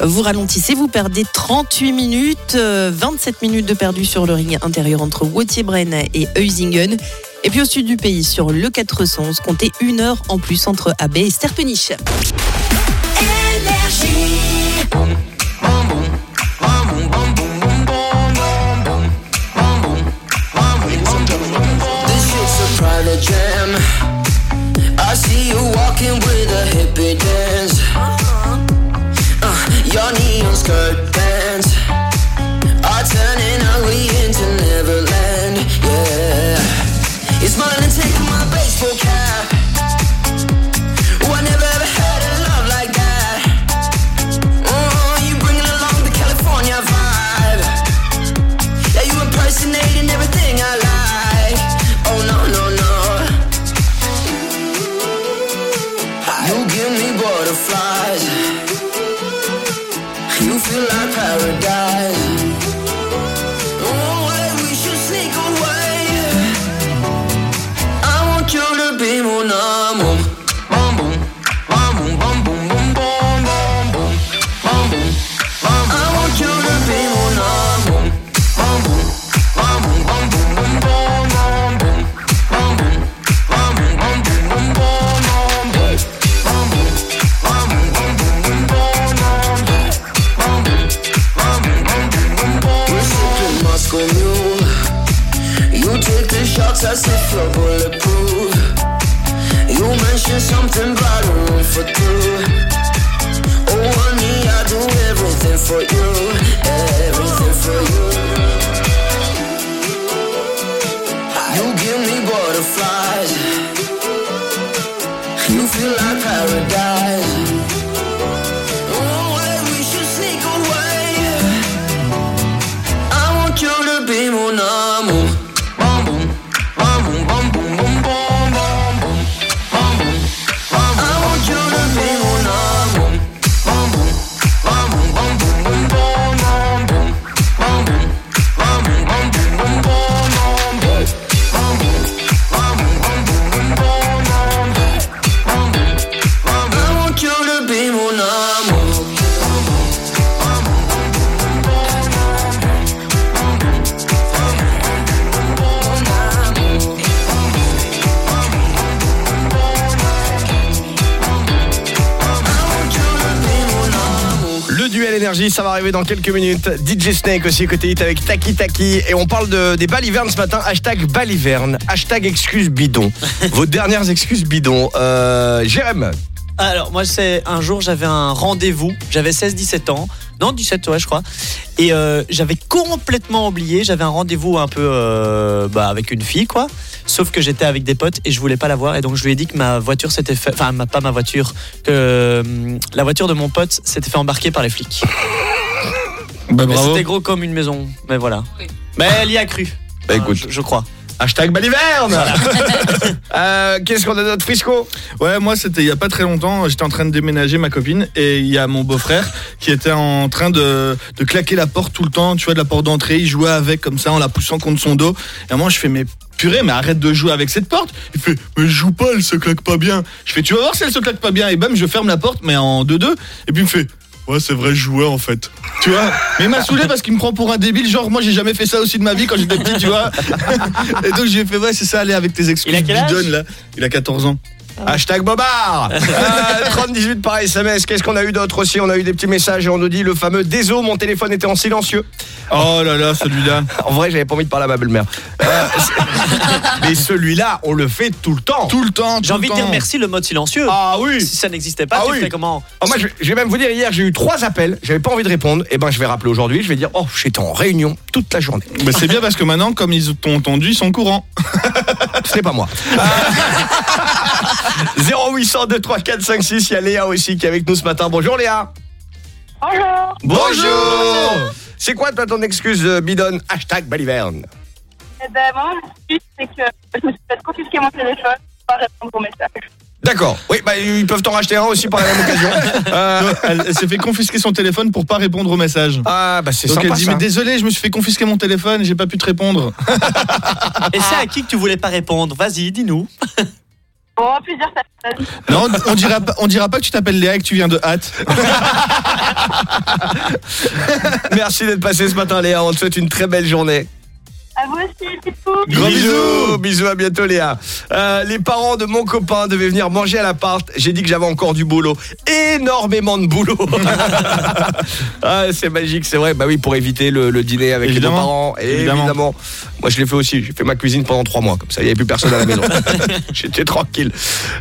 vous ralentissez. Vous perdez 38 minutes. euh, 27 minutes de perdu sur le ring intérieur entre Wautier-Brenne et Heusingen. Et puis au sud du pays, sur le 411, comptez une heure en plus entre Abbé et Sterpenich. Walking with mentioned something room for two. Oh, honey, I do everything for you, Énergie, ça va arriver dans quelques minutes. DJ Snake aussi côté hit avec Taki Taki. Et on parle de, des balivernes ce matin. Hashtag baliverne. Hashtag excuse bidon. Vos dernières excuses bidon. Euh, Jérém. Alors, moi, c'est un jour, j'avais un rendez-vous. J'avais 16-17 ans. Non, 17, ouais, je crois. Et euh, j'avais complètement oublié. J'avais un rendez-vous un peu euh, bah, avec une fille, quoi. Sauf que j'étais avec des potes et je voulais pas la voir. Et donc, je lui ai dit que ma voiture s'était fait. Enfin, ma- pas ma voiture. Que euh, la voiture de mon pote s'était fait embarquer par les flics. Bah, Mais bravo. C'était gros comme une maison. Mais voilà. Mais elle y a cru. Bah, écoute. je, je crois. Hashtag baliverne. Euh, Qu'est-ce qu'on a d'autre, Frisco? Ouais, moi c'était il y a pas très longtemps, j'étais en train de déménager ma copine et il y a mon beau-frère qui était en train de, de claquer la porte tout le temps, tu vois, de la porte d'entrée, il jouait avec comme ça en la poussant contre son dos. Et moi je fais mais purée, mais arrête de jouer avec cette porte. Il fait mais je joue pas, elle se claque pas bien. Je fais tu vas voir si elle se claque pas bien et bam, je ferme la porte mais en 2-2 et puis il me fait Ouais, c'est vrai, je jouais en fait. Tu vois? Mais il m'a saoulé parce qu'il me prend pour un débile. Genre, moi, j'ai jamais fait ça aussi de ma vie quand j'étais petit, tu vois. Et donc, j'ai fait, ouais, c'est ça, aller avec tes excuses Il a quel âge? Bidonnes, là. Il a 14 ans. Hashtag Bobard euh, 3018 par SMS. Qu'est-ce qu'on a eu d'autre aussi? On a eu des petits messages et on nous dit le fameux Désolé, mon téléphone était en silencieux. Oh là là, celui-là. En vrai, j'avais pas envie de parler à ma belle-mère. Euh, mais celui-là, on le fait tout le temps. Tout le temps, J'ai envie de dire merci le mode silencieux. Ah oui. Si ça n'existait pas, Ah tu oui. ferais comment? Ah, moi, je, je vais même vous dire, hier, j'ai eu trois appels. J'avais pas envie de répondre. Et ben, je vais rappeler aujourd'hui. Je vais dire, oh, j'étais en réunion toute la journée. Bah, c'est bien parce que maintenant, comme ils t'ont entendu, ils sont courants. Ce n'est pas moi. 0800 234 556 il y a Léa aussi qui est avec nous ce matin. Bonjour Léa. Bonjour. Bonjour. C'est quoi toi ton excuse euh, bidonne Hashtag baliverne. Eh ben, moi, mon excuse, c'est que je me suis fait confisquer mon téléphone pour pas répondre aux messages. D'accord. Oui, bah, ils peuvent t'en racheter un aussi par la même occasion. Euh, Elle, elle s'est fait confisquer son téléphone pour pas répondre aux messages. Ah, bah c'est Donc sympa elle dit, ça. mais désolé, je me suis fait confisquer mon téléphone, j'ai pas pu te répondre. Et c'est à qui que tu voulais pas répondre? Vas-y, dis-nous. Bon, plusieurs personnes. Non, on dira pas, on dira pas que tu t'appelles Léa et que tu viens de hâte. Merci d'être passé ce matin Léa. On te souhaite une très belle journée. À vous aussi, bisous. Gros bisous, bisous à bientôt Léa. Euh, les parents de mon copain devaient venir manger à l'appart. J'ai dit que j'avais encore du boulot, énormément de boulot. ah, c'est magique, c'est vrai. Bah oui, pour éviter le, le dîner avec Évidemment. les deux parents. Évidemment. Évidemment. Moi, je l'ai fait aussi. J'ai fait ma cuisine pendant trois mois, comme ça, il n'y avait plus personne à la maison. J'étais tranquille.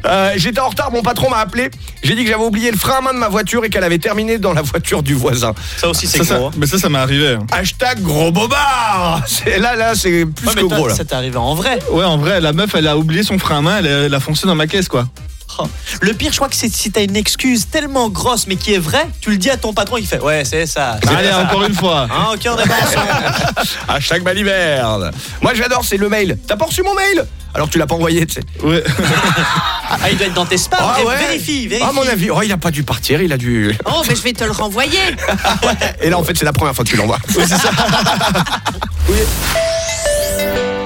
Euh, J'étais en retard. Mon patron m'a appelé. J'ai dit que j'avais oublié le frein à main de ma voiture et qu'elle avait terminé dans la voiture du voisin. Ça aussi, c'est Ça, ça, gros. hein. mais ça, ça m'est arrivé. Hashtag gros bobard. C'est là, là, c'est plus Ouais, que gros là. Ça t'est arrivé en vrai. Ouais, en vrai, la meuf, elle a oublié son frein à main, elle a, elle a foncé dans ma caisse, quoi. Oh. Le pire, je crois que c'est si t'as une excuse tellement grosse mais qui est vraie, tu le dis à ton patron, il fait Ouais, c'est ça. c'est Allez, ça. encore une fois. Hein, au cœur des mensonges. Hashtag baliverne. Moi, j'adore, c'est le mail. T'as pas reçu mon mail? Alors, tu l'as pas envoyé, tu sais. Ouais. Ah, il doit être dans tes spams. Ah Ré- ouais Vérifie, vérifie. À mon avis, oh, il a pas dû partir, il a dû. Oh, mais je vais te le renvoyer. Et là, en fait, c'est la première fois que tu l'envoies. Un,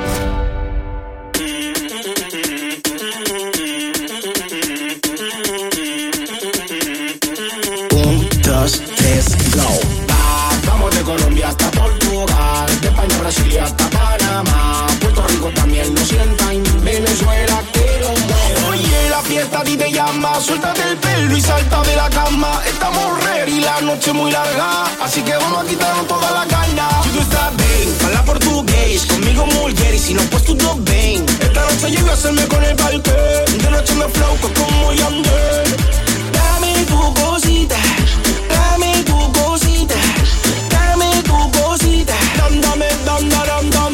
hasta Panamá. Puerto Rico también lo sientan, Venezuela que lo. Oye, la fiesta a ti te llama, suéltate el pelo y salta de la cama. Estamos ready, la noche muy larga, así que vamos a quitarnos toda la carga. Si tú estás bien, habla portugués, conmigo mulher y si no pues tú no ven. Esta noche yo a hacerme con el parque, de noche me flow como Yandel. Dame tu cosita, Da, dam, dam, dam.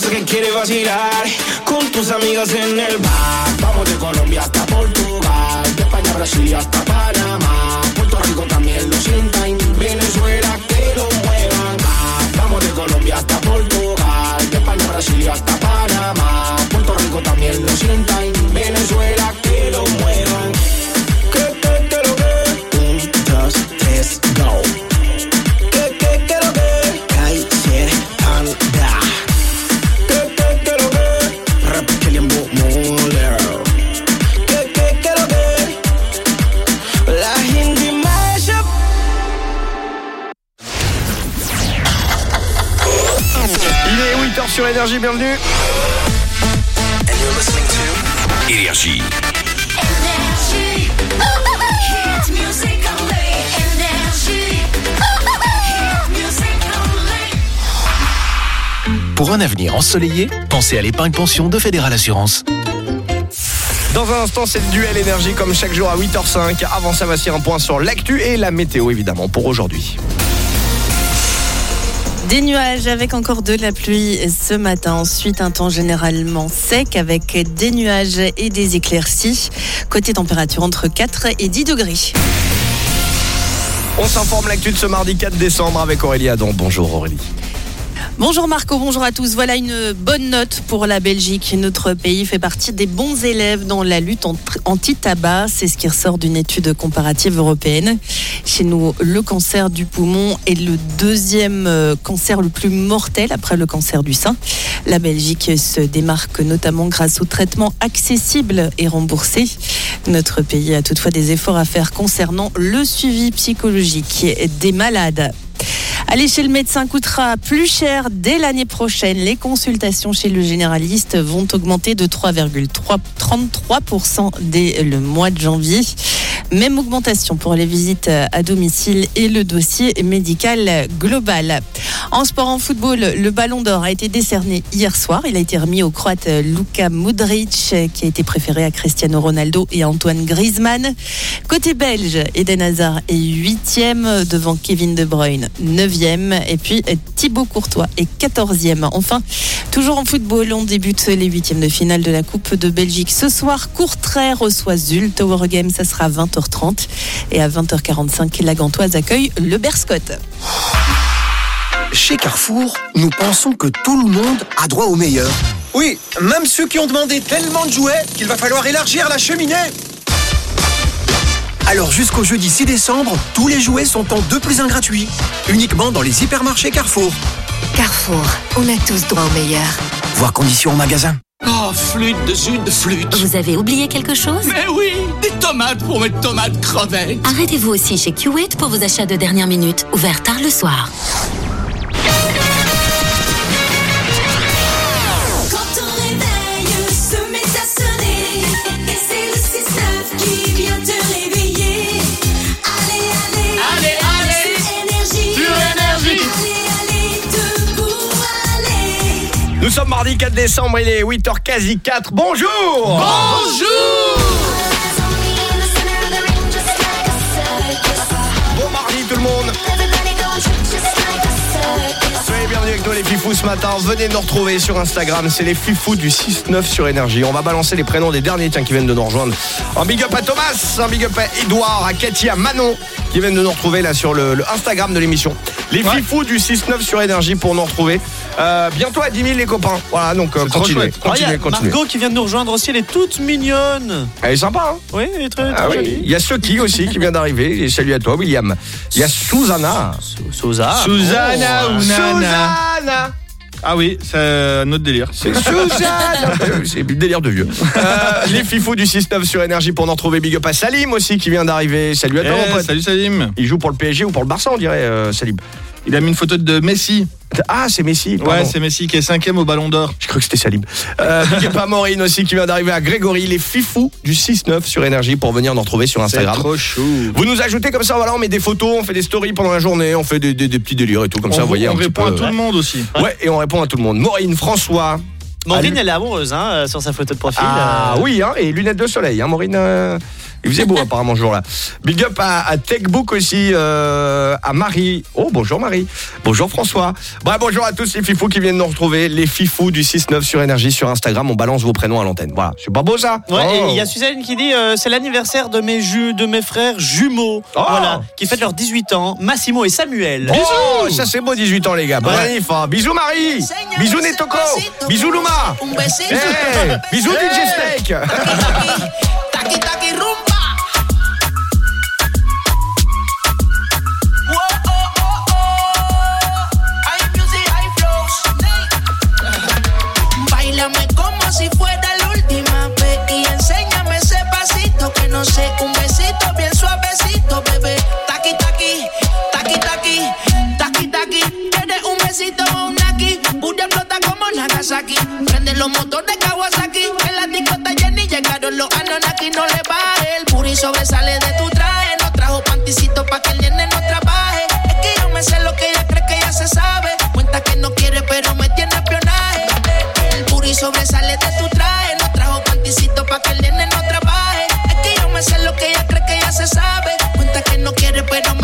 Que quieres vacilar con tus amigas en el bar. Vamos de Colombia hasta Portugal, de España a Brasil hasta Panamá. Puerto Rico también lo sientan, Venezuela que lo muevan. Vamos de Colombia hasta Portugal, de España a Brasil hasta Panamá. Puerto Rico también lo sientan, Venezuela est 8h sur Énergie, bienvenue. Énergie. Pour un avenir ensoleillé, pensez à l'épargne pension de Fédéral Assurance. Dans un instant, c'est le duel énergie comme chaque jour à 8h05. Avant ça, voici un point sur l'actu et la météo évidemment pour aujourd'hui. Des nuages avec encore de la pluie ce matin. Ensuite, un temps généralement sec avec des nuages et des éclaircies. Côté température entre 4 et 10 degrés. On s'informe l'actu de ce mardi 4 décembre avec Aurélie Adon. Bonjour Aurélie. Bonjour Marco, bonjour à tous. Voilà une bonne note pour la Belgique. Notre pays fait partie des bons élèves dans la lutte anti-tabac. C'est ce qui ressort d'une étude comparative européenne. Chez nous, le cancer du poumon est le deuxième euh, cancer le plus mortel après le cancer du sein. La Belgique se démarque notamment grâce aux traitements accessibles et remboursés. Notre pays a toutefois des efforts à faire concernant le suivi psychologique des malades. Aller chez le médecin coûtera plus cher dès l'année prochaine. Les consultations chez le généraliste vont augmenter de 3,33% dès le mois de janvier. Même augmentation pour les visites à domicile et le dossier médical global. En sport, en football, le ballon d'or a été décerné hier soir. Il a été remis au Croate Luka Modric, qui a été préféré à Cristiano Ronaldo et Antoine Griezmann. Côté belge, Eden Hazard est 8e devant Kevin De Bruyne, 9e. Et puis Thibaut Courtois est 14e. Enfin, toujours en football, on débute les huitièmes de finale de la Coupe de Belgique. Ce soir, Courtrai reçoit Zul. Tower Game, ça sera à 20h30. Et à 20h45, la Gantoise accueille le Berscott. Chez Carrefour, nous pensons que tout le monde a droit au meilleur. Oui, même ceux qui ont demandé tellement de jouets qu'il va falloir élargir la cheminée. Alors jusqu'au jeudi 6 décembre, tous les jouets sont en 2 plus 1 gratuit. Uniquement dans les hypermarchés Carrefour. Carrefour, on a tous droit au meilleur. Voir conditions en magasin. Oh, flûte dessus de flûte. Vous avez oublié quelque chose? Mais oui, des tomates pour mes tomates crevettes. Arrêtez-vous aussi chez Qwait pour vos achats de dernière minute, ouvert tard le soir. Sommes mardi 4 décembre, il est 8h quasi 4. Bonjour Bon mardi tout le monde les fifous ce matin. Venez nous retrouver sur Instagram. C'est les fifous du 6-9 sur énergie. On va balancer les prénoms des derniers tiens, qui viennent de nous rejoindre. Un big up à Thomas, un big up à Edouard, à Cathy, à Manon qui viennent de nous retrouver là sur le, le Instagram de l'émission. Les fifous du 6-9 sur énergie pour nous retrouver. Euh, bientôt à 10 000 les copains. Voilà donc euh, continuez, chouette. Ah, continuez, continuez. Margot qui vient de nous rejoindre aussi, elle est toute mignonne. Elle est sympa hein Oui, elle est très, très Ah oui, jolie. il y a Soki aussi qui vient d'arriver. Et salut à toi, William. Il y a Susanna. Susanna. Susanna Oh. Susanna. Ah oui, c'est un autre délire. C'est Suzanne C'est le délire de vieux. Euh, les fifous du 6-9 sur énergie pour nous retrouver. Big up à Salim aussi qui vient d'arriver. Salut à toi, Eh, mon pote. Salut Salim. Il joue pour le PSG ou pour le Barça, on dirait, euh, Salim. Il a mis une photo de Messi. Ah, c'est Messi. Ouais, c'est Messi qui est cinquième au Ballon d'Or. Je crois que c'était Salim. Euh, à Maureen aussi qui vient d'arriver à Grégory. Les fifous du 6-9 sur énergie pour venir nous retrouver sur Instagram. C'est trop chou. Vous nous ajoutez comme ça, voilà, on met des photos, on fait des stories pendant la journée, on fait des, des- des petits délires et tout, comme on ça, vous voyez. on un petit répond peu, à tout le monde aussi. Ouais, et on répond à tout le monde. Maureen, François. Maureen, elle est amoureuse hein, sur sa photo de profil. Ah euh. oui, hein, et lunettes de soleil, hein, Maureen. euh, il faisait beau apparemment ce jour-là. Big up à, à Techbook aussi, euh, à Marie. Oh, bonjour Marie. Bonjour François. Bah, bonjour à tous les fifous qui viennent nous retrouver. Les fifous du 6-9 sur Énergie sur Instagram. On balance vos prénoms à l'antenne. Voilà, c'est pas beau ça Ouais, et Oh. il y a Suzanne qui dit euh, c'est l'anniversaire de mes ju de mes frères jumeaux, Oh. voilà, qui fêtent leurs 18 ans, Massimo et Samuel. Oh, ça c'est beau 18 ans les gars. Bon Ouais. hein. Bisous Marie. Bisous Netoko. Bisous Luma. Hey, bisous DJ Snake. Kawasaki. Prende los motores Kawasaki. En la discota Jenny llegaron los Anunnaki. No le baje. El puri sobresale de tu traje. No trajo panticito pa' que el nene no trabaje. Es que yo me sé lo que ella cree que ya se sabe. Cuenta que no quiere, pero me tiene espionaje. El puri sobresale de tu traje. No trajo panticito pa' que el nene no trabaje. Es que yo me sé lo que ella cree que ya se sabe. Cuenta que no quiere, pero me.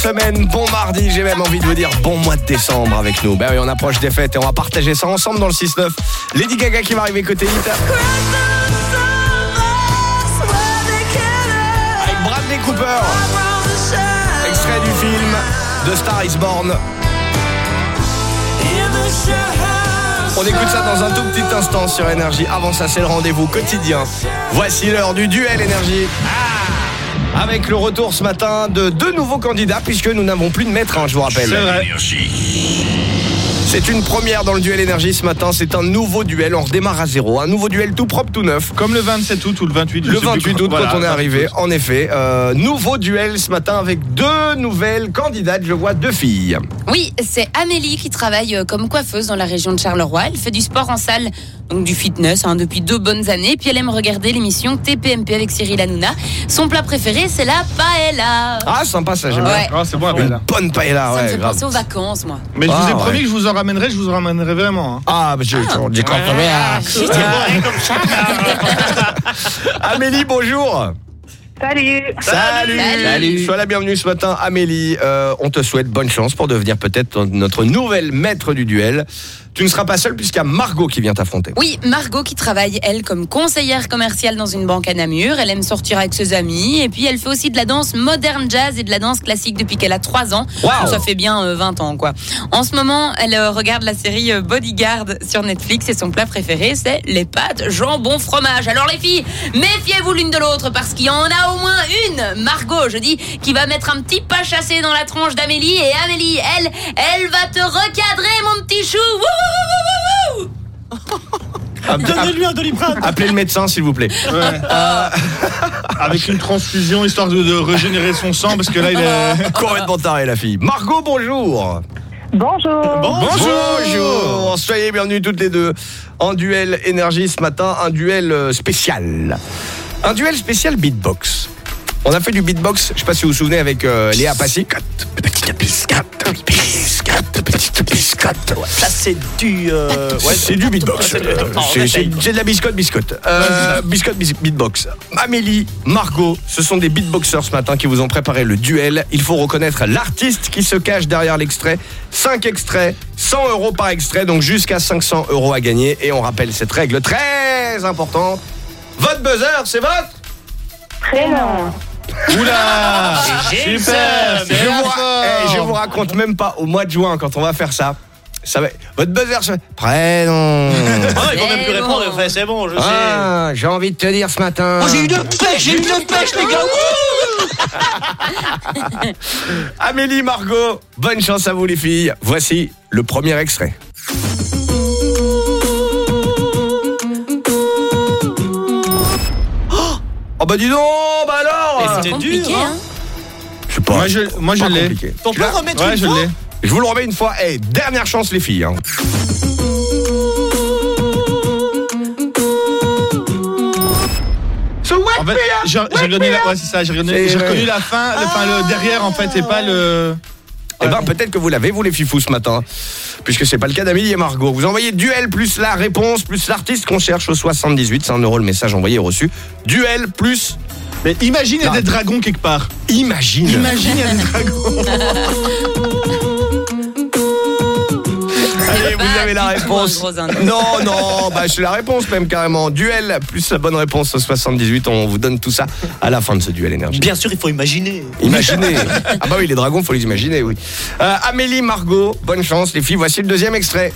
Semaine, bon mardi, j'ai même envie de vous dire bon mois de décembre avec nous. Ben oui, on approche des fêtes et on va partager ça ensemble dans le 6-9. Lady Gaga qui va arriver côté hit. Avec Bradley Cooper. Extrait du film The Star is Born. On écoute ça dans un tout petit instant sur Énergie. Avant ça, c'est le rendez-vous quotidien. Voici l'heure du duel Énergie. Ah Avec le retour ce matin de deux nouveaux candidats, puisque nous n'avons plus de maître, hein, je vous rappelle. C'est vrai. C'est une première dans le duel énergie ce matin. C'est un nouveau duel. On redémarre à zéro. Un nouveau duel tout propre, tout neuf. Comme le 27 août ou le 28 je Le sais plus 28 quand- août, voilà, quand on est 28 arrivé, août. en effet. Euh, nouveau duel ce matin avec deux nouvelles candidates. Je vois deux filles. Oui, c'est Amélie qui travaille euh, comme coiffeuse dans la région de Charleroi. Elle fait du sport en salle, donc du fitness, hein, depuis deux bonnes années. Puis elle aime regarder l'émission TPMP avec Cyril Hanouna. Son plat préféré, c'est la paella. Ah, sympa ça, j'aime Ouais. bien. Ah, c'est bon, Une bonne paella, Ça me ouais, fait grave. penser aux vacances, moi. Mais je vous ai Ah, promis ouais. que je vous en ramènerai, je vous en ramènerai vraiment. hein. Ah, mais je, je- j'y crois pas bien. Amélie, bonjour. Salut. Salut. Salut. Sois la bienvenue ce matin, Amélie. Euh, on te souhaite bonne chance pour devenir peut-être notre nouvelle maître du duel. Tu ne seras pas seule puisqu'il y a Margot qui vient t'affronter. Oui, Margot qui travaille, elle, comme conseillère commerciale dans une banque à Namur. Elle aime sortir avec ses amis. Et puis, elle fait aussi de la danse moderne jazz et de la danse classique depuis qu'elle a 3 ans. Wow. Ça fait bien euh, 20 ans, quoi. En ce moment, elle euh, regarde la série euh, Bodyguard sur Netflix et son plat préféré, c'est les pâtes jambon fromage. Alors, les filles, méfiez-vous l'une de l'autre parce qu'il y en a au moins une, Margot, je dis, qui va mettre un petit pas chassé dans la tronche d'Amélie. Et Amélie, elle, elle va te recadrer, mon petit chou. Wouh, wouh. Donnez-lui un doliprane. Appelez le médecin, s'il vous plaît. Ouais. Avec une transfusion histoire de, de régénérer son sang parce que là il est. Complètement taré, la fille. Margot, bonjour. Bonjour. Bonjour. Soyez bienvenus toutes les deux en duel énergie ce matin, un duel euh, spécial. Un duel spécial beatbox. On a fait du beatbox, je sais pas si vous vous souvenez avec euh, Léa Passy. Biscotte. Ça, c'est du. euh, ouais, c'est du beatbox. C'est- de la biscotte biscotte. Euh, biscotte bis- beatbox. Amélie, Margot, ce sont des beatboxers ce matin qui vous ont préparé le duel. Il faut reconnaître l'artiste qui se cache derrière l'extrait. 5 extraits, 100 euros par extrait, donc jusqu'à 500 euros à gagner. Et on rappelle cette règle très importante. Votre buzzer, c'est votre Prénom. Oula Super je vous, ra- eh, je vous raconte même pas au mois de juin quand on va faire ça. Ça va. Votre buzzer, c'est prénom. Ah, il va même plus Eh répondre. bon. Enfin, c'est bon, je sais. Ah, j'ai envie de te dire ce matin. Oh, j'ai eu une pêche, j'ai eu une pêche, les gars. Amélie, Margot, bonne chance à vous les filles. Voici le premier extrait. Oh bah dis donc, bah alors C'était dur, hein Je sais pas. Moi, je, moi, je l'ai. compliqué. On Tu peut l'as remettre Ouais, une je l'ai. Je vous le remets une fois. Eh, dernière chance les filles. hein. En fait, j'ai regardé la, up. ouais, c'est ça, j'ai reconnu la fin, le, enfin, le derrière en fait, et pas le. Eh ben peut-être que vous l'avez vous les fifous ce matin, puisque c'est pas le cas d'Amélie et Margot. Vous envoyez duel plus la réponse plus l'artiste qu'on cherche au 78, c'est un euro le message envoyé et reçu. Duel plus. Mais imagine il y a Non. des dragons quelque part. Imagine. Imagine il y a des dragons. Allez, vous avez la réponse. un gros indice. Non, non, bah c'est la réponse même carrément. Duel plus la bonne réponse au 78, on vous donne tout ça à la fin de ce duel énergie. Bien sûr, il faut imaginer. Imaginez. Ah bah oui, les dragons, faut les imaginer, oui. Euh, Amélie, Margot, bonne chance les filles. Voici le deuxième extrait.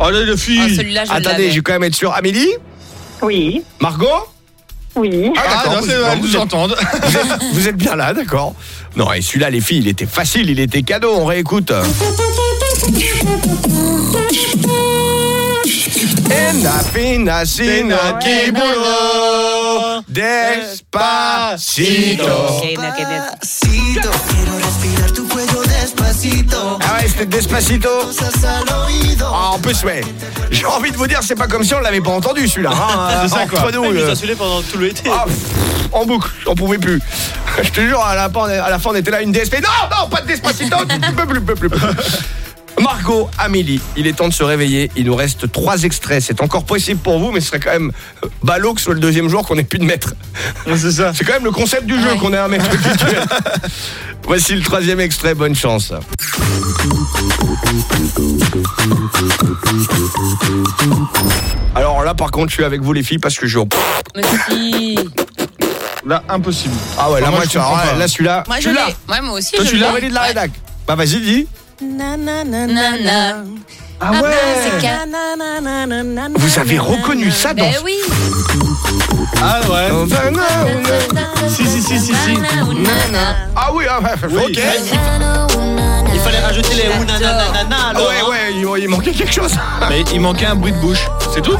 Oh là, le Oh, fille. celui-là, je Attendez, je vais quand même être sûr. Amélie Oui. Margot Oui. Ah Ah, d'accord, non, vous, vous nous êtes, entendent. vous vous êtes bien là, d'accord. Non, et celui-là, les filles, il était facile, il était cadeau, on réécoute. Despacito. Ah ouais, c'était Despacito. Ah, en plus, ouais. J'ai envie de vous dire, c'est pas comme si on l'avait pas entendu celui-là. hein. C'est ça, quoi. Entre nous, euh, pendant tout l'été. ah, en boucle, j'en pouvais plus. Je te jure, à la fin, à la fin, on était là, une DSP. Non, non, pas de Despacito, tu peux plus, peux plus, peux plus. Margot, Amélie, il est temps de se réveiller. Il nous reste trois extraits. C'est encore possible pour vous, mais ce serait quand même euh, ballot que ce soit le deuxième jour qu'on ait plus de maître. C'est ça. C'est quand même le concept du jeu qu'on ait un maître culturel. Voici le troisième extrait, bonne chance. Alors là, par contre, je suis avec vous les filles parce que je... Si. Là, impossible. Ah ouais, là, moi, moi, je tu là, celui-là... Moi, je celui-là. l'ai. Ouais, moi aussi, Toi, je tu l'as l'ai. envoyé de la Ouais. rédac. Bah, vas-y, dis. Ah ouais. Vous avez reconnu ça dans... Ben oui. Ah ouais. Si, si, si, si, si. Ah oui, ah, ouais, Oui. ok. Il fallait rajouter les Ah alors. ouais, hein. ouais, il, il manquait quelque chose. Mais il manquait un bruit de bouche. C'est tout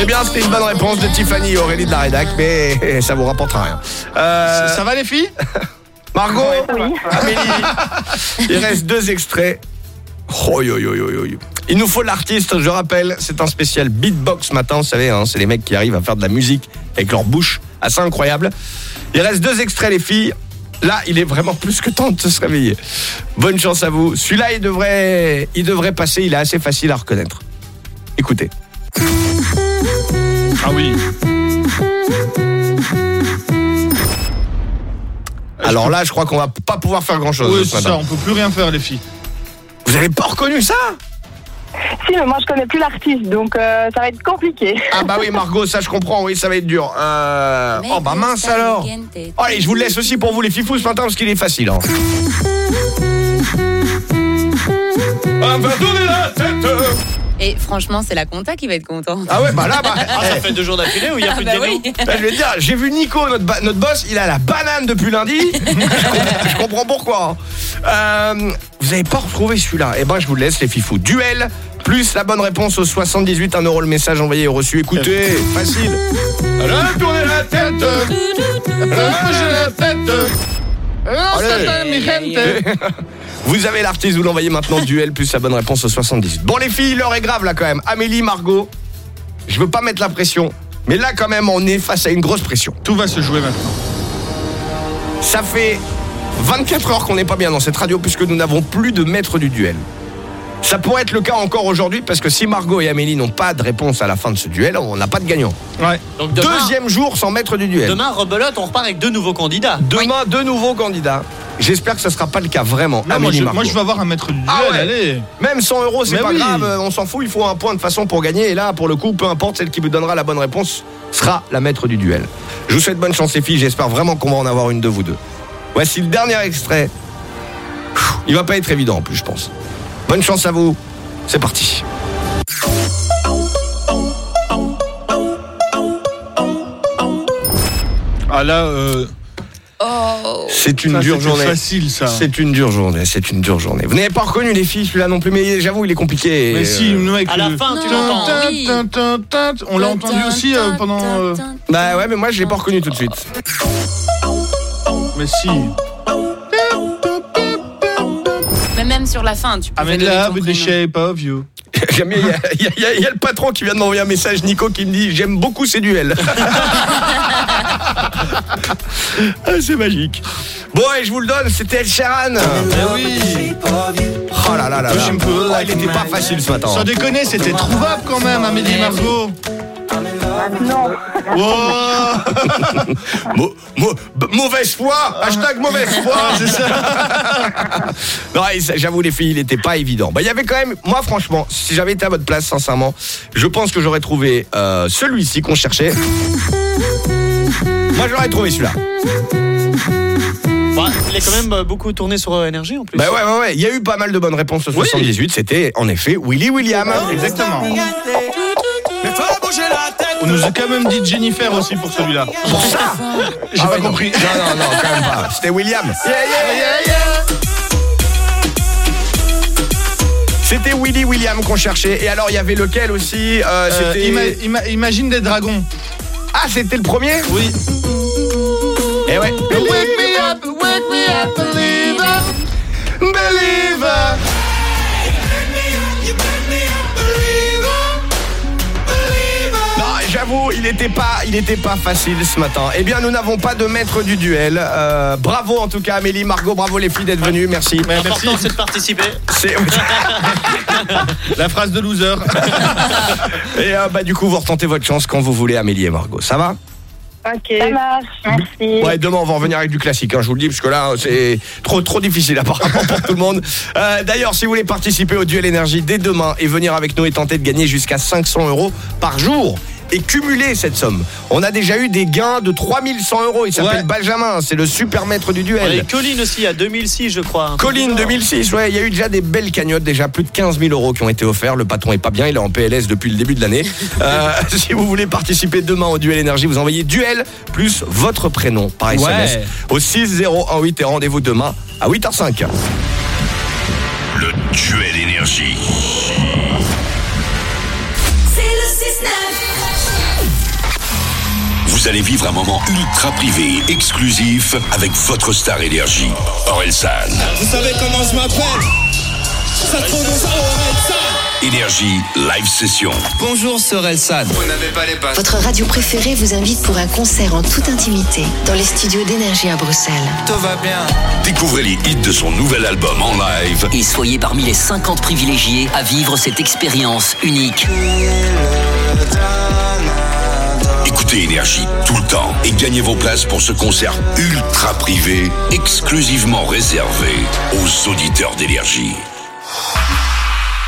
Eh bien, c'était une bonne réponse de Tiffany et Aurélie de la rédac, mais ça vous rapportera rien. Euh, Ça va les filles Margot, Oui. Amélie, il reste deux extraits. Oh, yo, yo, yo, yo, yo. Il nous faut l'artiste, je rappelle, c'est un spécial beatbox ce matin, vous savez, hein, c'est les mecs qui arrivent à faire de la musique avec leur bouche, assez incroyable. Il reste deux extraits les filles. Là, il est vraiment plus que temps de se réveiller. Bonne chance à vous. Celui-là, il devrait, il devrait passer, il est assez facile à reconnaître. Écoutez. Ah oui. Alors là, je crois qu'on va pas pouvoir faire grand-chose Oui, ce c'est ça, on peut plus rien faire les filles. Vous avez pas reconnu ça? Si, mais moi je connais plus l'artiste, donc euh, ça va être compliqué. Ah bah oui, Margot, ça je comprends, oui, ça va être dur. Euh... Oh bah mince alors Oh, Allez, je vous le laisse aussi pour vous les fifous ce matin parce qu'il est facile. Hein. Ah, va tourner la tête Et franchement, c'est la compta qui va être content. Ah ouais, bah là, bah, Ah, ça fait deux jours d'affilée où il y a Ah plus de bah oui. Là, je vais te dire, j'ai vu Nico, notre, ba- notre boss, il a la banane depuis lundi. je, comprends, je comprends pourquoi. hein. Euh, vous avez pas retrouvé celui-là Eh ben, je vous le laisse, les fifous. Duel, plus la bonne réponse au 78, 1 euro le message envoyé et reçu. Écoutez, facile. Alors, tournez la tête. Alors, bougez la tête. Allez. Vous avez l'artiste, vous l'envoyez maintenant. Duel, plus la bonne réponse au 78. Bon, les filles, l'heure est grave là quand même. Amélie, Margot, je veux pas mettre la pression. Mais là, quand même, on est face à une grosse pression. Tout va se jouer maintenant. Ça fait 24 heures qu'on n'est pas bien dans cette radio puisque nous n'avons plus de maître du duel. Ça pourrait être le cas encore aujourd'hui parce que si Margot et Amélie n'ont pas de réponse à la fin de ce duel, on n'a pas de gagnant. Ouais. Donc demain, Deuxième jour sans maître du duel. demain, rebelote, on repart avec deux nouveaux candidats. Demain, deux nouveaux candidats. J'espère que ce ne sera pas le cas vraiment. Non, moi, Amélie, je, Margot. moi je veux avoir un maître du duel, Ah ouais. allez. Même 100 euros, c'est Mais pas oui. grave, euh, on s'en fout, il faut un point de façon pour gagner. Et là, pour le coup, peu importe, celle qui vous donnera la bonne réponse sera la maître du duel. Je vous souhaite bonne chance, les filles, j'espère vraiment qu'on va en avoir une de vous deux. Voici le dernier extrait. Il va pas être évident en plus, je pense. Bonne chance à vous, c'est parti. Ah là, euh, Oh. C'est une Ça, dure journée. facile, ça. C'est une dure journée, c'est une dure journée. Vous n'avez pas reconnu les filles celui-là non plus, mais j'avoue il est compliqué. Mais si, Euh, nous avec À la le- fin, tu l'entends. Oui. On l'a entendu aussi euh, pendant. euh, Bah ouais, mais moi je l'ai pas reconnu tout de suite. Mais si. Même sur la fin, tu peux I'm in love with the shape of you. J'aime bien, il y y, y a- il y a le patron qui vient de m'envoyer un message, Nico, qui me dit J'aime beaucoup ces duels. Ah, c'est magique. Bon, et je vous le donne, c'était El Sheeran. Eh oui. Oh là là là là. Oh, il était pas facile ce matin. Sans déconner, c'était trouvable quand même, Amélie Margot. Non. Wow. Mau- mau- b- mauvaise foi Hashtag mauvaise foi C'est ça ça, j'avoue les filles, il était pas évident. Bah, il y avait quand même, moi franchement, si j'avais été à votre place, sincèrement, je pense que j'aurais trouvé euh, celui-ci qu'on cherchait. Moi j'aurais trouvé celui-là. Bah, il est quand même euh, beaucoup tourné sur euh, énergie en plus. Bah ouais, ouais, ouais. Il y a eu pas mal de bonnes réponses au 78. C'était en effet Willy William. Exactement. On nous a quand même dit Jennifer aussi pour celui-là. Pour ça J'ai Ah pas ouais, non. compris. Non, non, non, quand même pas. C'était William. C'était Willy William qu'on cherchait. Et alors, il y avait lequel aussi Euh, Euh, C'était. ima- ima- imagine des dragons. Ah, c'était le premier Oui. Eh ouais. Wake me up, wake me up, believer. Believer. J'avoue, il n'était pas, il était pas facile ce matin. Eh bien, nous n'avons pas de maître du duel. Euh, bravo en tout cas, Amélie, Margot, bravo les filles d'être venues. Merci. L'important c'est de participer. C'est- La phrase de loser. Et euh, bah du coup, vous retentez votre chance quand vous voulez, Amélie et Margot. Ça va? Ok. Ça marche. Merci. Ouais, demain on va revenir avec du classique, hein, je vous le dis, parce que là c'est trop trop difficile apparemment pour tout le monde. Euh, D'ailleurs, si vous voulez participer au duel énergie dès demain et venir avec nous et tenter de gagner jusqu'à 500 euros par jour et cumuler cette somme, on a déjà eu des gains de 3100 euros. Il s'appelle Ouais. Benjamin, c'est le super maître du Et duel. Colline aussi à 2006 je crois. Colline bizarre. 2006, ouais, il y a eu déjà des belles cagnottes, déjà plus de 15 000 euros qui ont été offerts. Le patron est pas bien, il est en PLS depuis le début de l'année. Euh, si vous voulez participer demain au duel énergie, vous envoyez duel plus votre prénom par SMS Ouais. au 6018 et rendez-vous demain à 8h05. Le duel énergie. Vous allez vivre un moment ultra privé et exclusif avec votre star énergie, Orelsan. Vous savez comment je m'appelle? Ça se prononce Orelsan. Énergie live session. Bonjour, Sorelsan. Vous n'avez pas les passes. Votre radio préférée vous invite pour un concert en toute intimité dans les studios d'énergie à Bruxelles. Tout va bien. Découvrez les hits de son nouvel album en live. Et soyez parmi les 50 privilégiés à vivre cette expérience unique. Écoutez Énergie tout le temps et gagnez vos places pour ce concert ultra privé, exclusivement réservé aux auditeurs d'Énergie.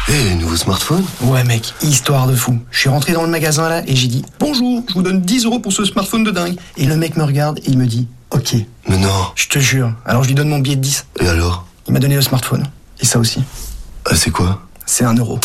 Eh, nouveau smartphone Ouais, mec, histoire de fou. Je suis rentré dans le magasin là et j'ai dit Bonjour, je vous donne 10 euros pour ce smartphone de dingue. Et le mec me regarde et il me dit Ok. Mais non. Je te jure. Alors je lui donne mon billet de 10. Et alors? Il m'a donné le smartphone. Et ça aussi. Ah, c'est quoi? C'est un euro.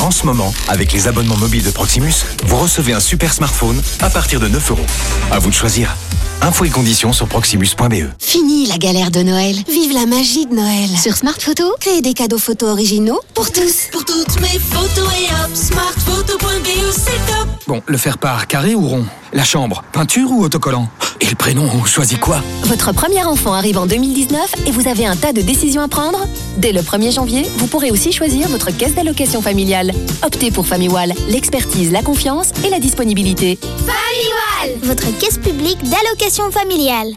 En ce moment, avec les abonnements mobiles de Proximus, vous recevez un super smartphone à partir de 9 euros. À vous de choisir. Infos et conditions sur proximus.be. Fini la galère de Noël. Vive la magie de Noël. Sur Smart Photo, créez des cadeaux photos originaux pour tous. Pour toutes mes photos et hop, smartphoto.be, c'est top. Bon, le faire part, carré ou rond? La chambre, peinture ou autocollant? Et le prénom, on choisit quoi? Votre premier enfant arrive en 2019 et vous avez un tas de décisions à prendre? Dès le 1er janvier, vous pourrez aussi choisir votre caisse d'allocation familiale. Optez pour FamiWall, l'expertise, la confiance et la disponibilité. Familial, votre caisse publique d'allocation familiale.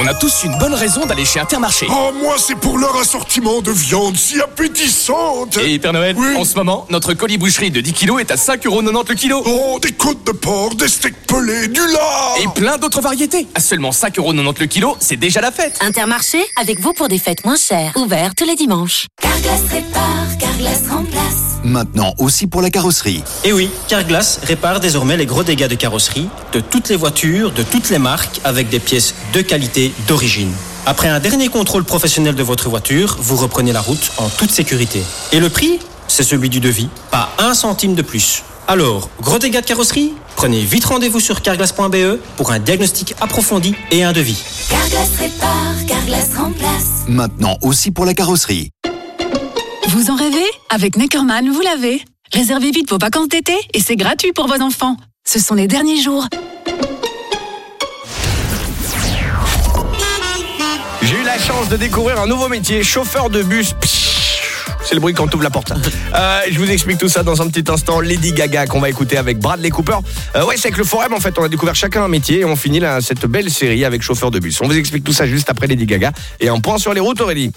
On a tous une bonne raison d'aller chez Intermarché. Oh, moi, c'est pour leur assortiment de viande si appétissante Et Père Noël, en ce moment, notre colis boucherie de 10 kilos est à 5,90€ le kilo. Oh, des côtes de porc, des steaks pelés, du lard Et plein d'autres variétés. À seulement 5,90€ le kilo, c'est déjà la fête. Intermarché, avec vous pour des fêtes moins chères. Ouvert tous les dimanches. Carglass répare, Carglass remplace. Maintenant aussi pour la carrosserie. Et oui, Carglass répare désormais les gros dégâts de carrosserie de toutes les voitures, de toutes les marques, avec des pièces de qualité d'origine. Après un dernier contrôle professionnel de votre voiture, vous reprenez la route en toute sécurité. Et le prix C'est celui du devis, pas un centime de plus. Alors, gros dégâts de carrosserie Prenez vite rendez-vous sur carglass.be pour un diagnostic approfondi et un devis. Carglass répare, Carglass remplace. Maintenant aussi pour la carrosserie. Vous en rêvez? Avec Neckerman, vous l'avez. Réservez vite vos vacances d'été et c'est gratuit pour vos enfants. Ce sont les derniers jours. J'ai eu la chance de découvrir un nouveau métier, chauffeur de bus. Psh, C'est le bruit quand on ouvre la porte. Euh, je vous explique tout ça dans un petit instant. Lady Gaga qu'on va écouter avec Bradley Cooper. Euh, ouais, c'est avec le forum en fait. On a découvert chacun un métier et on finit là, cette belle série avec chauffeur de bus. On vous explique tout ça juste après Lady Gaga. Et un point sur les routes, Aurélie.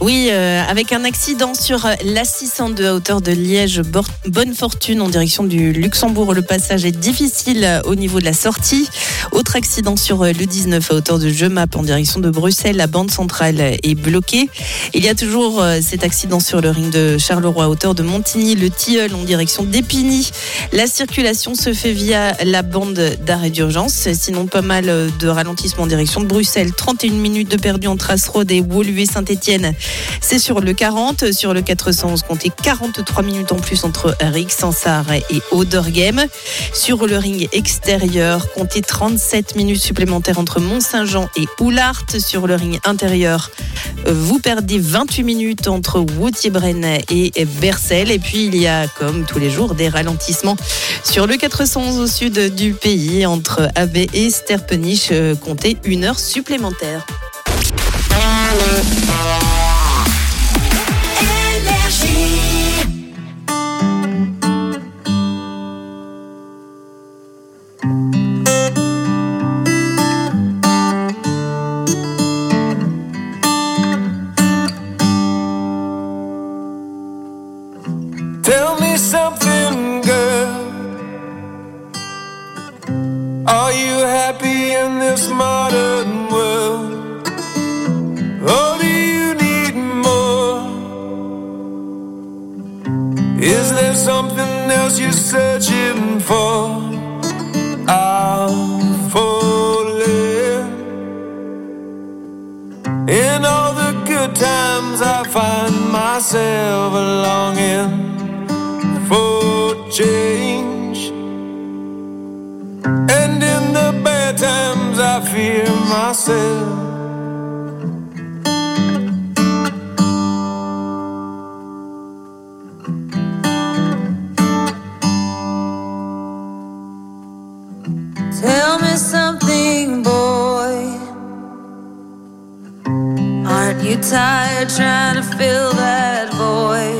Oui, euh, avec un accident sur euh, l'A602 à hauteur de Liège, bonne fortune en direction du Luxembourg. Le passage est difficile euh, au niveau de la sortie. Autre accident sur le 19 à hauteur de Jemap en direction de Bruxelles. La bande centrale est bloquée. Il y a toujours cet accident sur le ring de Charleroi à hauteur de Montigny, le Tilleul en direction d'Épigny. La circulation se fait via la bande d'arrêt d'urgence. Sinon, pas mal de ralentissement en direction de Bruxelles. 31 minutes de perdu entre Asrode et Woluwe Saint-Etienne. C'est sur le 40. Sur le 411, comptez 43 minutes en plus entre Rix, Sansard et Oderghem. Sur le ring extérieur, comptez 37 minutes supplémentaires entre Mont-Saint-Jean et Oulart. Sur le ring intérieur, vous perdez 28 minutes entre Woutier-Brenne et Bercel. Et puis, il y a, comme tous les jours, des ralentissements sur le 411 au sud du pays, entre Abbé et Sterpenich. euh, Comptez une heure supplémentaire. Happy in this modern world? Or do you need more? Is there something else you're searching for? I'm falling. In all the good times, I find myself longing for change. And in the bad times, I fear myself. Tell me something, boy. Aren't you tired trying to fill that void?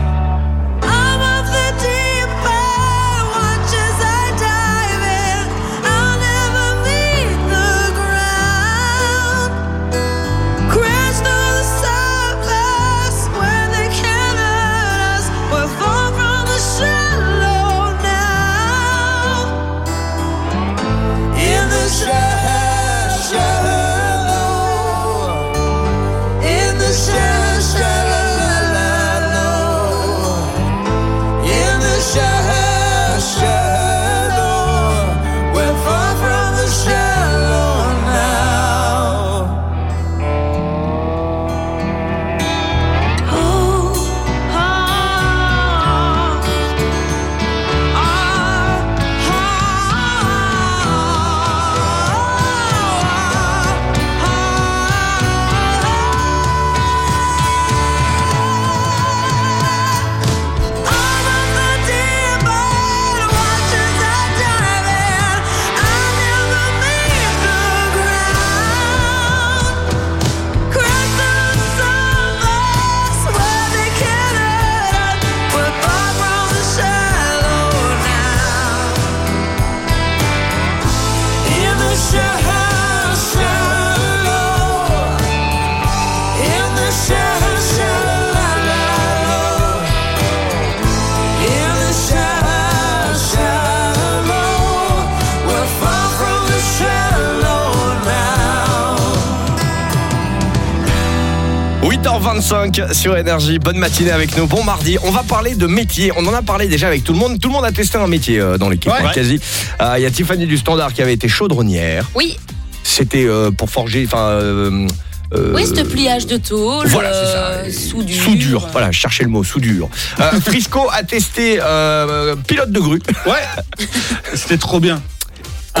7h25 sur Énergie. Bonne matinée avec nous. Bon mardi. On va parler de métier. On en a parlé déjà avec tout le monde. Tout le monde a testé un métier euh, dans l'équipe, Ouais. quasi. Euh, Il y a Tiffany du Standard qui avait été chaudronnière. Oui, C'était euh, pour forger. Enfin. euh, euh, oui, ce pliage de tôle, Voilà, c'est ça. euh, soudure. Soudure, voilà, je cherchais le mot, soudure. Euh, Frisco a testé euh, pilote de grue. Ouais, c'était trop bien.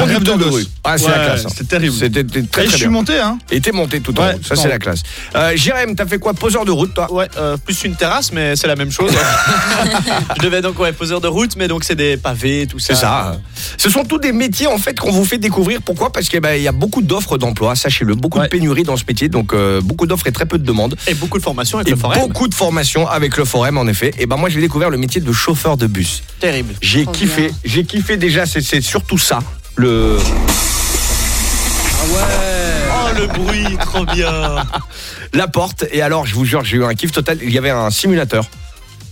Un rêve Conducteur de. Ah, c'est Ouais, la classe. hein. C'est terrible. C'était très, Et je suis bien. monté, hein. Et t'es monté tout en Ouais, haut. Ça, c'est la classe. Euh, Jérém, t'as fait quoi? Poseur de route, toi? Ouais, euh, plus une terrasse, mais c'est la même chose. je devais donc ouais, poseur de route, mais donc c'est des pavés, tout ça. C'est ça. Ce sont tous des métiers en fait qu'on vous fait découvrir. Pourquoi? Parce qu'il ben, il y a beaucoup d'offres d'emploi, sachez-le, beaucoup de pénurie dans ce métier, donc euh, beaucoup d'offres et très peu de demandes. Et beaucoup de formations avec Et le forêt. beaucoup de formations avec le Forum en effet. Et ben moi j'ai découvert le métier de chauffeur de bus. Terrible. J'ai Trop kiffé, j'ai kiffé déjà. C'est surtout ça. Le Oh le bruit, trop bien. la porte. Et alors je vous jure, j'ai eu un kiff total. Il y avait un simulateur.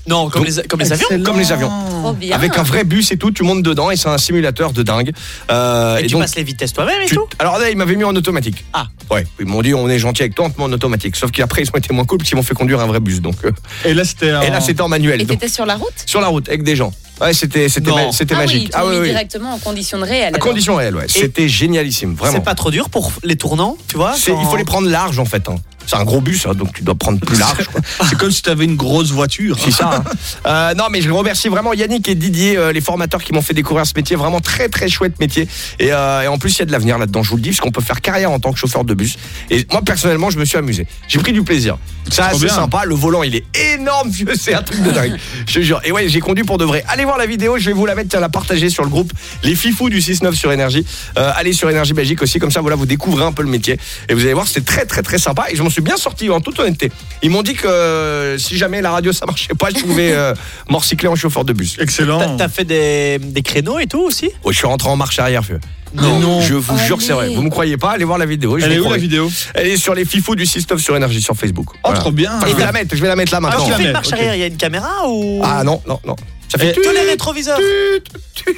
Non, comme, Donc, les, comme les avions Comme les avions. Trop bien. Avec un vrai bus et tout, tu montes dedans et c'est un simulateur de dingue. Euh, Et, tu donc, passes les vitesses toi-même et tu- tout Alors là, ils m'avaient mis en automatique. Ah. Ouais, ils m'ont dit on est gentil avec toi, on te met en automatique. Sauf qu'après, ils ont été moins cool parce qu'ils m'ont fait conduire un vrai bus. Donc, euh, Et là, c'était. et là, c'était en manuel. Et t'étais sur la route sur la route avec des gens. Ouais, c'était c'était ma- c'était ah magique. oui, ils t'ont mis directement en condition de réel. À condition réelle, ouais. C'était génialissime, vraiment. C'est pas trop dur pour les tournants, tu vois quand- Il faut les prendre large en fait. hein. C'est un gros bus, hein, donc tu dois prendre plus large. C'est comme si t'avais une grosse voiture. C'est ça. hein. Euh, non, mais je remercie vraiment Yannick et Didier, euh, les formateurs qui m'ont fait découvrir ce métier. Vraiment très très chouette métier. Et, euh, et en plus, il y a de l'avenir là-dedans. Je vous le dis, parce qu'on peut faire carrière en tant que chauffeur de bus. Et moi, personnellement, je me suis amusé. J'ai pris du plaisir. C'est assez bien. sympa. Le volant, il est énorme, vieux. C'est un truc de dingue. Je te jure. Et ouais, j'ai conduit pour de vrai. Allez voir la vidéo. Je vais vous la mettre, tiens, la partager sur le groupe Les Fifous du 6-9 sur Énergie. Allez sur Énergie Belgique aussi. Comme ça, voilà, vous découvrez un peu le métier. Et vous allez voir, c'est très très très sympa. Et je m'en suis bien sorti en toute honnêteté. Ils m'ont dit que euh, si jamais la radio ça marchait pas, je pouvais euh, m'en recycler en chauffeur de bus. Excellent. T'as- T'as fait des, des créneaux et tout aussi? Oh, je suis rentré en marche arrière, vieux. Non. non. Je vous jure que c'est vrai. Vous me croyez pas Allez voir la vidéo. je Elle est où la vidéo? Elle est sur les fifous du système sur énergie sur Facebook. Oh, trop bien. Enfin, je vais la mettre. Je vais la mettre là Ah, maintenant. tu la fais une marche arrière, il y a une caméra ou? Ah non non non. Ça fait Que les rétroviseurs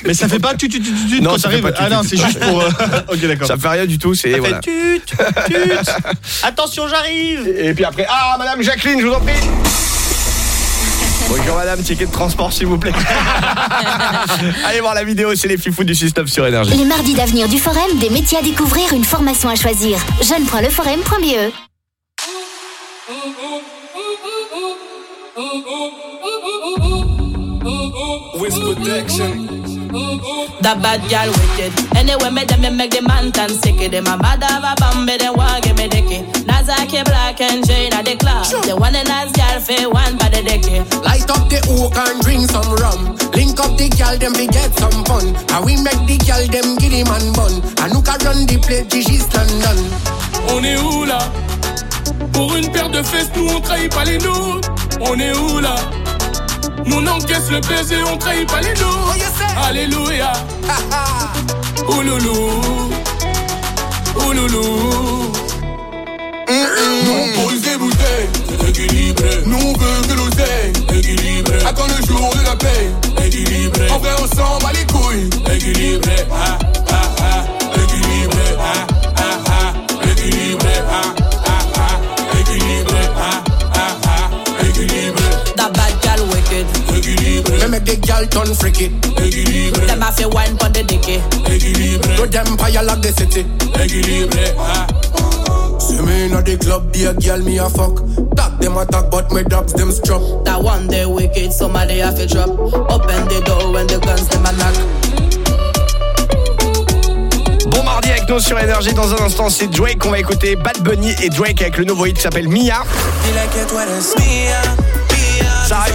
Mais ça fait pas tu tu tu tu tu Non, quand t'arrives. Ah non, c'est juste pour. euh, Ok, d'accord. Ça fait rien du tout. C'est voilà. fait tut, tut. Attention, j'arrive Et puis après, ah Madame Jacqueline, je vous en prie. Bonjour Madame, ticket de transport s'il vous plaît. Allez voir la vidéo, c'est les fifous du système sur énergie. Les mardis d'avenir du Forum, des métiers à découvrir, une formation à choisir. jeune.leforum.be With protection. That bad gal wicked. Anyway, me them me make the man tan sick. Them a mad have a bambi, they want give me dicky. Nazaki black and Jane at the club. The one and as gal fe one by the dicky. Light up the oak and drink some rum. Link up the gal, them we get some fun. And we make the gal, them giddy man bun. And who can run the place, Gigi London. On est où là Pour une paire de fesses, nous on trahit pas les nôtres. On est où là Nous on encaisse le baiser, on trahit pas les nôtres. Alléluia. Ouloulou. Ouloulou. Nous on pose des bouteilles, équilibré. Nous on veut que l'oseille, équilibré. Attends le jour de la paix, équilibré. En vrai on s'en bat les couilles, équilibré. Ah, Me make the gal turn freaky. Équilibré. Them a fe one pon the dicky. Équilibré. To them fire like the city. Équilibré. Ah. See me in the club, be a girl me a fuck. Talk them attack, but my dogs them struck. That one day wicked, somebody have to drop. Open the door when the guns them a knock. Bon mardi avec nous sur Énergie dans un instant c'est Drake on va écouter Bad Bunny et Drake avec le nouveau hit qui s'appelle Mia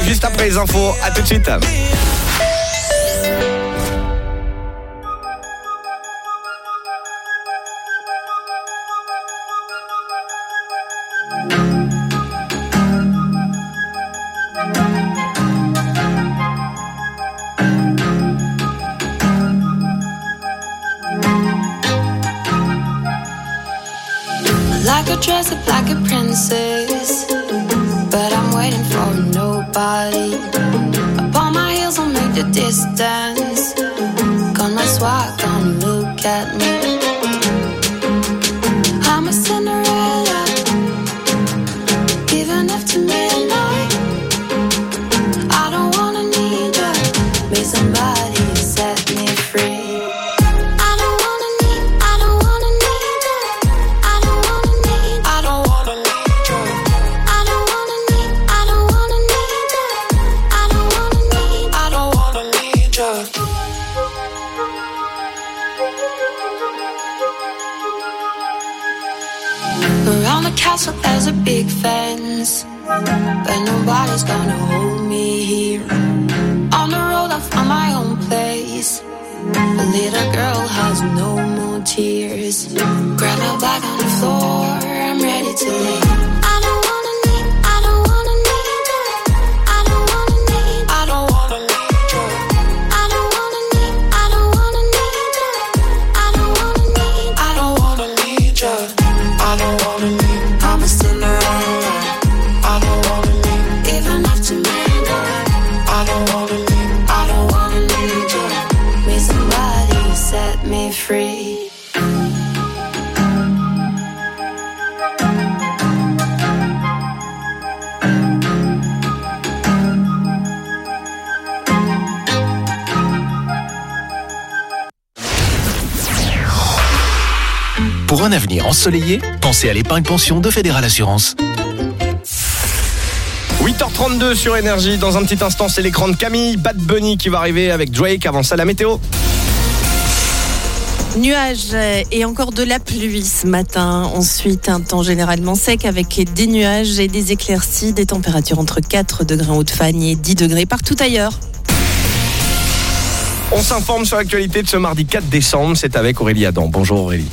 Juste après les infos à tout de suite Like a dress up like a princess. The distance. That's why come look at me. Nobody's gonna hold me here. On the road, I find my own place. A little girl has no more tears. Grab my bag on the floor, I'm ready to leave. Un avenir ensoleillé, pensez à l'épargne pension de Fédéral Assurance. 8h32 sur Énergie. Dans un petit instant, c'est l'écran de Camille. Bad Bunny qui va arriver avec Drake. Avant ça, la météo. Nuages et encore de la pluie ce matin. Ensuite, un temps généralement sec avec des nuages et des éclaircies, des températures entre 4 degrés en Haute-Fagne et 10 degrés partout ailleurs. On s'informe sur l'actualité de ce mardi 4 décembre. C'est avec Aurélie Adam. Bonjour Aurélie.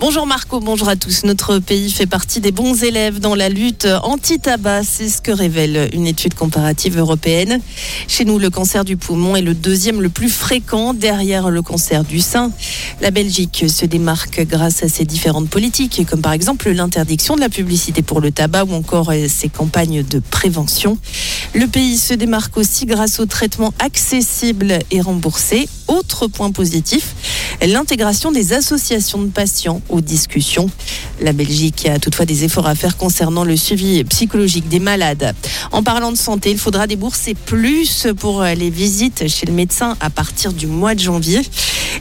Bonjour Marco, bonjour à tous. Notre pays fait partie des bons élèves dans la lutte anti-tabac. C'est ce que révèle une étude comparative européenne. Chez nous, le cancer du poumon est le deuxième le plus fréquent derrière le cancer du sein. La Belgique se démarque grâce à ses différentes politiques, comme par exemple l'interdiction de la publicité pour le tabac ou encore ses campagnes de prévention. Le pays se démarque aussi grâce au traitement accessible et remboursé. Autre point positif, l'intégration des associations de patients aux discussions. La Belgique a toutefois des efforts à faire concernant le suivi psychologique des malades. En parlant de santé, il faudra débourser plus pour les visites chez le médecin à partir du mois de janvier.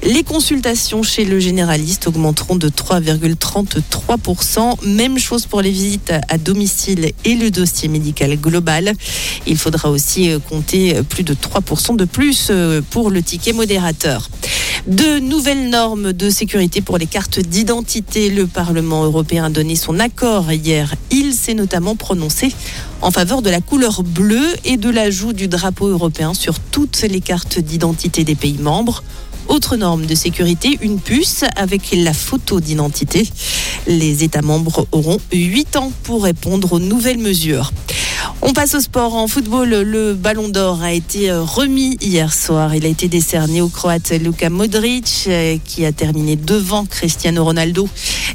Les consultations chez le généraliste augmenteront de 3,33%. Même chose pour les visites à domicile et le dossier médical global. Il faudra aussi compter plus de 3% de plus pour le ticket modérateur. De nouvelles normes de sécurité pour les cartes d'identité. Le Parlement européen a donné son accord hier. Il s'est notamment prononcé en faveur de la couleur bleue et de l'ajout du drapeau européen sur toutes les cartes d'identité des pays membres. Autre norme de sécurité, une puce avec la photo d'identité. Les États membres auront 8 ans pour répondre aux nouvelles mesures. On passe au sport. En football, le ballon d'or a été remis hier soir. Il a été décerné au Croate Luka Modric, qui a terminé devant Cristiano Ronaldo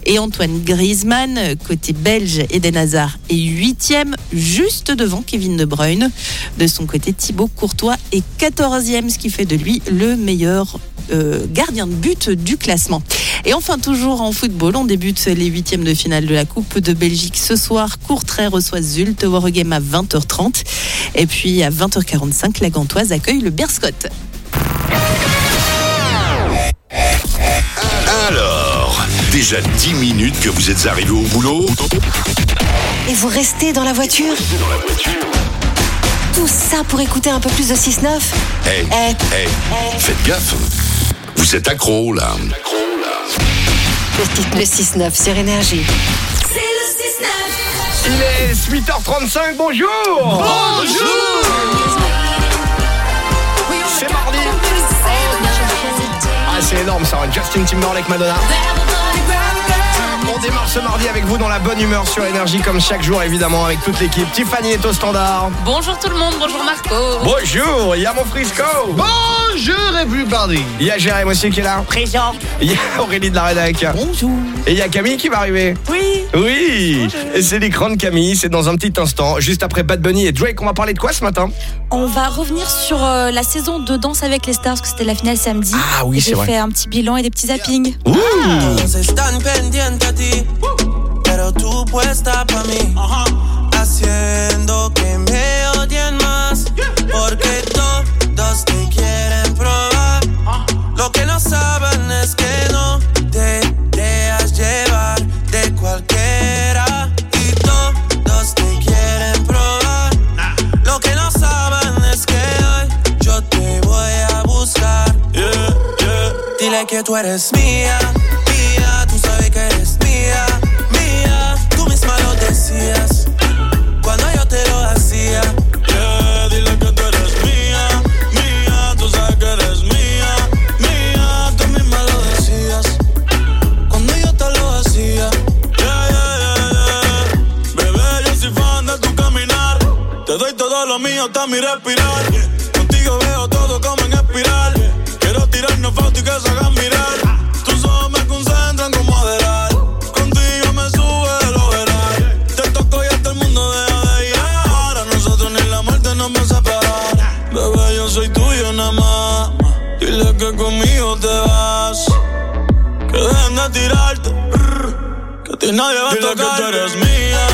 et Antoine Griezmann. Côté belge, Eden Hazard est huitième, juste devant Kevin De Bruyne. De son côté, Thibaut Courtois est 14e, ce qui fait de lui le meilleur euh, gardien de but du classement. Et enfin, toujours en football, on débute les huitièmes de finale de la Coupe de Belgique ce soir. Courtrai reçoit Zult, Wargame à 20h30. Et puis à 20h45, la Gantoise accueille le Berscott. Alors, déjà 10 minutes que vous êtes arrivé au boulot Et vous restez dans la voiture Tout ça pour écouter un peu plus de 6-9 Hey, Eh. hey, faites gaffe. Vous êtes accro là. Le 6-9 sur Énergie. Il est 8h35, bonjour C'est mardi Ah c'est énorme ça, Justin Timberlake Madonna on démarre ce mardi avec vous dans la bonne humeur sur énergie comme chaque jour évidemment avec toute l'équipe. Tiffany est au standard. Bonjour tout le monde, bonjour Marco. Bonjour, il y a mon Frisco. Bonjour everybody. Il y a Jérém aussi qui est là. Présent. Il y a Aurélie de la rédac. Bonjour. Et il y a Camille qui va arriver. Oui. Oui. Et c'est l'écran de Camille, c'est dans un petit instant. Juste après Bad Bunny et Drake, on va parler de quoi ce matin? On va revenir sur euh, la saison de Danse avec les stars, parce que c'était la finale samedi. Ah oui, c'est J'ai vrai. fait un petit bilan et des petits zappings. Todos están pendientes a ti, pero tú puesta pa' mí, haciendo que me odien más, porque todos te quieren probar. Lo que no saben es que no te dejas llevar de cualquiera. Y todos te quieren probar. Lo que no saben es que hoy yo te voy a buscar. Dile que tú eres mía, mi respirar. Contigo veo todo como en espiral. Quiero tirarnos fotos y que se hagan mirar. Tus ojos me concentran como adelar. Contigo me sube el overall. Te toco y hasta el mundo deja de llegar. A nosotros ni la muerte nos va a separar. Bebé, yo soy tuyo nada más. Dile que conmigo te vas. Que dejen de tirarte. Que a ti nadie va a tocar. que tú eres mía.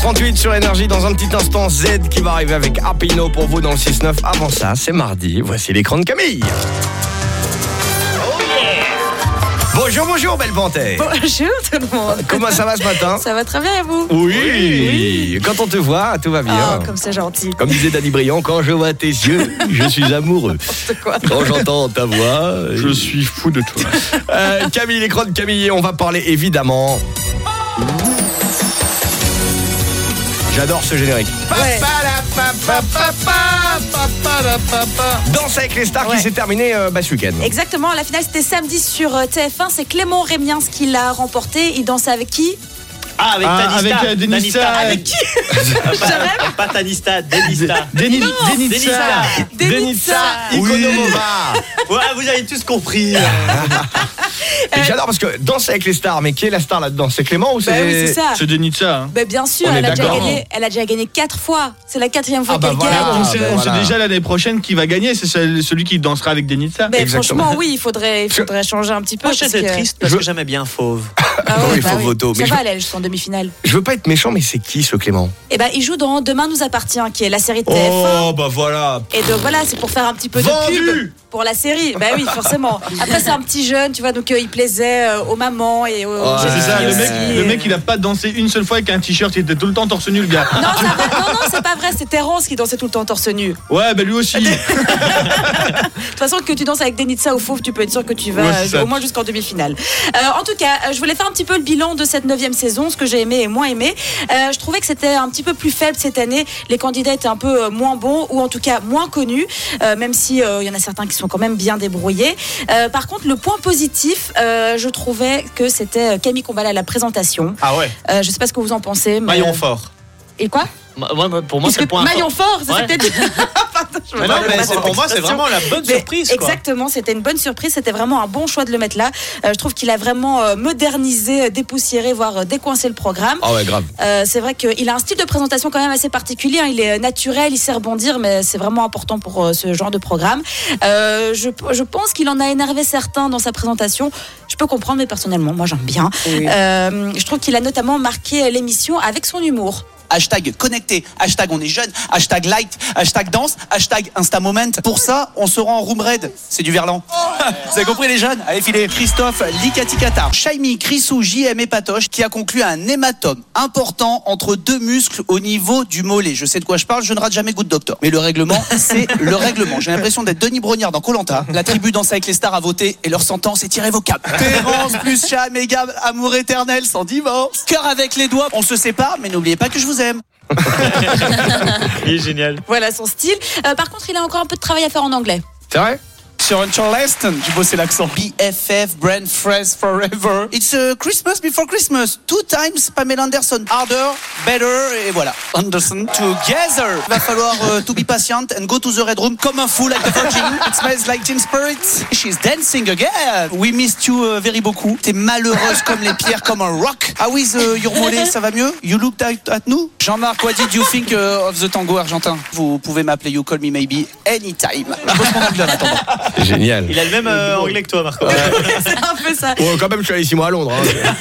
8h38 sur Énergie dans un petit instant Z qui va arriver avec Apino pour vous dans le 6-9. Avant ça, c'est mardi. Voici l'écran de Camille. Bonjour, bonjour, belle panthère. Bonjour tout le monde. Comment ça va ce matin Ça va très bien et vous Oui. Quand on te voit, tout va bien. Oh, comme c'est gentil. Comme disait Danny Briand, quand je vois tes yeux, je suis amoureux. Quand j'entends ta voix, je suis fou de toi. Euh, Camille, l'écran de Camille, on va parler évidemment. J'adore ce générique. Danse avec les stars qui s'est terminé euh, bah, ce week-end. Exactement, la finale c'était samedi sur euh, TF1, c'est Clément Rémiens qui l'a remporté. Il dansait avec qui? Ah, avec Ah, Tanista. avec, euh, Denista. Tanista. Avec qui pas, pas Tanista, Denista. Deni- Non. Denitsa. Denitsa. Ikonomova. Ouais, vous avez tous compris. Et j'adore parce que Danse avec les stars, mais qui est la star là-dedans? C'est Clément ou c'est Bah oui, c'est ça. C'est Denitsa. hein. Bah, Bien sûr, On est elle a, déjà d'accord. gagné, elle a déjà gagné quatre fois. C'est la quatrième fois Ah bah qu'elle voilà. gagne. On sait, ben on sait voilà. déjà l'année prochaine qui va gagner, c'est celle- celui qui dansera avec Denitsa. Mais Exactement. franchement, oui, il faudrait, il faudrait changer un petit peu. Moi, parce j'étais que- triste parce que j'aimais bien Fauve. Ah ouais, Oui, bah faut oui. voto. Ça Mais je, va, elle est jusqu'en demi-finale. je veux pas être méchant, mais c'est qui ce Clément? Et ben, il joue dans Demain nous appartient, qui est la série de TF1. Oh bah voilà. Et donc voilà, c'est pour faire un petit peu de Vendu pub pour la série. Bah oui, forcément. Après, c'est un petit jeune, tu vois, donc euh, il plaisait euh, aux mamans et aux. aux Ouais, jeunes C'est ça, filles le mec, aussi. le mec il a pas dansé une seule fois avec un t-shirt, il était tout le temps torse nu le gars. Non, ça va- non, non, c'est pas vrai, c'est Terence qui dansait tout le temps torse nu. Ouais, bah lui aussi. De toute façon, que tu danses avec Denitsa ou Fauve, tu peux être sûr que tu vas Ouais, c'est euh, au moins jusqu'en demi-finale. Euh, en tout cas, euh, je voulais faire un petit peu le bilan de cette neuvième saison, ce que j'ai aimé et moins aimé. Euh, je trouvais que c'était un petit peu plus faible cette année. Les candidats étaient un peu euh, moins bons ou en tout cas moins connus, euh, même si euh, il y en a certains qui sont quand même bien débrouillés. Euh, par contre, le point positif, euh, je trouvais que c'était euh, Camille Combal à la présentation. Ah ouais. Je sais pas ce que vous en pensez. Mais... Maillon fort. Et quoi moi, pour moi, Parce c'est le que point Maillon fort, ça Ouais. c'est peut-être. Pardon, je me Mais non, mais pour moi, c'est vraiment la bonne Mais surprise, quoi. Exactement, c'était une bonne surprise. C'était vraiment un bon choix de le mettre là. Euh, je trouve qu'il a vraiment euh, modernisé, euh, dépoussiéré, voire euh, décoincé le programme. Ah ouais, grave. Euh, c'est vrai qu'il a un style de présentation quand même assez particulier. hein. Il est naturel, il sait rebondir, mais c'est vraiment important pour euh, ce genre de programme. Euh, je, je pense qu'il en a énervé certains dans sa présentation. Je peux comprendre, mais personnellement, moi j'aime bien. Euh, je trouve qu'il a notamment marqué l'émission avec son humour. Hashtag connecté, hashtag on est jeune, hashtag light, hashtag danse, hashtag instamoment. Pour ça, on se rend en room raid. C'est du verlan. Vous avez compris les jeunes? Allez filez. Christophe Likatikata, Shaimi, Chrisou, JM et Patoche qui a conclu un hématome important entre deux muscles au niveau du mollet. Je sais de quoi je parle, je ne rate jamais Good Doctor. Mais le règlement, c'est le règlement. J'ai l'impression d'être Denis Brognard dans Colanta. La tribu danse avec les stars a voté et leur sentence est irrévocable. Terence plus Cham égale amour éternel sans divorce. Cœur avec les doigts, on se sépare, mais n'oubliez pas que je vous aime. Il est génial. Voilà son style. Euh, par contre, il a encore un peu de travail à faire en anglais. C'est vrai? Sur un Charleston, j'ai bossé l'accent. BFF, Brand Fresh Forever. It's a Christmas before Christmas. Two times Pamela Anderson. Harder, better, et voilà. Anderson. Together. Il va falloir euh, to be patient and go to the red room comme un fou like a virgin. It smells like teen spirit. She's dancing again. We missed you euh, very beaucoup. T'es malheureuse comme les pierres, comme un rock. How is uh, your mollet Ça va mieux? You look at, at nous? Jean-Marc, what did you think uh, of the tango argentin? Vous pouvez m'appeler You Call Me Maybe anytime. Je bosse mon anglais en attendant. Génial. Il a le même euh, anglais que toi, Marco. c'est un peu ça. Bon, quand même, je suis allé 6 mois à Londres. hein.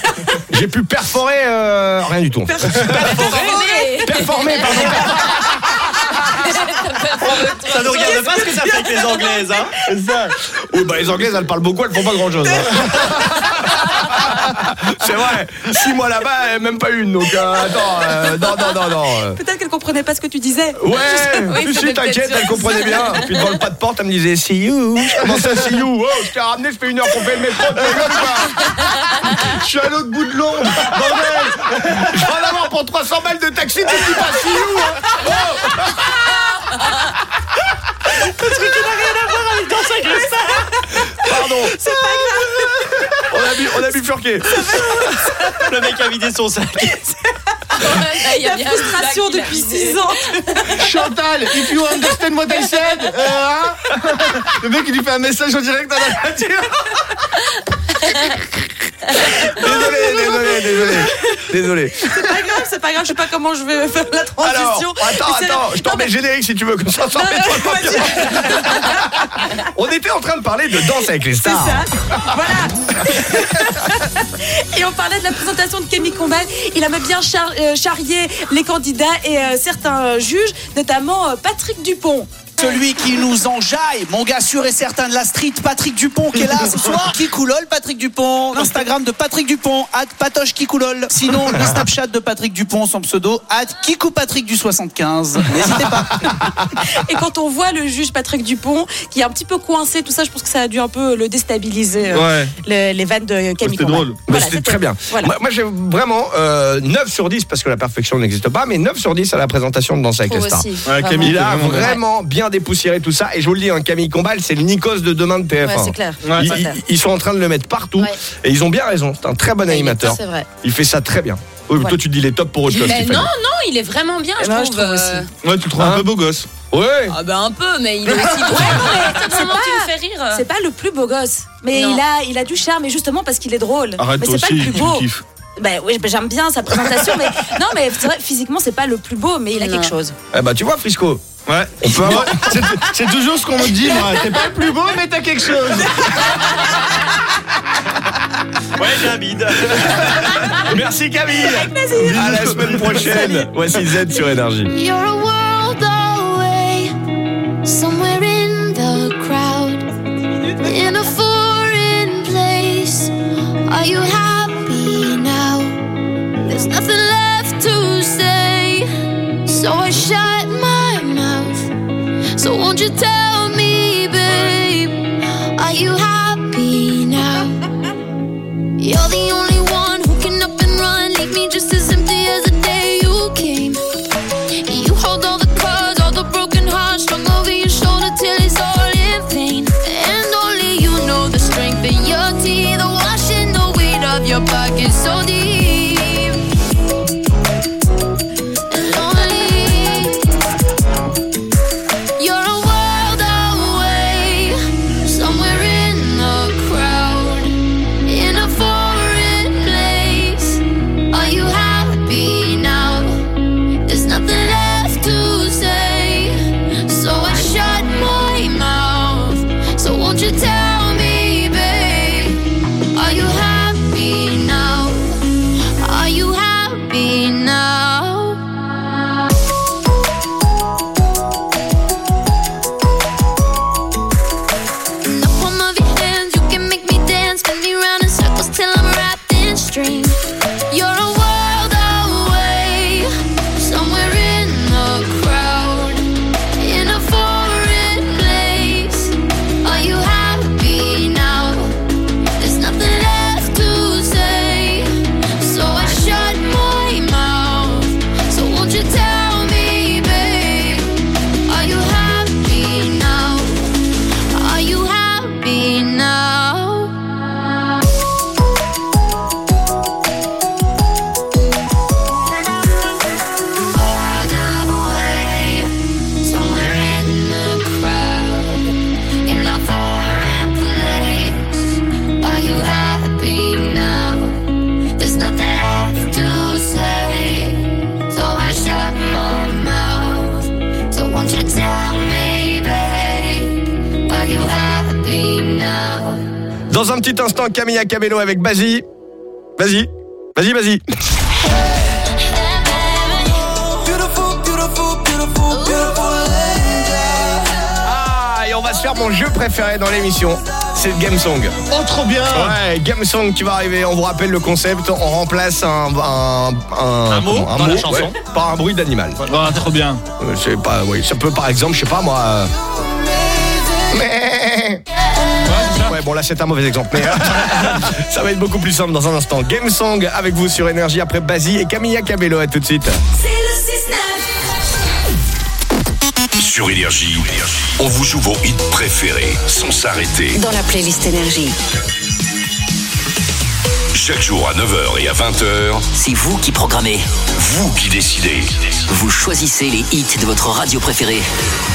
J'ai pu perforer euh, rien du tout. en fait. Performer, pardon. Ça ne regarde pas ce que ça fait avec les Anglaises, hein C'est ça. Oui, bah, les Anglaises, elles parlent beaucoup, elles font pas grand chose. C'est vrai. 6 mois là-bas, même pas une. Donc, euh, attends. euh, non, non, non, non. euh. Peut-être qu'elle comprenait pas ce que tu disais. Ouais, Oui, si, t'inquiète, elle comprenait bien. Puis devant le pas de porte, elle me disait See you. Comment ça, see you Oh, je t'ai ramené, ça fait une heure qu'on fait le métro. Je suis à l'autre bout de Londres. Bordel Je vais en avoir pour 300 balles de taxi, tu dis pas see you. hein. Oh Le truc qui n'a rien à voir avec danser avec les stars. Pardon. C'est pas grave. On a, bu- on a bifurqué. Le mec a vidé son sac. Il y a frustration depuis 6 ans. Chantal, if you understand what I said, euh, hein le mec il lui fait un message en direct dans la voiture. Désolé, désolé, désolé. Désolé. C'est pas grave, c'est pas grave, je sais pas comment je vais faire la Alors, transition. attends, Mais c'est- attends, je t'en mets générique si tu veux, comme ça, ça Non, non. On était en train de parler de danse avec C'est ça, voilà. et on parlait de la présentation de Camille Combal. Il aimait bien euh, charrier les candidats et euh, certains euh, juges, notamment Patrick Dupont. Celui qui nous enjaille, mon gars sûr et certain de la street, Patrick Dupont, qui est là ce soir. Qui coulole, Patrick Dupont. L'Instagram de Patrick Dupont, at Patoche qui coulole. Sinon, le Snapchat de Patrick Dupont, son pseudo, at Kikou Patrick du 75. N'hésitez pas. Et quand on voit le juge Patrick Dupont, qui est un petit peu coincé, tout ça, je pense que ça a dû un peu le déstabiliser, euh, Ouais. le- les vannes de Camille C'était Combal. drôle. Voilà, c'était très bien. voilà. Moi, moi, j'ai vraiment euh, 9 sur 10 parce que la perfection n'existe pas, mais 9 sur 10 à la présentation de Danse avec les stars. aussi, Ouais, vraiment. il a vraiment bien. Vraiment bien dépoussiéré tout ça. Et je vous le dis, hein, Camille Combal, c'est le Nikos de demain de TF1. Ouais, c'est clair. Ils, clair. sont en train de le mettre partout et ils ont bien raison. C'est un très bon animateur. C'est vrai. Il fait ça très bien. Oui. Toi, tu dis les tops pour autre chose. Non, non, il est vraiment bien, Eh je ben, trouve. je trouve euh, Ouais, tu le trouves un peu beau gosse. Ouais. Ah ben un peu, mais il est aussi vraiment. C'est pas- le plus beau gosse, mais Non. il a, il a du charme, et justement parce qu'il est drôle. Arrête mais toi c'est pas aussi, le plus beau. Ben oui, ben, j'aime bien sa présentation, mais non, mais c'est vrai, physiquement c'est pas le plus beau, mais il a Non. quelque chose. Eh bah, tu vois, Frisco. Ouais. On peut avoir. C'est- C'est toujours ce qu'on me dit, moi. T'es pas le plus beau, mais t'as quelque chose. Ouais, j'ai un bide. Merci Camille. À la semaine prochaine. Voici Z sur Énergie. You're a world you tell me, babe, are you happy now? You're the petit instant, Camilla Cabello avec Bazi. Vas-y, vas-y, vas-y. Ah, et on va se faire mon jeu préféré dans l'émission. C'est le Game Song. Oh, trop bien Ouais, Game Song qui va arriver. On vous rappelle le concept. On remplace un, un, Un mot dans la chanson. ouais, par un bruit d'animal. Oh, trop bien. Euh, Je sais pas, oui. Ça peut, par exemple, je sais pas moi. euh, Ouais, bon là c'est un mauvais exemple, mais euh, ça va être beaucoup plus simple dans un instant. Game Song avec vous sur Énergie après Bazi et Camilla Cabello. À tout de suite. Sur Énergie, on vous joue vos hits préférés sans s'arrêter. Dans la playlist Énergie. Chaque jour à 9h et à 20h, C'est vous qui programmez. vous qui décidez. Vous choisissez les hits de votre radio préférée.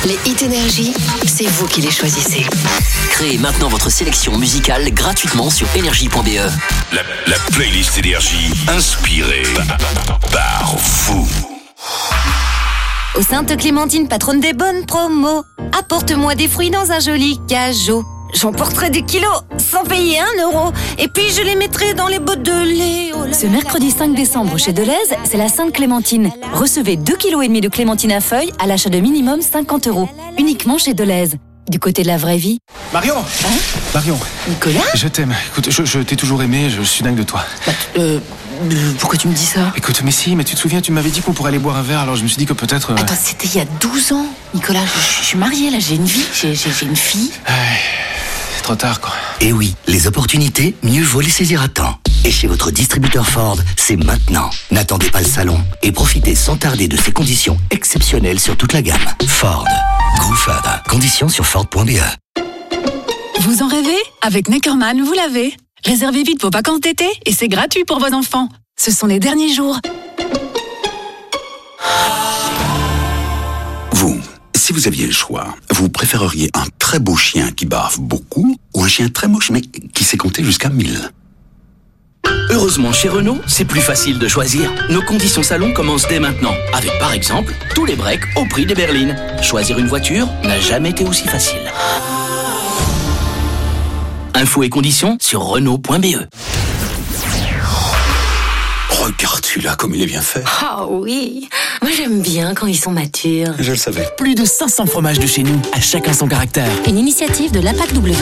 Les hits Énergie, c'est vous qui les choisissez. Créez maintenant votre sélection musicale gratuitement sur énergie.be. La, la playlist Énergie inspirée par vous. Au Sainte Clémentine, patronne des bonnes promos, apporte-moi des fruits dans un joli cajot. J'emporterai des kilos sans payer un euro. Et puis je les mettrai dans les bottes de lait. Oh là Ce mercredi 5 décembre chez Deleuze, c'est la Sainte Clémentine. Recevez 2,5 kg de clémentine à feuilles à l'achat de minimum 50 euros. Uniquement chez Deleuze. Du côté de la vraie vie. Marion Marion Nicolas Je t'aime. Écoute, je, je t'ai toujours aimé, je suis dingue de toi. Euh, pourquoi tu me dis ça? Écoute, mais si, mais tu te souviens, tu m'avais dit qu'on pourrait aller boire un verre, alors je me suis dit que peut-être... euh, Attends, c'était il y a 12 ans. Nicolas, je, je suis mariée là, j'ai une vie, j'ai une fille. Trop tard, quoi. Et Eh oui, les opportunités, mieux vaut les saisir à temps. Et chez votre distributeur Ford, c'est maintenant. N'attendez pas le salon et profitez sans tarder de ces conditions exceptionnelles sur toute la gamme. Ford. Conditions sur Ford.be. Vous en rêvez? Avec Neckerman, vous l'avez. Réservez vite vos vacances d'été et c'est gratuit pour vos enfants. Ce sont les derniers jours. Vous aviez le choix, vous préféreriez un très beau chien qui bave beaucoup ou un chien très moche mais qui sait compter jusqu'à 1000 Heureusement, chez Renault, c'est plus facile de choisir. Nos conditions salon commencent dès maintenant. Avec par exemple, tous les breaks au prix des berlines. Choisir une voiture n'a jamais été aussi facile. Infos et conditions sur Renault.be. Regarde celui-là comme il est bien fait. Ah oui, moi j'aime bien quand ils sont matures. Je le savais. Plus de 500 fromages de chez nous, à chacun son caractère. Une initiative de l'APAC W.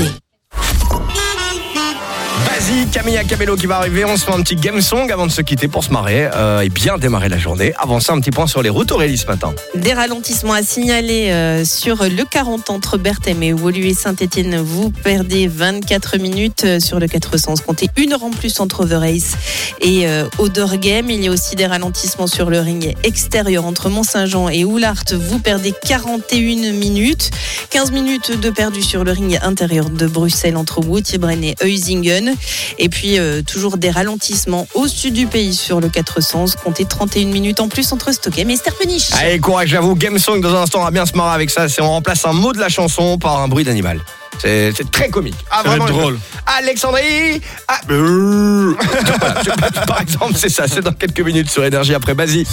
Vas-y, Camilla Cabello qui va arriver. On se fait un petit game song avant de se quitter pour se marrer euh, et bien démarrer la journée. Avant ça, un petit point sur les routes Aurélie ce matin. Des ralentissements à signaler euh, sur le 40 entre Berthème et Wolu et Saint-Etienne. Vous perdez 24 minutes euh, sur le 400. Comptez une heure en plus entre The Race et euh. Il y a aussi des ralentissements sur le ring extérieur entre Mont-Saint-Jean et Oulart. Vous perdez 41 minutes. 15 minutes de perdu sur le ring intérieur de Bruxelles entre Woutiebren et Heusingen. Et puis euh, toujours des ralentissements au sud du pays sur le 400. Comptez 31 minutes en plus entre Stockholm et Sterpenich. Allez, courage à vous. Game song dans un instant, on va bien se marrer avec ça. C'est on remplace un mot de la chanson par un bruit d'animal. C'est c'est très comique. Ah, Ça va être vraiment, drôle. Alexandrie ah, Par exemple, c'est ça. C'est dans quelques minutes sur Énergie après Basie.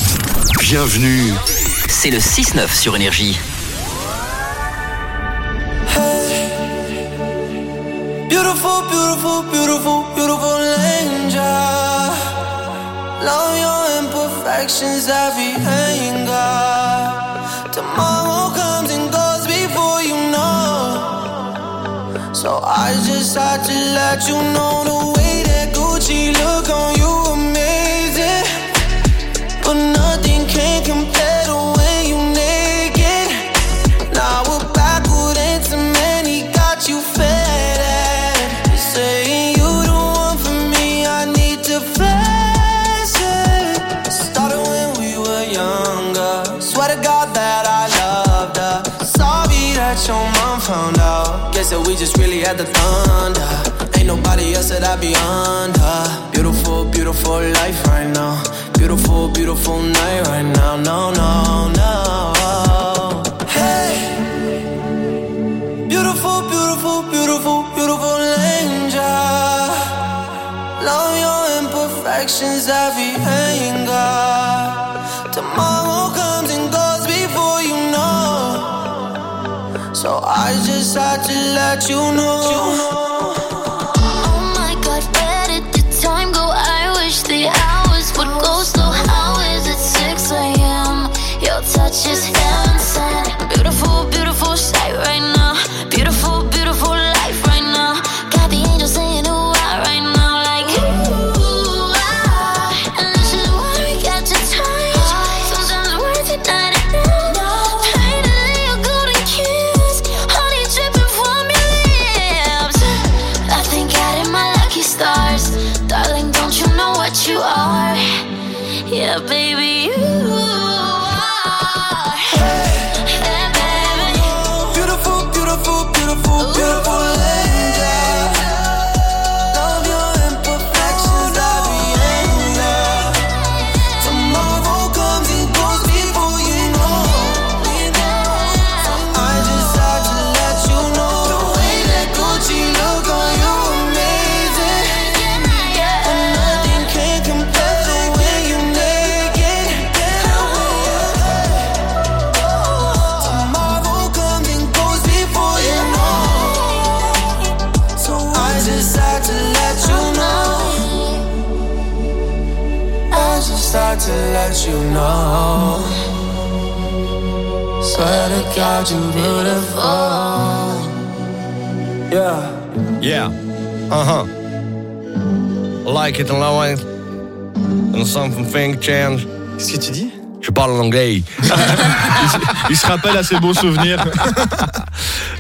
Bienvenue. C'est le 6-9 sur Énergie. Beautiful, beautiful, beautiful, angel. Love your imperfections, every anger. Tomorrow comes and goes before you know. So I just had to let you know just the thunder. Ain't nobody else that I be under. Beautiful, beautiful life right now. Beautiful, beautiful night right now. No, no, no. Hey. Beautiful, beautiful, beautiful, beautiful angel. Love your imperfections, every I just had to let you know. You beautiful. Yeah. Yeah. Uh-huh. Like it and love it. And something change. Qu'est-ce que tu dis? Je parle en anglais. Il se rappelle à ses bons souvenirs.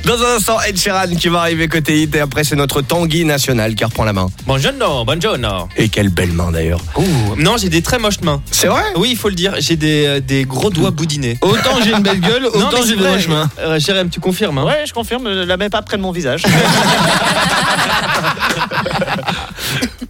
Dans un instant, Ed Sheeran qui va arriver côté hit et après c'est notre Tanguy national qui reprend la main. Buongiorno, buongiorno. Et quelle belle main d'ailleurs. Non, j'ai des très moches mains. C'est vrai? Oui, il faut le dire. J'ai des, euh, des gros doigts boudinés. Autant j'ai une belle gueule, autant j'ai des moches mains. Euh, Jérém, tu confirmes hein Ouais, je confirme, ne la mets pas près de mon visage.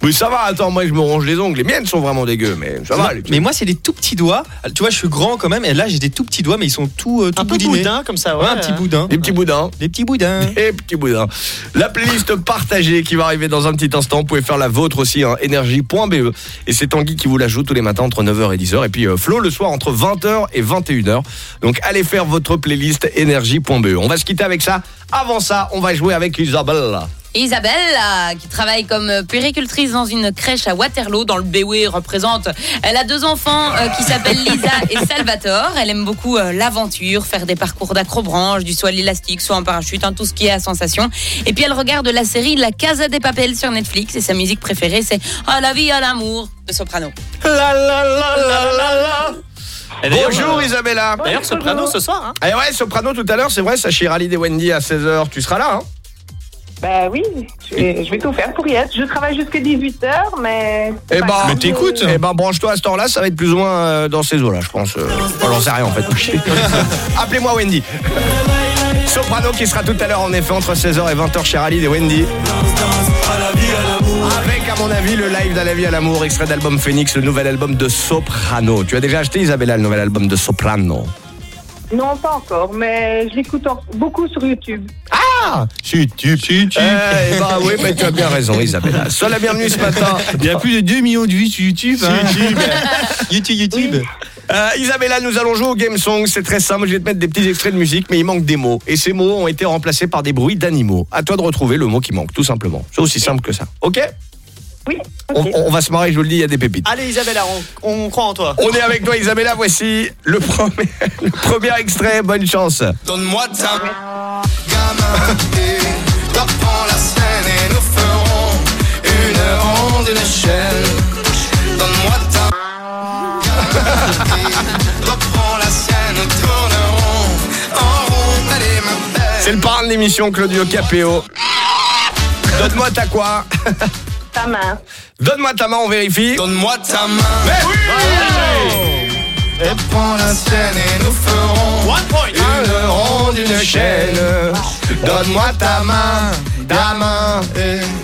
Mais ça va, attends, moi je me ronge les ongles. Les miennes sont vraiment dégueu, mais ça va. les- Mais moi, c'est des tout petits doigts. Tu vois, je suis grand quand même. Et là, j'ai des tout petits doigts, mais ils sont tout, euh, tout Un peu boudinés. boudin comme ça, Ouais, ouais. un petit boudin. Des petits boudins. Des petits boudins. Des petits boudins. La playlist partagée qui va arriver dans un petit instant. Vous pouvez faire la vôtre aussi, hein, énergie.be. Et c'est Tanguy qui vous la joue tous les matins entre 9h et 10h. Et puis euh, Flo le soir entre 20h et 21h. Donc allez faire votre playlist énergie.be. On va se quitter avec ça. Avant ça, on va jouer avec Isabelle. Isabelle, là, qui travaille comme puéricultrice dans une crèche à Waterloo, dans le BW représente. Elle a deux enfants euh, qui s'appellent Lisa et Salvatore. Elle aime beaucoup euh, l'aventure, faire des parcours d'acrobranche, du saut à l'élastique, soit en parachute, hein, tout ce qui est à sensation. Et puis elle regarde la série La Casa des Papel sur Netflix et sa musique préférée c'est À la vie, à l'amour de Soprano. La la la la la la. Bonjour euh, Isabella. D'ailleurs, Soprano ce soir. Hein. Eh ouais, Soprano tout à l'heure, c'est vrai, ça chez Rallye des Wendy à 16h. Tu seras là, hein Bah oui, je vais, je vais tout faire pour y être. Je travaille jusqu'à 18h, mais. Eh ben, t'écoutes Eh ben, branche-toi à cette heure-là, ça va être plus ou moins euh, dans ces eaux-là, je pense. Euh, enfin, j'en sais rien en fait. Appelez-moi Wendy. Soprano qui sera tout à l'heure en effet entre 16h et 20h chez Rallye des Wendy. Avec à mon avis le live d'À la vie à l'amour, extrait d'album Phoenix, le nouvel album de Soprano. Tu as déjà acheté Isabella le nouvel album de Soprano? Non, pas encore, mais je l'écoute en- beaucoup sur YouTube. Ah YouTube, YouTube. Eh bah oui, mais tu as bien raison Isabella. Sois la bienvenue ce matin. Il y a plus de 2 millions de vues sur YouTube. hein. YouTube, YouTube. Euh, Isabella, nous allons jouer au Game Song. C'est très simple. Je vais te mettre des petits extraits de musique, mais il manque des mots. Et ces mots ont été remplacés par des bruits d'animaux. À toi de retrouver le mot qui manque, tout simplement. C'est aussi simple que ça. Ok? Oui. on, on va se marrer, je vous le dis, il y a des pépites. Allez, Isabella, on, on croit en toi. On est avec toi, Isabella. Voici le premier, le premier extrait. Bonne chance. Donne-moi ta gamin, et reprends la scène et nous ferons une ronde, une échelle. Donne-moi ta gamin, et reprends la scène, nous tournerons en rond, allez ma belle. C'est le parrain de l'émission, Claudio Capéo. Donne-moi ta quoi Ta main. Donne-moi ta main, on vérifie. Donne-moi ta main. Mais oui Et prends la scène et nous ferons Une ronde, une chaîne. Donne-moi ta main, ta main.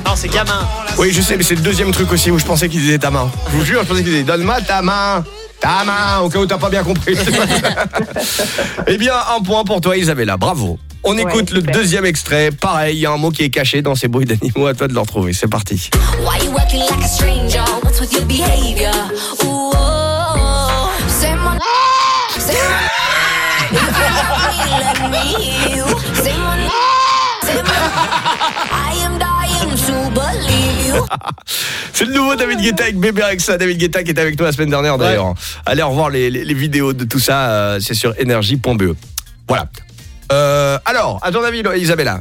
Non, c'est gamin. Oui, je sais, mais c'est le deuxième truc aussi où je pensais qu'ils disaient ta main. Je vous jure, je pensais qu'ils disaient donne-moi ta main. Ta main, au cas où t'as pas bien compris. eh bien, un point pour toi, Isabella. Bravo. On Ouais, écoute le deuxième extrait. Pareil, il y a un mot qui est caché dans ces bruits d'animaux. À toi de le retrouver. C'est parti. Oh, oh. C'est le nouveau David Guetta avec Bébé Rexa. David Guetta qui était avec toi la semaine dernière d'ailleurs. Allez revoir les, les- les vidéos de tout ça. euh, c'est sur énergie.be. Voilà. Euh, alors, à ton avis, Isabella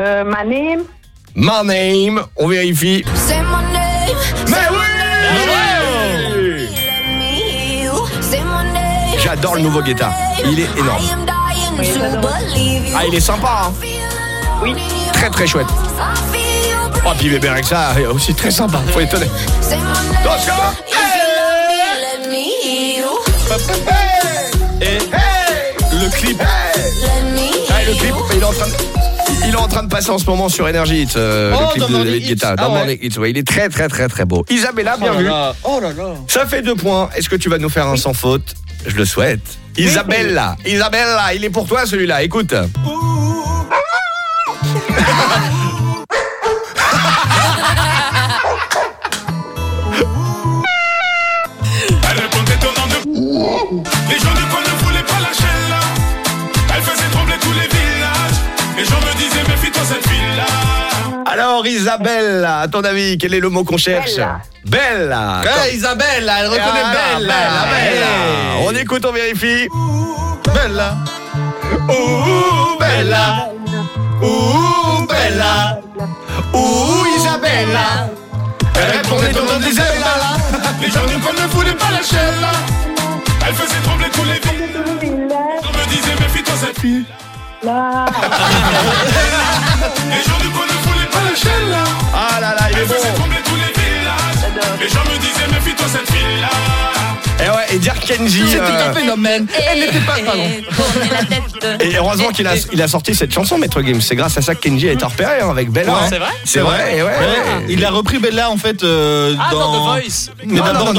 Euh, my name? My name, on vérifie. Say my name. Mais oui! J'adore le nouveau Guetta. Il est énorme. Ah, il est sympa, hein Oui. Très très chouette. Oh, puis Bébé Rexa est aussi très sympa, faut étonner. Attention me, let Et le clip. Ah, le clip, il est en train de... Il est en train de passer en ce moment sur Energy Hits, euh, Oh, le clip dans de David. Guetta. Ah Dans ouais. Il est très très très très beau. Isabella, bien Oh là vu. là. Oh là là. Ça fait deux points. Est-ce que tu vas nous faire un sans faute? Je le souhaite. Isabella, Isabella, il est pour toi celui-là. Écoute. Les gens me disaient méfie-toi cette fille-là Alors Isabella, à ton avis, quel est le mot qu'on cherche Bella. Eh, Isabelle, elle reconnaît Ah, Belle. Bella, Bella. Hey. On écoute, on vérifie. Bella. Ouh, Bella. Ouh, Bella. Ouh, Isabella. Elle répondait au nom d'Isabella. Les gens du coin ne voulaient pas lâcher là Elle faisait trembler tous les villages Les gens me disaient méfie-toi cette fille Les gens du coin ne voulaient pas lâcher là. Ah là là, il est bon. les gens me disaient méfie-toi cette fille-là Et ouais, et dire Kenji. C'était euh, un phénomène. Elle n'était pas pardon. Et heureusement qu'il a, il a sorti cette chanson, Maître Gims. C'est grâce à ça que Kenji a été repéré hein, avec Bella. Ouais. hein. C'est vrai C'est vrai, et ouais, ouais. Il a repris Bella en fait euh, Ah, dans... dans The Voice. Mais d'abord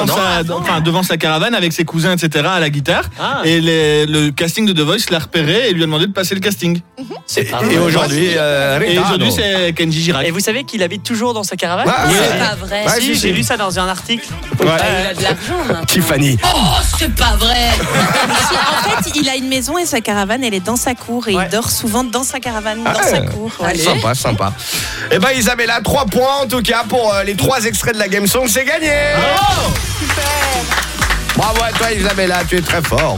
enfin, devant sa caravane avec ses cousins etc à la guitare. Ah. Et les- le casting de The Voice l'a repéré et lui a demandé de passer le casting. C'est Et aujourd'hui, euh, Et aujourd'hui c'est Kenji Girac. Et vous savez qu'il habite toujours dans sa caravane Ouais, ouais. C'est pas vrai. Ouais, Si, si, j'ai lu ça dans un article. Il a de l'argent. hein. Oh, c'est pas vrai. Si, en fait, il a une maison et sa caravane, elle est dans sa cour et Ouais. il dort souvent dans sa caravane, dans Ah, sa cour. Allez. Sympa, sympa. Eh ben Isabella, 3 points en tout cas pour euh, les trois extraits de la Game Song, c'est gagné Bravo à toi Isabella, tu es très fort.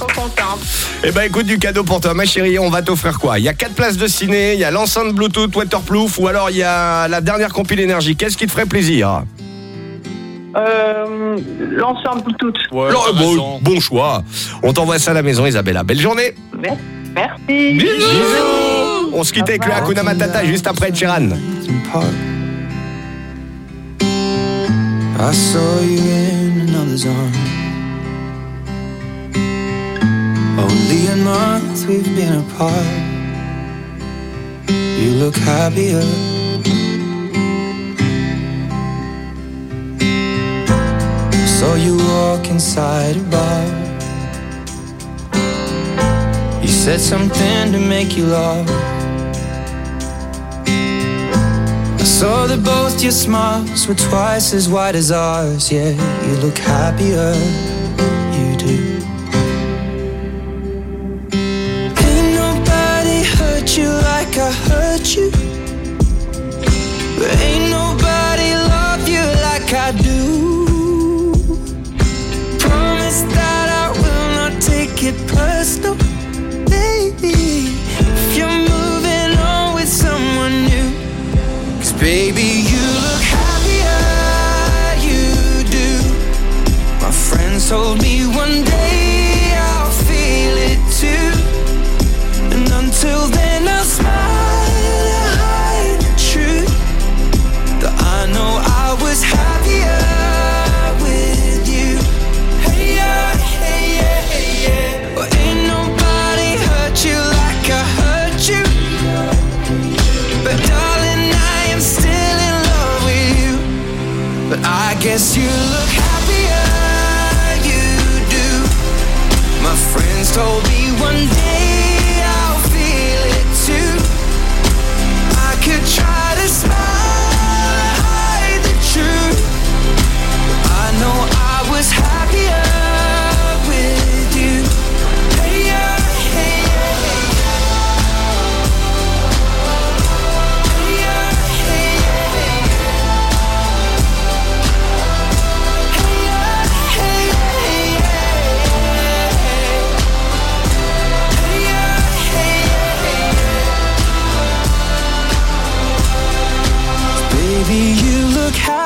Eh ben écoute du cadeau pour toi ma chérie, on va t'offrir quoi? Il y a 4 places de ciné, il y a l'enceinte Bluetooth waterproof ou alors il y a la dernière compile énergie. Qu'est-ce qui te ferait plaisir? Euh, L'ensemble Bluetooth. Ouais, Alors, bon, bon choix. On t'envoie ça à la maison Isabella. Belle journée. Mer- Merci. Bisous. On se quitte avec le Hakuna Matata juste après Chiran. I saw you in another's arms. Only a month we've been apart. You look happier. Saw you walk inside a bar. You said something to make you laugh. I saw that both your smiles were twice as wide as ours. Yeah, you look happier. You do. Ain't nobody hurt you like I hurt you. But ain't you look happier, you do. My friends told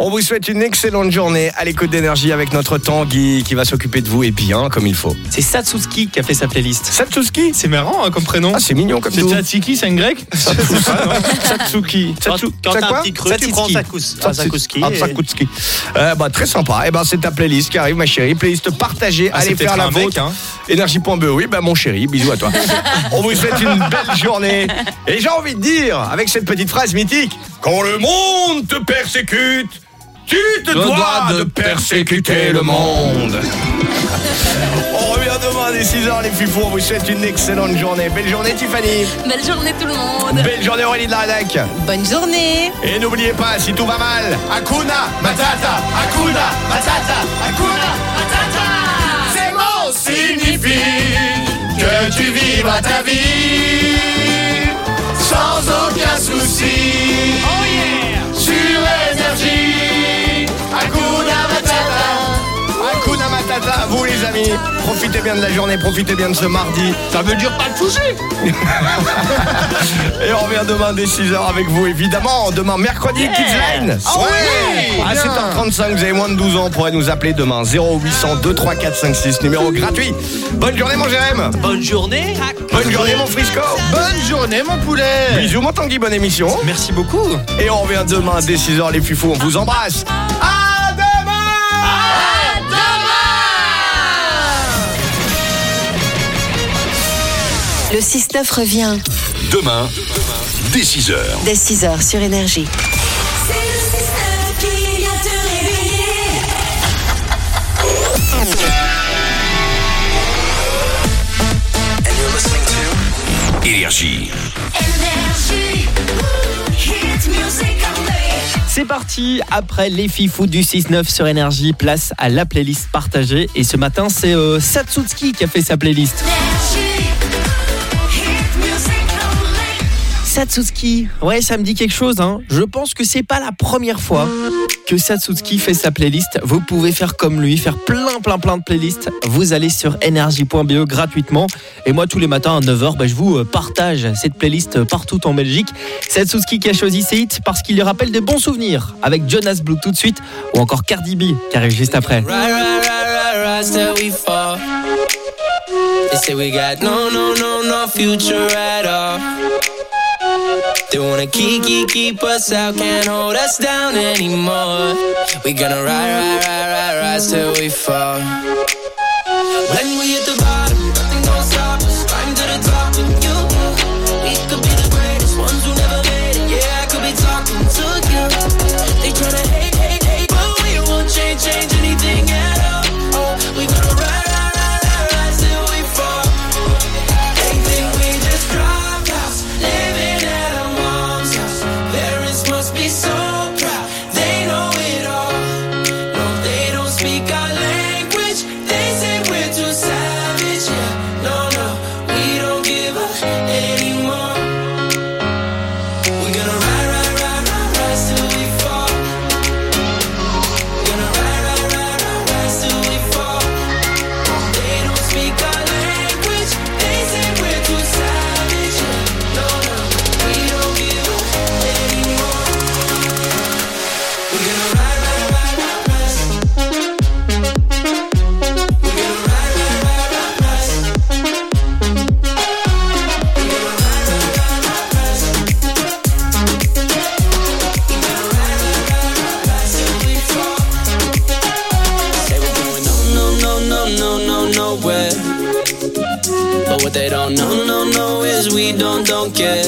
On vous souhaite une excellente journée à l'écoute d'énergie avec notre Tanguy qui va s'occuper de vous et bien comme il faut. C'est Satsuski qui a fait sa playlist. Satsuski C'est marrant hein, comme prénom. Ah, c'est mignon comme C'est tout. Tzatziki, c'est un grec Satsuki. Quand, Satsu- quand c'est t'as un petit creux, tu prends Satsuki. Ah, et- Sakutski. Euh, bah, très sympa. Eh ben, c'est ta playlist qui arrive, ma chérie. Playlist partagée. Ah, c'est Allez faire la vôtre. hein. Énergie.be. Oui, bah, mon chéri, bisous à toi. On vous souhaite une belle journée. Et j'ai envie de dire, avec cette petite phrase mythique, quand le monde te persécute, tu te dois de persécuter le monde. On revient demain dès 6h, les fifous. On vous souhaite une excellente journée. Belle journée, Tiffany. Belle journée tout le monde. Belle journée, Aurélie de la Rédac. Bonne journée. Et n'oubliez pas, si tout va mal, Hakuna Matata, Hakuna Matata, Hakuna Matata. Ces mots signifient que tu vivras ta les amis, profitez bien de la journée, profitez bien de ce mardi. Ça veut dire pas de soucis. Et on revient demain dès 6h avec vous, évidemment. Demain, mercredi, Yeah. Kids Line. Ah oui, À bien. 7h35, vous avez moins de 12 ans, pourrez nous appeler demain. 0800 23456, numéro gratuit. Bonne journée, mon Jérém. Bonne journée. Bonne journée, mon Frisco. Bonne journée, mon poulet. Bisous, mon Tanguy, bonne émission. Merci beaucoup. Et on revient demain dès 6h, les fifous. On vous embrasse. À Le 6-9 revient Demain, dès 6h. dès 6h sur Énergie. Énergie. C'est parti, après les fifous du 6-9 sur Énergie, place à la playlist partagée. Et ce matin, c'est euh, Satsuki qui a fait sa playlist. Satsuki, ouais, ça me dit quelque chose. Hein. Je pense que c'est pas la première fois que Satsuki fait sa playlist. Vous pouvez faire comme lui, faire plein, plein, plein de playlists. Vous allez sur energie.be gratuitement. Et moi, tous les matins à 9h, bah, je vous euh, partage cette playlist partout en Belgique. Satsuki qui a choisi ces hits parce qu'il lui rappelle des bons souvenirs avec Jonas Blue tout de suite ou encore Cardi B qui arrive juste après. They say we got no, no, no, no future at all. They wanna keep, keep, keep us out, can't hold us down anymore. We gonna ride, ride, ride, ride, ride till we fall. When we hit the bottom, Know, no, no, is we don't, don't care.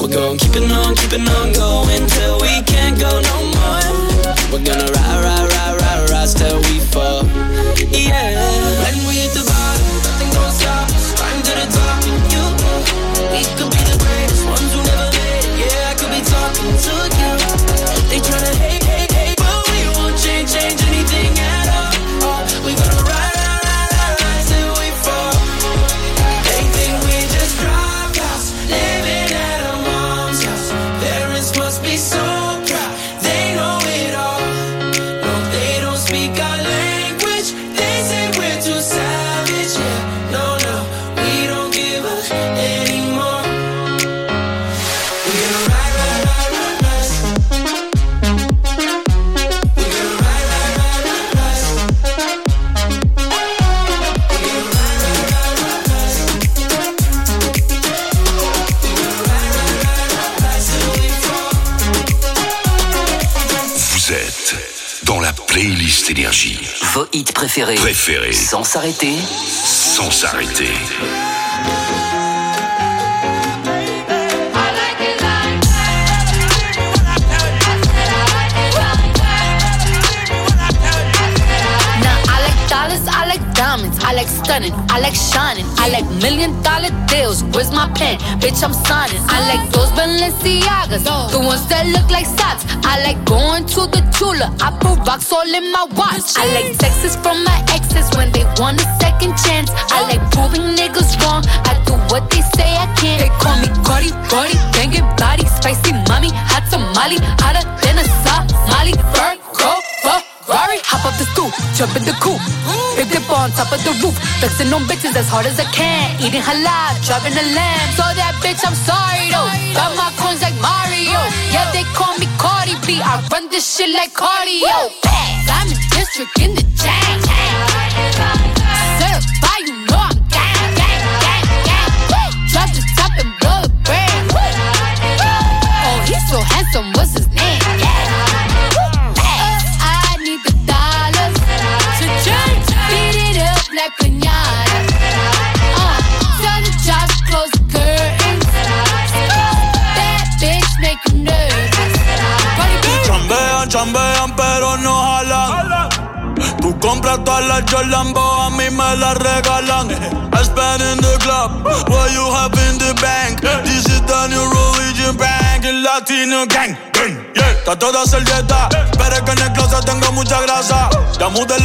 We're gonna keep it on, keep it on going till we can't go no more. We're gonna ride, ride, ride, ride, rise till we fall. Yeah. Vos hits préférés. Préférés. Sans s'arrêter. Sans s'arrêter. I like stunning, I like shining, I like million dollar deals. Where's my pen? Bitch, I'm signing. I like those Balenciagas, the ones that look like socks. I like going to the Tula. I put rocks all in my watch. I like texts from my exes when they want a second chance. I like proving niggas wrong. I do what they say I can't. They call me Cardi, Cardi, banging body, spicy mommy, hot tamale, hotter than a Somali. Virgo, jump in the coupe. Big dip on top of the roof, flexing on bitches as hard as I can. Eating halal, driving a lamb. So that bitch, I'm sorry though. Got my coins like Mario. Yeah, they call me Cardi B. I run this shit like cardio. I'm in district in the. Certified, you know I'm gang, gang, gang, gang. Drop the top and blow the brand. Oh, he's so handsome, what's his name? Uh, tell the jobs close the curtains. That bitch make you nervous. Cardi B. Chambean, chambean, pero no jalan. Tú compras todas las Jolambo, a mí me las regalan. I spend in the club, what you have in the bank. This is the new religion bank, el latino gang. gang, yeah. Trato de hacer dieta, pero es que en el closet tengo mucha grasa. Ya mudé